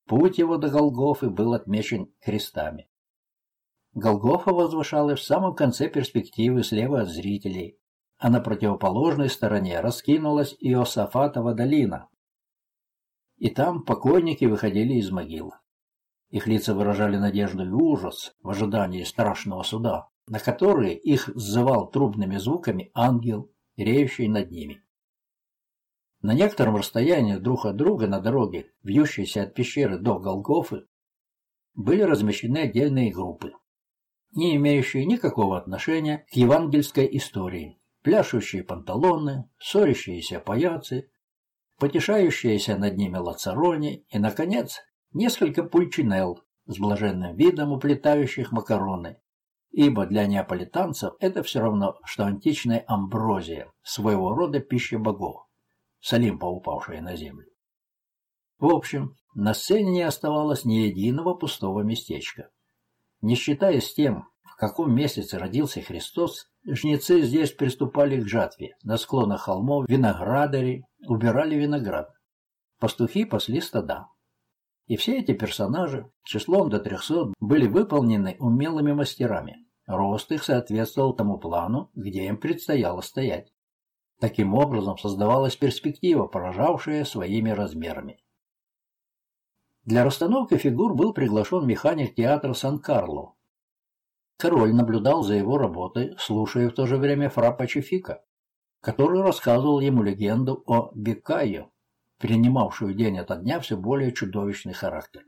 Путь его до Голгофы был отмечен крестами. Голгофа возвышалась в самом конце перспективы слева от зрителей, а на противоположной стороне раскинулась Иосафатова долина. И там покойники выходили из могил. Их лица выражали надежду и ужас в ожидании страшного суда, на который их сзывал трубными звуками ангел, реющий над ними. На некотором расстоянии друг от друга на дороге, вьющейся от пещеры до Голгофы, были размещены отдельные группы, не имеющие никакого отношения к евангельской истории. Пляшущие панталоны, ссорящиеся паяцы, потешающиеся над ними лацарони и, наконец, несколько пульчинел с блаженным видом уплетающих макароны, ибо для неаполитанцев это все равно, что античная амброзия, своего рода пища богов с Олимпа упавшие на землю. В общем, на сцене не оставалось ни единого пустого местечка. Не считаясь тем, в каком месяце родился Христос, жнецы здесь приступали к жатве. На склонах холмов виноградари убирали виноград. Пастухи пасли стада. И все эти персонажи, числом до трехсот, были выполнены умелыми мастерами. Рост их соответствовал тому плану, где им предстояло стоять. Таким образом создавалась перспектива, поражавшая своими размерами. Для расстановки фигур был приглашен механик театра Сан-Карло. Король наблюдал за его работой, слушая в то же время фра Пачефика, который рассказывал ему легенду о Бекайо, принимавшую день ото дня все более чудовищный характер.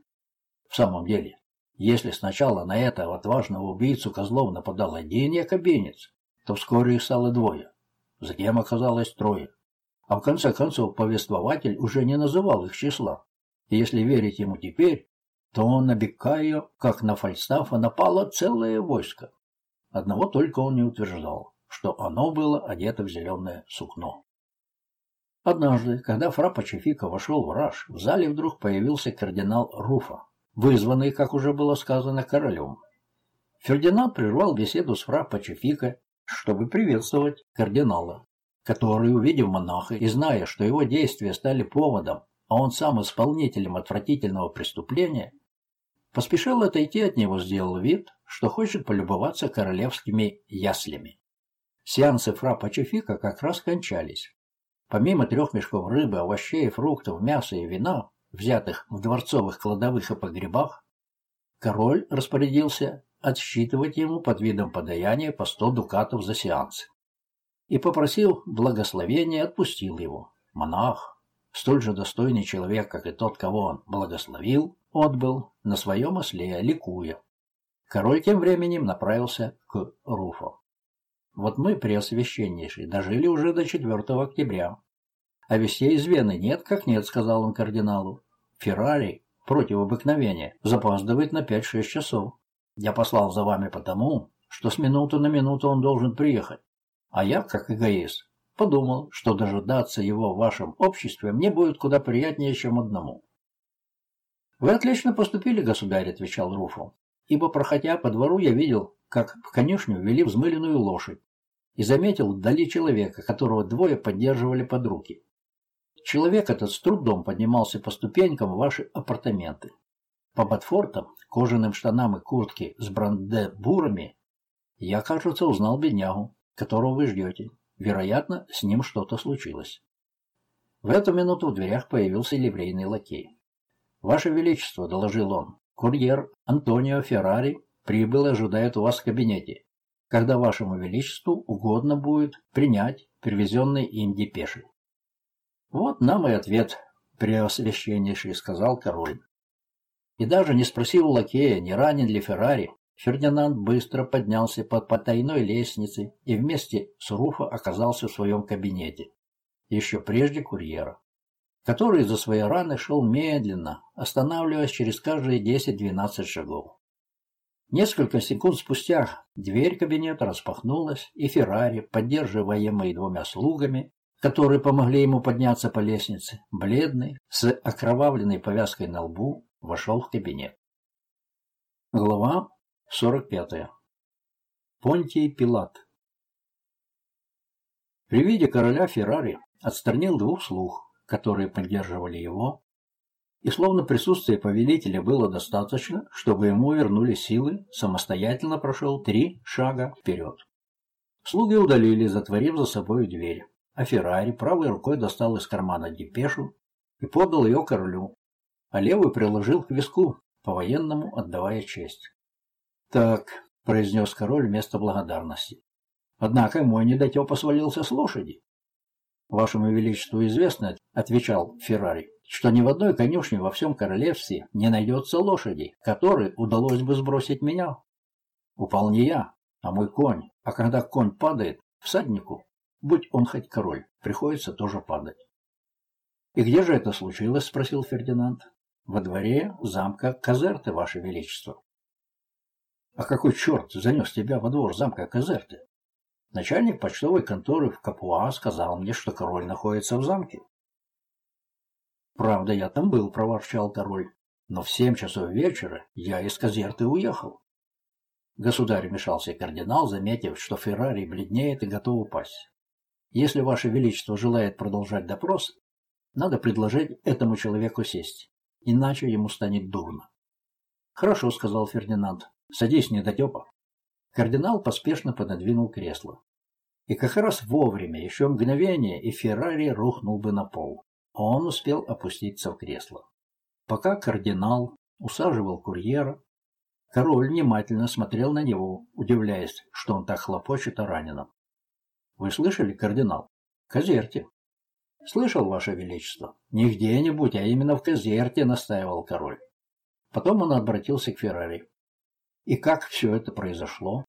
В самом деле, если сначала на этого отважного убийцу козлов нападал один якобинец, то вскоре их стало двое. Затем оказалось трое. А в конце концов повествователь уже не называл их числа. И если верить ему теперь, то на Беккайо, как на Фальстафа, напало целое войско. Одного только он не утверждал, что оно было одето в зеленое сукно. Однажды, когда фра Пачефика вошел в раж, в зале вдруг появился кардинал Руфа, вызванный, как уже было сказано, королем. Фердинанд прервал беседу с фра Пачефика чтобы приветствовать кардинала, который, увидев монаха и зная, что его действия стали поводом, а он сам исполнителем отвратительного преступления, поспешил отойти от него, сделал вид, что хочет полюбоваться королевскими яслями. Сеансы фра Пачефика как раз кончались. Помимо трех мешков рыбы, овощей, фруктов, мяса и вина, взятых в дворцовых кладовых и погребах, король распорядился отсчитывать ему под видом подаяния по сто дукатов за сеанс. и попросил благословения, отпустил его. Монах, столь же достойный человек, как и тот, кого он благословил, отбыл на своем осле, ликуя. Король тем временем направился к Руфу. Вот мы, преосвященнейший, дожили уже до 4 октября. А вестей из Вены нет, как нет, сказал он кардиналу. Феррари, против обыкновения, запаздывает на 5-6 часов. Я послал за вами потому, что с минуты на минуту он должен приехать. А я, как эгоист, подумал, что дожидаться его в вашем обществе мне будет куда приятнее, чем одному. «Вы отлично поступили, государь», — отвечал Руфу, «ибо, проходя по двору, я видел, как в конюшню ввели взмыленную лошадь и заметил вдали человека, которого двое поддерживали под руки. Человек этот с трудом поднимался по ступенькам в ваши апартаменты. По ботфортам, кожаным штанам и куртке с брандебурами я, кажется, узнал беднягу, которого вы ждете. Вероятно, с ним что-то случилось. В эту минуту в дверях появился ливрейный лакей. «Ваше Величество», — доложил он, — «курьер Антонио Феррари прибыл и ожидает вас в кабинете, когда Вашему Величеству угодно будет принять привезенный им депеши». «Вот нам и ответ, преосвященнейший», — сказал король. И даже не спросив у лакея, не ранен ли Феррари, Фердинанд быстро поднялся по потайной лестнице и вместе с Руфо оказался в своем кабинете, еще прежде курьера который за свои раны шел медленно, останавливаясь через каждые 10-12 шагов. Несколько секунд спустя дверь кабинета распахнулась, и Феррари, поддерживаемый двумя слугами, которые помогли ему подняться по лестнице, бледный, с окровавленной повязкой на лбу, вошел в кабинет. Глава 45. Понтий Пилат При виде короля Феррари отстранил двух слуг, которые поддерживали его, и словно присутствие повелителя было достаточно, чтобы ему вернули силы, самостоятельно прошел три шага вперед. Слуги удалили, затворив за собой дверь, а Феррари правой рукой достал из кармана депешу и подал ее королю, а левую приложил к виску, по-военному отдавая честь. «Так», — произнес король вместо благодарности, — «однако мой недотепа свалился с лошади. «Вашему Величеству известно, — отвечал Феррари, — что ни в одной конюшне во всем королевстве не найдется лошади, которой удалось бы сбросить меня. Упал не я, а мой конь, а когда конь падает, всаднику, будь он хоть король, приходится тоже падать. «И где же это случилось?» — спросил Фердинанд. «Во дворе замка Казерты, Ваше Величество». «А какой черт занес тебя во двор замка Казерты?» Начальник почтовой конторы в Капуа сказал мне, что король находится в замке. «Правда, я там был», — проворчал король. «Но в семь часов вечера я из Казерты уехал». Государь вмешался кардинал, заметив, что Феррари бледнеет и готов упасть. «Если Ваше Величество желает продолжать допрос, надо предложить этому человеку сесть, иначе ему станет дурно». «Хорошо», — сказал Фердинанд. «Садись, недотепа». Кардинал поспешно пододвинул кресло. И как раз вовремя, еще мгновение, и Феррари рухнул бы на пол. Он успел опуститься в кресло. Пока кардинал усаживал курьера, король внимательно смотрел на него, удивляясь, что он так хлопочет о раненом. «Вы слышали, кардинал? Казерте». «Слышал, Ваше Величество. Не где-нибудь, а именно в Казерте», — настаивал король. Потом он обратился к Феррари. И как все это произошло?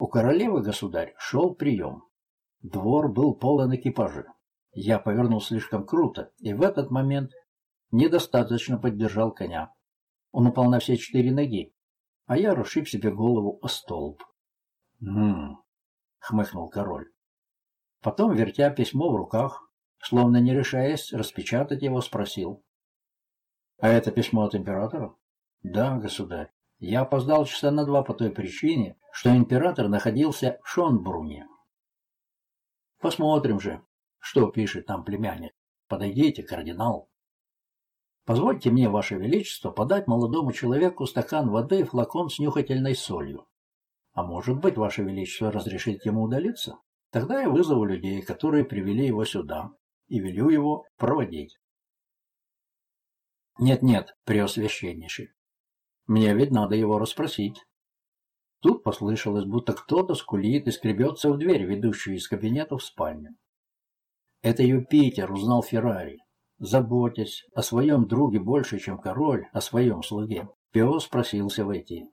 У королевы, государь, шел прием. Двор был полон экипажа. Я повернул слишком круто, и в этот момент недостаточно поддержал коня. Он упал на все четыре ноги, а я расшиб себе голову о столб. «Хм...» — хмыкнул король. Потом, вертя письмо в руках, словно не решаясь распечатать его, спросил. «А это письмо от императора?» «Да, государь. Я опоздал часа на два по той причине, что император находился в Шонбруне. Посмотрим же, что пишет там племянник. Подойдите, кардинал. Позвольте мне, Ваше Величество, подать молодому человеку стакан воды и флакон с нюхательной солью. А может быть, Ваше Величество разрешит ему удалиться? Тогда я вызову людей, которые привели его сюда, и велю его проводить. Нет-нет, преосвященнейший, мне ведь надо его расспросить. Тут послышалось, будто кто-то скулит и скребется в дверь, ведущую из кабинета в спальню. Это Юпитер, узнал Феррари. Заботясь о своем друге больше, чем король, о своем слуге, пес просился войти.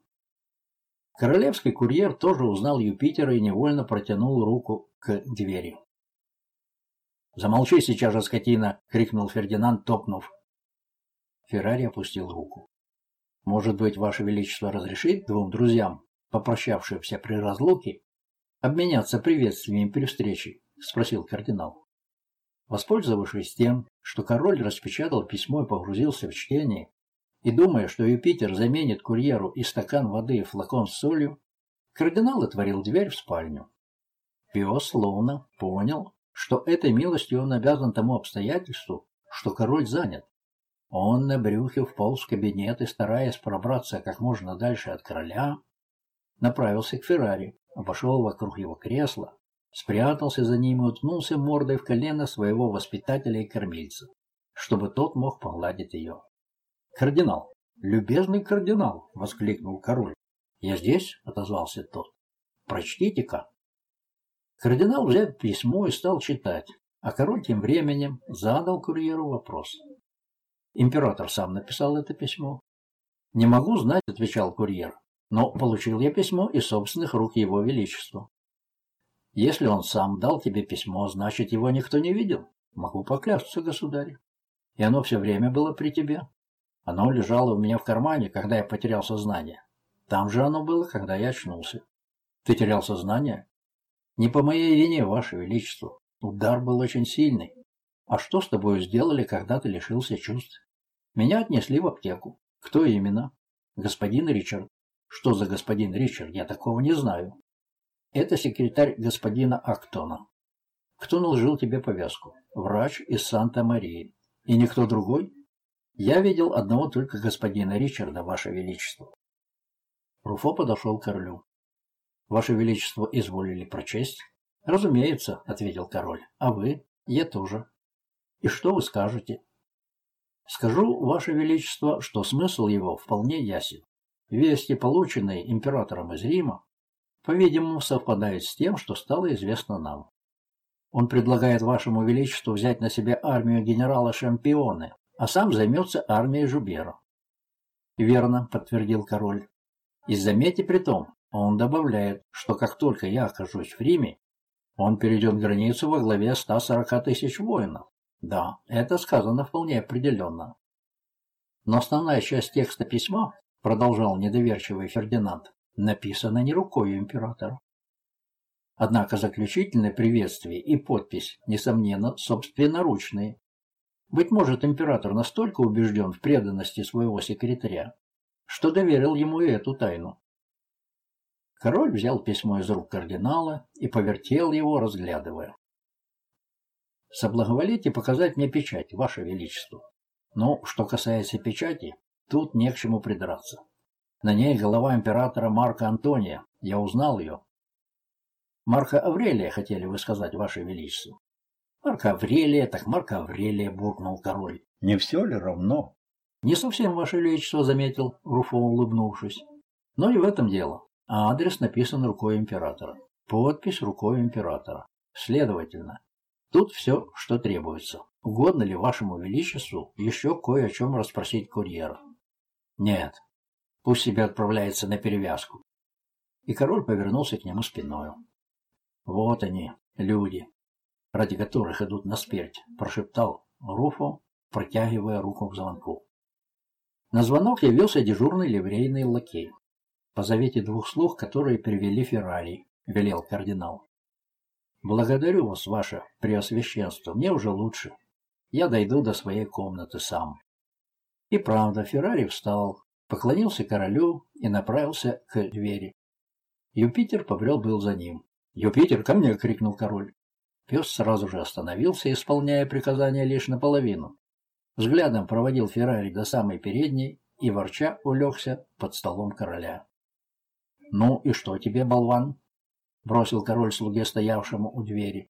Королевский курьер тоже узнал Юпитера и невольно протянул руку к двери. «Замолчи сейчас же, скотина!» — крикнул Фердинанд, топнув. Феррари опустил руку. «Может быть, Ваше Величество разрешит двум друзьям попрощавшимся при разлуке, обменяться приветствиями при встрече? — спросил кардинал. Воспользовавшись тем, что король распечатал письмо и погрузился в чтение, и думая, что Юпитер заменит курьеру и стакан воды и флакон с солью, кардинал отворил дверь в спальню. Пес словно понял, что этой милостью он обязан тому обстоятельству, что король занят. Он на брюхе вполз в кабинет и, стараясь пробраться как можно дальше от короля, направился к Феррари, обошел вокруг его кресла, спрятался за ним и уткнулся мордой в колено своего воспитателя и кормильца, чтобы тот мог погладить ее. «Кардинал! Любезный кардинал!» — воскликнул король. «Я здесь?» — отозвался тот. «Прочтите-ка!» Кардинал взял письмо и стал читать, а король тем временем задал курьеру вопрос. Император сам написал это письмо. «Не могу знать», — отвечал курьер. Но получил я письмо из собственных рук Его Величества. Если он сам дал тебе письмо, значит, его никто не видел. Могу поклясться, государь. И оно все время было при тебе. Оно лежало у меня в кармане, когда я потерял сознание. Там же оно было, когда я очнулся. Ты терял сознание? Не по моей вине, Ваше Величество. Удар был очень сильный. А что с тобой сделали, когда ты лишился чувств? Меня отнесли в аптеку. Кто именно? Господин Ричард. Что за господин Ричард? Я такого не знаю. Это секретарь господина Актона. Кто наложил тебе повязку? Врач из Санта-Марии. И никто другой? Я видел одного только господина Ричарда, ваше величество. Руфо подошел к королю. Ваше величество изволили прочесть? Разумеется, ответил король. А вы? Я тоже. И что вы скажете? Скажу, ваше величество, что смысл его вполне ясен. Вести, полученные императором из Рима, по-видимому, совпадают с тем, что стало известно нам. Он предлагает вашему величеству взять на себя армию генерала Шампионы, а сам займется армией Жубера. Верно, подтвердил король. И заметьте при том, он добавляет, что как только я окажусь в Риме, он перейдет границу во главе 140 тысяч воинов. Да, это сказано вполне определенно. Но основная часть текста письма продолжал недоверчивый Фердинанд, написано не рукой императора. Однако заключительное приветствие и подпись, несомненно, собственноручные. Быть может, император настолько убежден в преданности своего секретаря, что доверил ему и эту тайну. Король взял письмо из рук кардинала и повертел его, разглядывая. «Соблаговолите показать мне печать, Ваше Величество. Но, что касается печати, Тут не к чему придраться. На ней голова императора Марка Антония. Я узнал ее. Марка Аврелия, хотели вы сказать, ваше величество. Марка Аврелия, так Марка Аврелия, буркнул король. Не все ли равно? Не совсем, ваше величество, заметил Руфо, улыбнувшись. Но и в этом дело. А адрес написан рукой императора. Подпись рукой императора. Следовательно, тут все, что требуется. Угодно ли вашему величеству еще кое о чем расспросить курьера? Нет, пусть себе отправляется на перевязку. И король повернулся к нему спиною. Вот они, люди, ради которых идут на смерть, прошептал Руфо, протягивая руку к звонку. На звонок явился дежурный ливрейный лакей. «Позовите двух слуг, которые привели Феррари», — велел кардинал. «Благодарю вас, ваше преосвященство, мне уже лучше. Я дойду до своей комнаты сам». И правда, Феррари встал, поклонился королю и направился к двери. Юпитер побрел был за ним. «Юпитер, ко мне!» — крикнул король. Пес сразу же остановился, исполняя приказания лишь наполовину. Взглядом проводил Феррари до самой передней и, ворча, улегся под столом короля. «Ну и что тебе, болван?» — бросил король слуге, стоявшему у двери.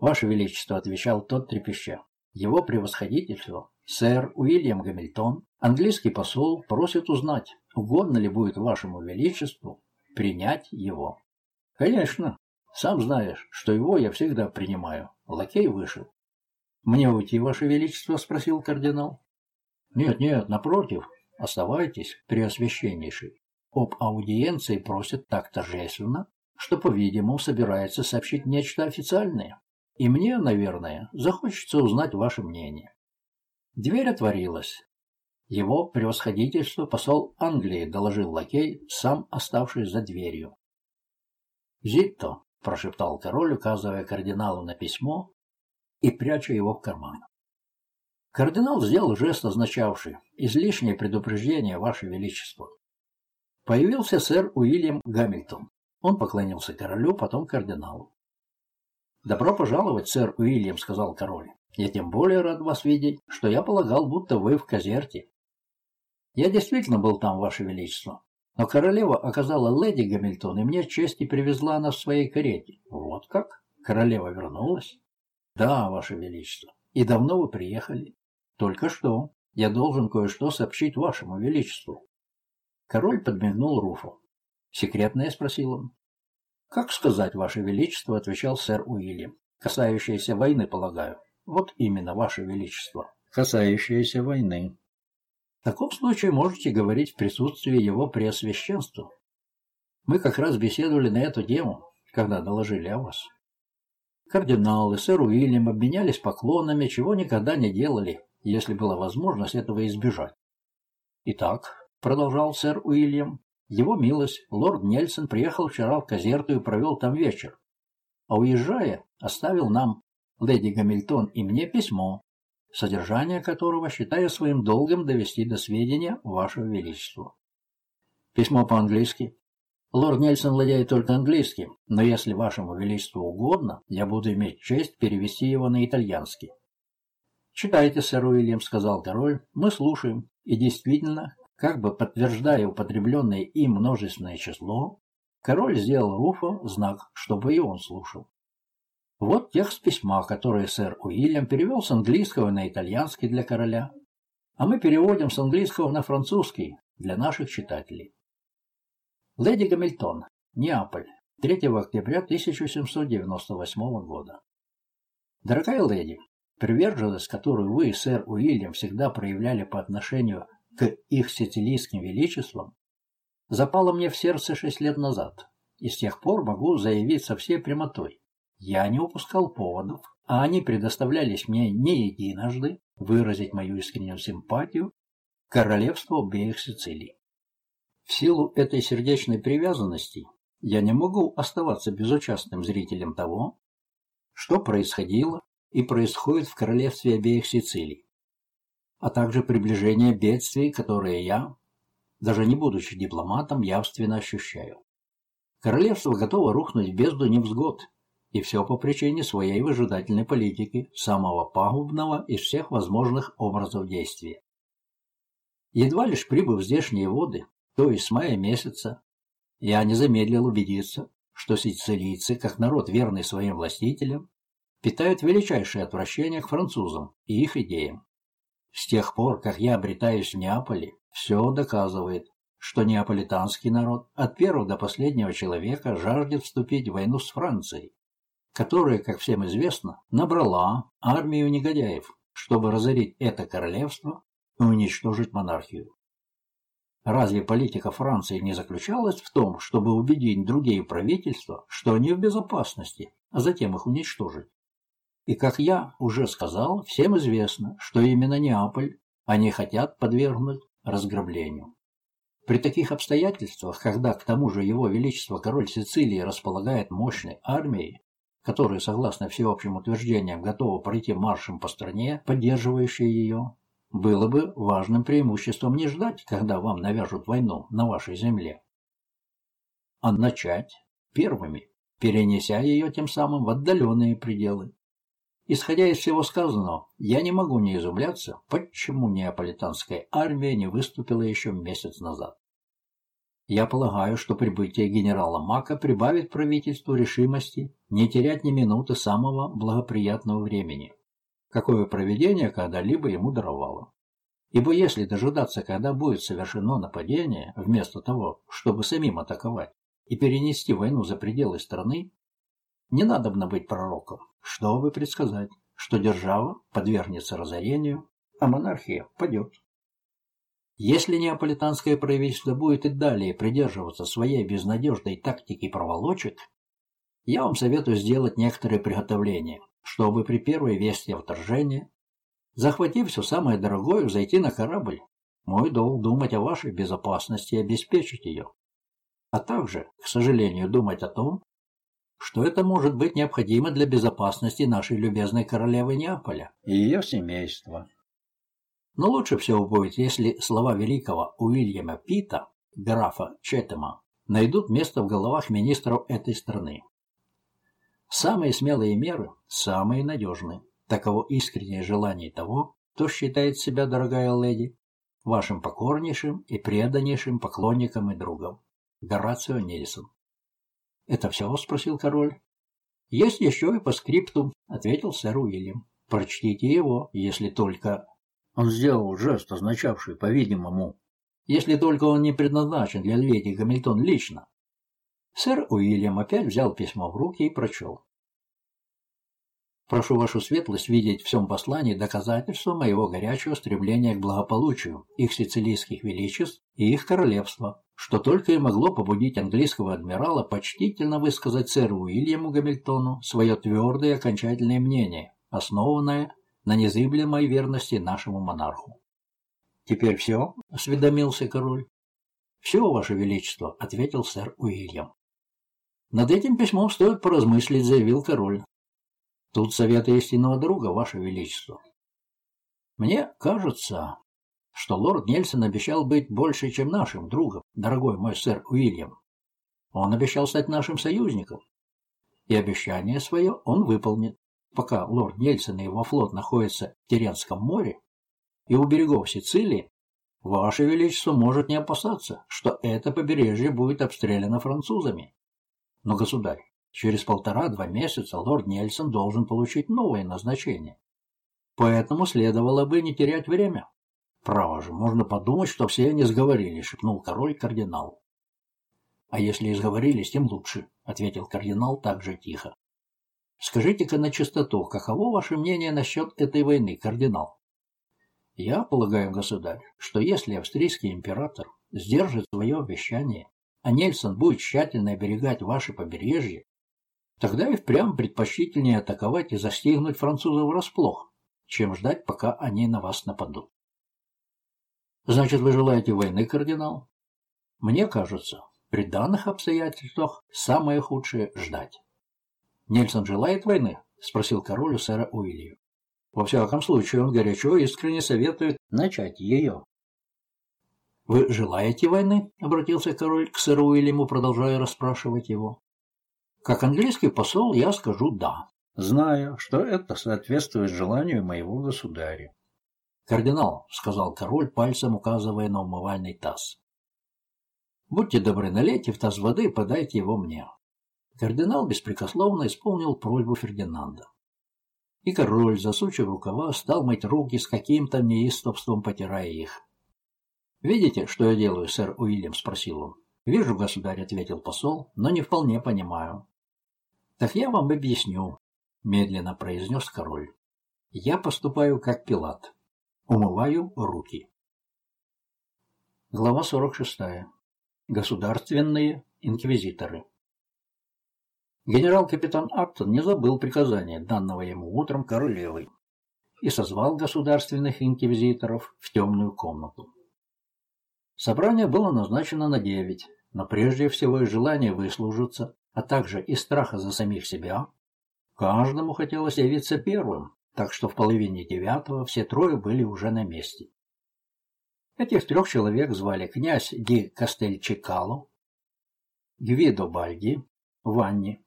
«Ваше Величество», — отвечал тот трепеща, — «его превосходительство Сэр Уильям Гамильтон, английский посол, просит узнать, угодно ли будет вашему величеству принять его. Конечно, сам знаешь, что его я всегда принимаю. Лакей вышел. Мне уйти, Ваше Величество? Спросил кардинал. Нет, нет, напротив, оставайтесь, преосвященнейший. Об аудиенции просят так торжественно, что, по-видимому, собирается сообщить нечто официальное. И мне, наверное, захочется узнать ваше мнение. Дверь отворилась. Его превосходительство посол Англии доложил лакей, сам оставшись за дверью. «Зитто», — прошептал король, указывая кардиналу на письмо и пряча его в карман. Кардинал сделал жест, означавший «излишнее предупреждение, Ваше Величество». Появился сэр Уильям Гамильтон. Он поклонился королю, потом кардиналу. «Добро пожаловать, сэр Уильям», — сказал король. «Я тем более рад вас видеть, что я полагал, будто вы в Казерте». «Я действительно был там, Ваше Величество, но королева оказала леди Гамильтон, и мне честь и привезла нас в своей карете». «Вот как? Королева вернулась?» «Да, Ваше Величество. И давно вы приехали?» «Только что. Я должен кое-что сообщить Вашему Величеству». Король подмигнул Руфу. «Секретное?» — спросил он. «Как сказать, Ваше Величество?» — отвечал сэр Уильям. «Касающееся войны, полагаю». «Вот именно, Ваше Величество. Касающееся войны». В таком случае можете говорить в присутствии его преосвященства. Мы как раз беседовали на эту тему, когда доложили о вас. Кардинал и сэр Уильям обменялись поклонами, чего никогда не делали, если была возможность этого избежать. «Итак», — продолжал сэр Уильям, его милость, лорд Нельсон, приехал вчера в Казерту и провел там вечер. А уезжая, оставил нам, леди Гамильтон и мне, письмо, содержание которого считаю своим долгом довести до сведения Вашего Величества. Письмо по-английски. Лорд Нельсон владеет только английским, но если Вашему Величеству угодно, я буду иметь честь перевести его на итальянский. «Читайте, сэр Уильям», — сказал король, — «мы слушаем». И действительно, как бы подтверждая употребленное им множественное число, король сделал Руфу знак, чтобы и он слушал. Вот текст письма, который сэр Уильям перевел с английского на итальянский для короля, а мы переводим с английского на французский для наших читателей. Леди Гамильтон, Неаполь, 3 октября 1798 года. Дорогая леди, приверженность, которую вы, сэр Уильям, всегда проявляли по отношению к их сицилийским величествам, запало мне в сердце шесть лет назад, и с тех пор могу заявить со всей прямотой. Я не упускал поводов, а они предоставлялись мне не единожды выразить мою искреннюю симпатию королевству обеих Сицилий. В силу этой сердечной привязанности я не могу оставаться безучастным зрителем того, что происходило и происходит в королевстве обеих Сицилий а также приближение бедствий, которые я, даже не будучи дипломатом, явственно ощущаю. Королевство готово рухнуть в бездну невзгод, и все по причине своей выжидательной политики, самого пагубного из всех возможных образов действия. Едва лишь прибыв в здешние воды, то есть с мая месяца, я не замедлил убедиться, что сицилийцы, как народ верный своим властителям, питают величайшее отвращение к французам и их идеям. С тех пор, как я обретаюсь в Неаполе, все доказывает, что неаполитанский народ от первого до последнего человека жаждет вступить в войну с Францией, которая, как всем известно, набрала армию негодяев, чтобы разорить это королевство и уничтожить монархию. Разве политика Франции не заключалась в том, чтобы убедить другие правительства, что они в безопасности, а затем их уничтожить? И, как я уже сказал, всем известно, что именно Неаполь они хотят подвергнуть разграблению. При таких обстоятельствах, когда к тому же его величество король Сицилии располагает мощной армией, которая, согласно всеобщим утверждениям, готова пройти маршем по стране, поддерживающей ее, было бы важным преимуществом не ждать, когда вам навяжут войну на вашей земле, а начать первыми, перенеся ее тем самым в отдаленные пределы. Исходя из всего сказанного, я не могу не изумляться, почему неаполитанская армия не выступила еще месяц назад. Я полагаю, что прибытие генерала Мака прибавит правительству решимости не терять ни минуты самого благоприятного времени, какое проведение когда-либо ему даровало. Ибо если дожидаться, когда будет совершено нападение, вместо того, чтобы самим атаковать, и перенести войну за пределы страны, не надо быть пророком, чтобы предсказать, что держава подвергнется разорению, а монархия падет. Если неаполитанское правительство будет и далее придерживаться своей безнадежной тактики проволочек, я вам советую сделать некоторые приготовления, чтобы при первой вести о вторжении, захватив все самое дорогое, зайти на корабль. Мой долг думать о вашей безопасности и обеспечить ее. А также, к сожалению, думать о том, что это может быть необходимо для безопасности нашей любезной королевы Неаполя и ее семейства. Но лучше всего будет, если слова великого Уильяма Пита, графа Четема, найдут место в головах министров этой страны. Самые смелые меры – самые надежные. Таково искреннее желание того, кто считает себя, дорогая леди, вашим покорнейшим и преданнейшим поклонником и другом. Горацио Нельсон. «Это все?» – спросил король. «Есть еще и по скрипту», – ответил сэр Уильям. «Прочтите его, если только он сделал жест, означавший, по-видимому, если только он не предназначен для леди Гамильтон лично. Сэр Уильям опять взял письмо в руки и прочел. Прошу вашу светлость видеть в всем послании доказательство моего горячего стремления к благополучию их сицилийских величеств и их королевства, что только и могло побудить английского адмирала почтительно высказать сэру Уильяму Гамильтону свое твердое и окончательное мнение, основанное на незыблемой верности нашему монарху. «Теперь все?» — осведомился король. «Все, ваше величество», — ответил сэр Уильям. «Над этим письмом стоит поразмыслить», — заявил король. «Тут советы истинного друга, ваше величество». «Мне кажется, что лорд Нельсон обещал быть больше, чем нашим другом, дорогой мой сэр Уильям. Он обещал стать нашим союзником, и обещание свое он выполнит пока лорд Нельсон и его флот находятся в Теренском море и у берегов Сицилии, Ваше Величество может не опасаться, что это побережье будет обстреляно французами. Но, государь, через полтора-два месяца лорд Нельсон должен получить новое назначение. Поэтому следовало бы не терять время. Право же, можно подумать, что все они сговорились, шепнул король кардинал. А если и сговорились, тем лучше, ответил кардинал также тихо. Скажите-ка на чистоту, каково ваше мнение насчет этой войны, кардинал? Я полагаю, государь, что если австрийский император сдержит свое обещание, а Нельсон будет тщательно оберегать ваше побережье, тогда и впрямь предпочтительнее атаковать и застигнуть французов врасплох, чем ждать, пока они на вас нападут. Значит, вы желаете войны, кардинал? Мне кажется, при данных обстоятельствах самое худшее – ждать. «Нельсон желает войны?» — спросил король у сэра Уилья. «Во всяком случае, он горячо и искренне советует начать ее». «Вы желаете войны?» — обратился король к сэру Уильяму, продолжая расспрашивать его. «Как английский посол я скажу «да», зная, что это соответствует желанию моего государя». «Кардинал», — сказал король, пальцем указывая на умывальный таз. «Будьте добры, налейте в таз воды и подайте его мне. Кардинал беспрекословно исполнил просьбу Фердинанда. И король, засучив рукава, стал мыть руки с каким-то неистовством, потирая их. «Видите, что я делаю, сэр Уильям?» – спросил он. «Вижу, государь», – ответил посол, – «но не вполне понимаю». «Так я вам объясню», – медленно произнес король. «Я поступаю как Пилат. Умываю руки». Глава 46. Государственные инквизиторы. Генерал-капитан Актон не забыл приказания, данного ему утром королевой, и созвал государственных инквизиторов в темную комнату. Собрание было назначено на девять, но прежде всего из желания выслужиться, а также из страха за самих себя, каждому хотелось явиться первым, так что в половине девятого все трое были уже на месте. Этих трех человек звали князь Ди Кастельчикало, Гвидо Бальди, Ванни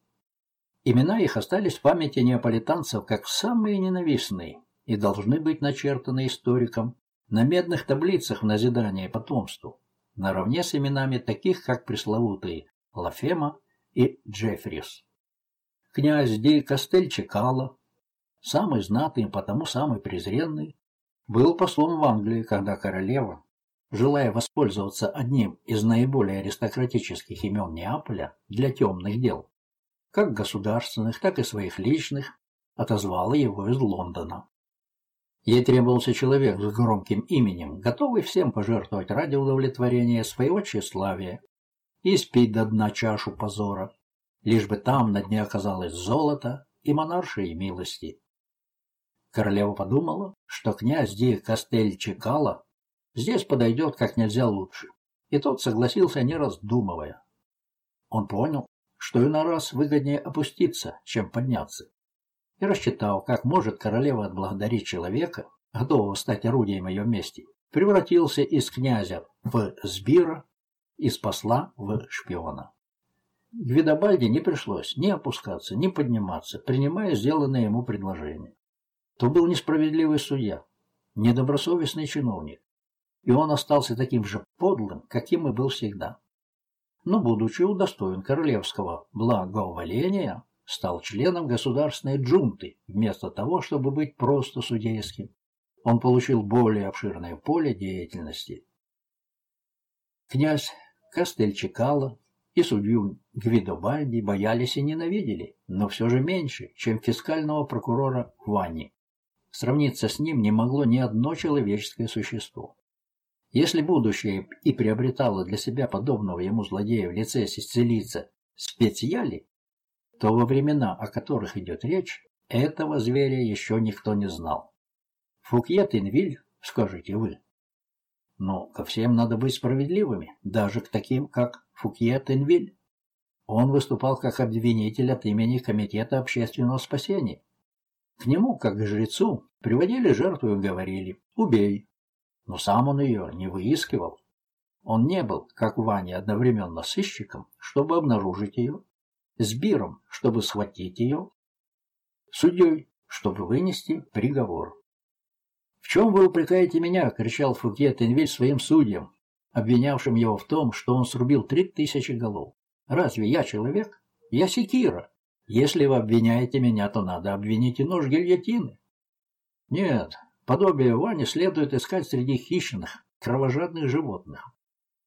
Имена их остались в памяти неаполитанцев как самые ненавистные и должны быть начертаны историком на медных таблицах в назидание потомству, наравне с именами таких, как пресловутые Лафема и Джеффрис. Князь Ди Кастель Чекало, самый знатный и потому самый презренный, был послом в Англии, когда королева, желая воспользоваться одним из наиболее аристократических имен Неаполя для темных дел, как государственных, так и своих личных, отозвала его из Лондона. Ей требовался человек с громким именем, готовый всем пожертвовать ради удовлетворения своего тщеславия и спить до дна чашу позора, лишь бы там на дне оказалось золото и монаршие милости. Королева подумала, что князь Ди Кастель Чекала здесь подойдет как нельзя лучше, и тот согласился, не раздумывая. Он понял, что иной раз выгоднее опуститься, чем подняться, и рассчитал, как может королева отблагодарить человека, готового стать орудием ее мести, превратился из князя в сбира, из посла в шпиона. Гвидобальде не пришлось ни опускаться, ни подниматься, принимая сделанное ему предложение. То был несправедливый судья, недобросовестный чиновник, и он остался таким же подлым, каким и был всегда. Но, будучи удостоен королевского благоволения, стал членом государственной джунты, вместо того, чтобы быть просто судейским. Он получил более обширное поле деятельности. Князь Кастельчикало и судью Гвидобальди боялись и ненавидели, но все же меньше, чем фискального прокурора Вани. Сравниться с ним не могло ни одно человеческое существо. Если будущее и приобретало для себя подобного ему злодея в лице сицилийца специали, то во времена, о которых идет речь, этого зверя еще никто не знал. Фукье Тинвиль, скажете вы. Но ко всем надо быть справедливыми, даже к таким, как Фукье Тинвиль. Он выступал как обвинитель от имени Комитета общественного спасения. К нему, как к жрецу, приводили жертву и говорили «убей». Но сам он ее не выискивал. Он не был, как Ваня, одновременно сыщиком, чтобы обнаружить ее, с биром, чтобы схватить ее, судьей, чтобы вынести приговор. «В чем вы упрекаете меня?» — кричал Фуке Тенвиль своим судьям, обвинявшим его в том, что он срубил три тысячи голов. «Разве я человек? Я секира. Если вы обвиняете меня, то надо обвинить и нож гильотины». Нет, подобие Вани следует искать среди хищных, кровожадных животных.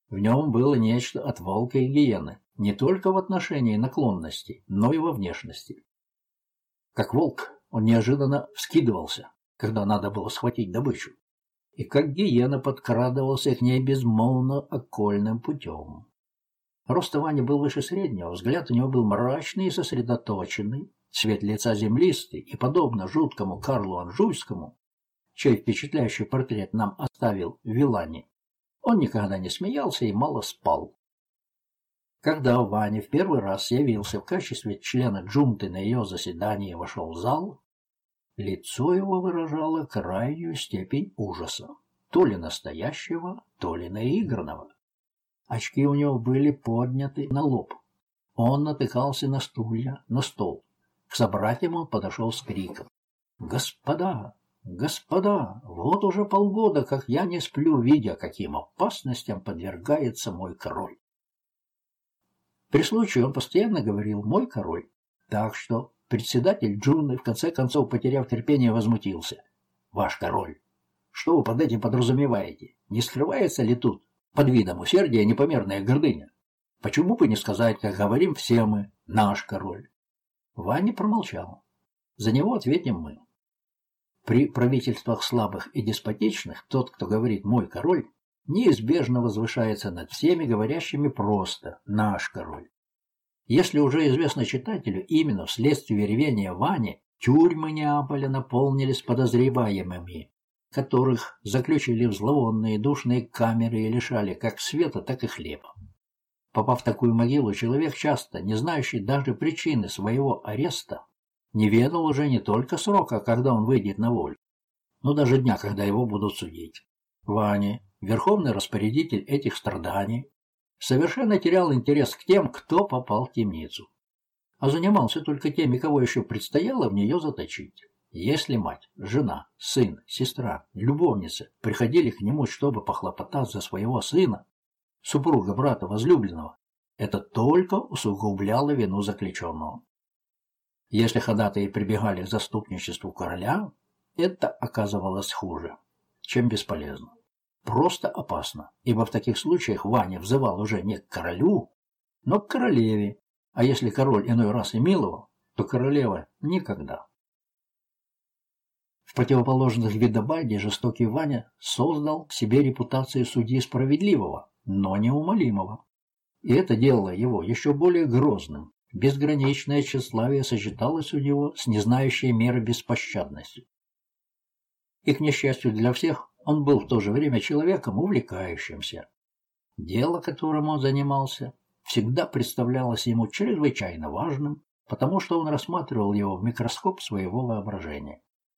В нем было нечто от волка и гиены, не только в отношении наклонностей, но и во внешности. Как волк, он неожиданно вскидывался, когда надо было схватить добычу, и как гиена подкрадывался к ней безмолвно окольным путем. Рост Вани был выше среднего, взгляд у него был мрачный и сосредоточенный, цвет лица землистый, и, подобно жуткому Карлу Анжуйскому, чей впечатляющий портрет нам оставил Вилани, он никогда не смеялся и мало спал. Когда Ваня в первый раз явился в качестве члена джунты на ее заседании и вошел в зал, лицо его выражало крайнюю степень ужаса, то ли настоящего, то ли наигранного. Очки у него были подняты на лоб. Он натыкался на стулья, на стол. К собратьям он подошел с криком. «Господа! Господа! Вот уже полгода, как я не сплю, видя, каким опасностям подвергается мой король. При случае он постоянно говорил «мой король». Так что председатель Джуны, в конце концов, потеряв терпение, возмутился. «Ваш король, что вы под этим подразумеваете? Не скрывается ли тут под видом усердия непомерная гордыня? Почему бы не сказать, как говорим все мы, наш король?» Ваня промолчал. За него ответим мы. При правительствах слабых и деспотичных тот, кто говорит «мой король», неизбежно возвышается над всеми говорящими просто «наш король». Если уже известно читателю, именно вследствие ревения Вани тюрьмы Неаполя наполнились подозреваемыми, которых заключили в зловонные душные камеры и лишали как света, так и хлеба. Попав в такую могилу, человек часто, не знающий даже причины своего ареста, не ведал уже не только срока, когда он выйдет на волю, но даже дня, когда его будут судить. Ваня, верховный распорядитель этих страданий, совершенно терял интерес к тем, кто попал в темницу, а занимался только теми, кого еще предстояло в нее заточить. Если мать, жена, сын, сестра, любовница приходили к нему, чтобы похлопотать за своего сына, супруга брата возлюбленного, это только усугубляло вину заключенного. Если ходатаи прибегали к заступничеству короля, это оказывалось хуже, чем бесполезно. просто опасно, ибо в таких случаях Ваня взывал уже не к королю, но к королеве, а если король иной раз и миловал, то королева никогда. В противоположных видобайде жестокий Ваня создал себе репутацию судьи справедливого, но неумолимого. И это делало его еще более грозным. Безграничное тщеславие сочеталось у него с незнающей меры беспощадностью. И, к несчастью для всех, он был в то же время человеком увлекающимся. Дело, которым он занимался, всегда представлялось ему чрезвычайно важным, потому что он рассматривал его в микроскоп своего воображения.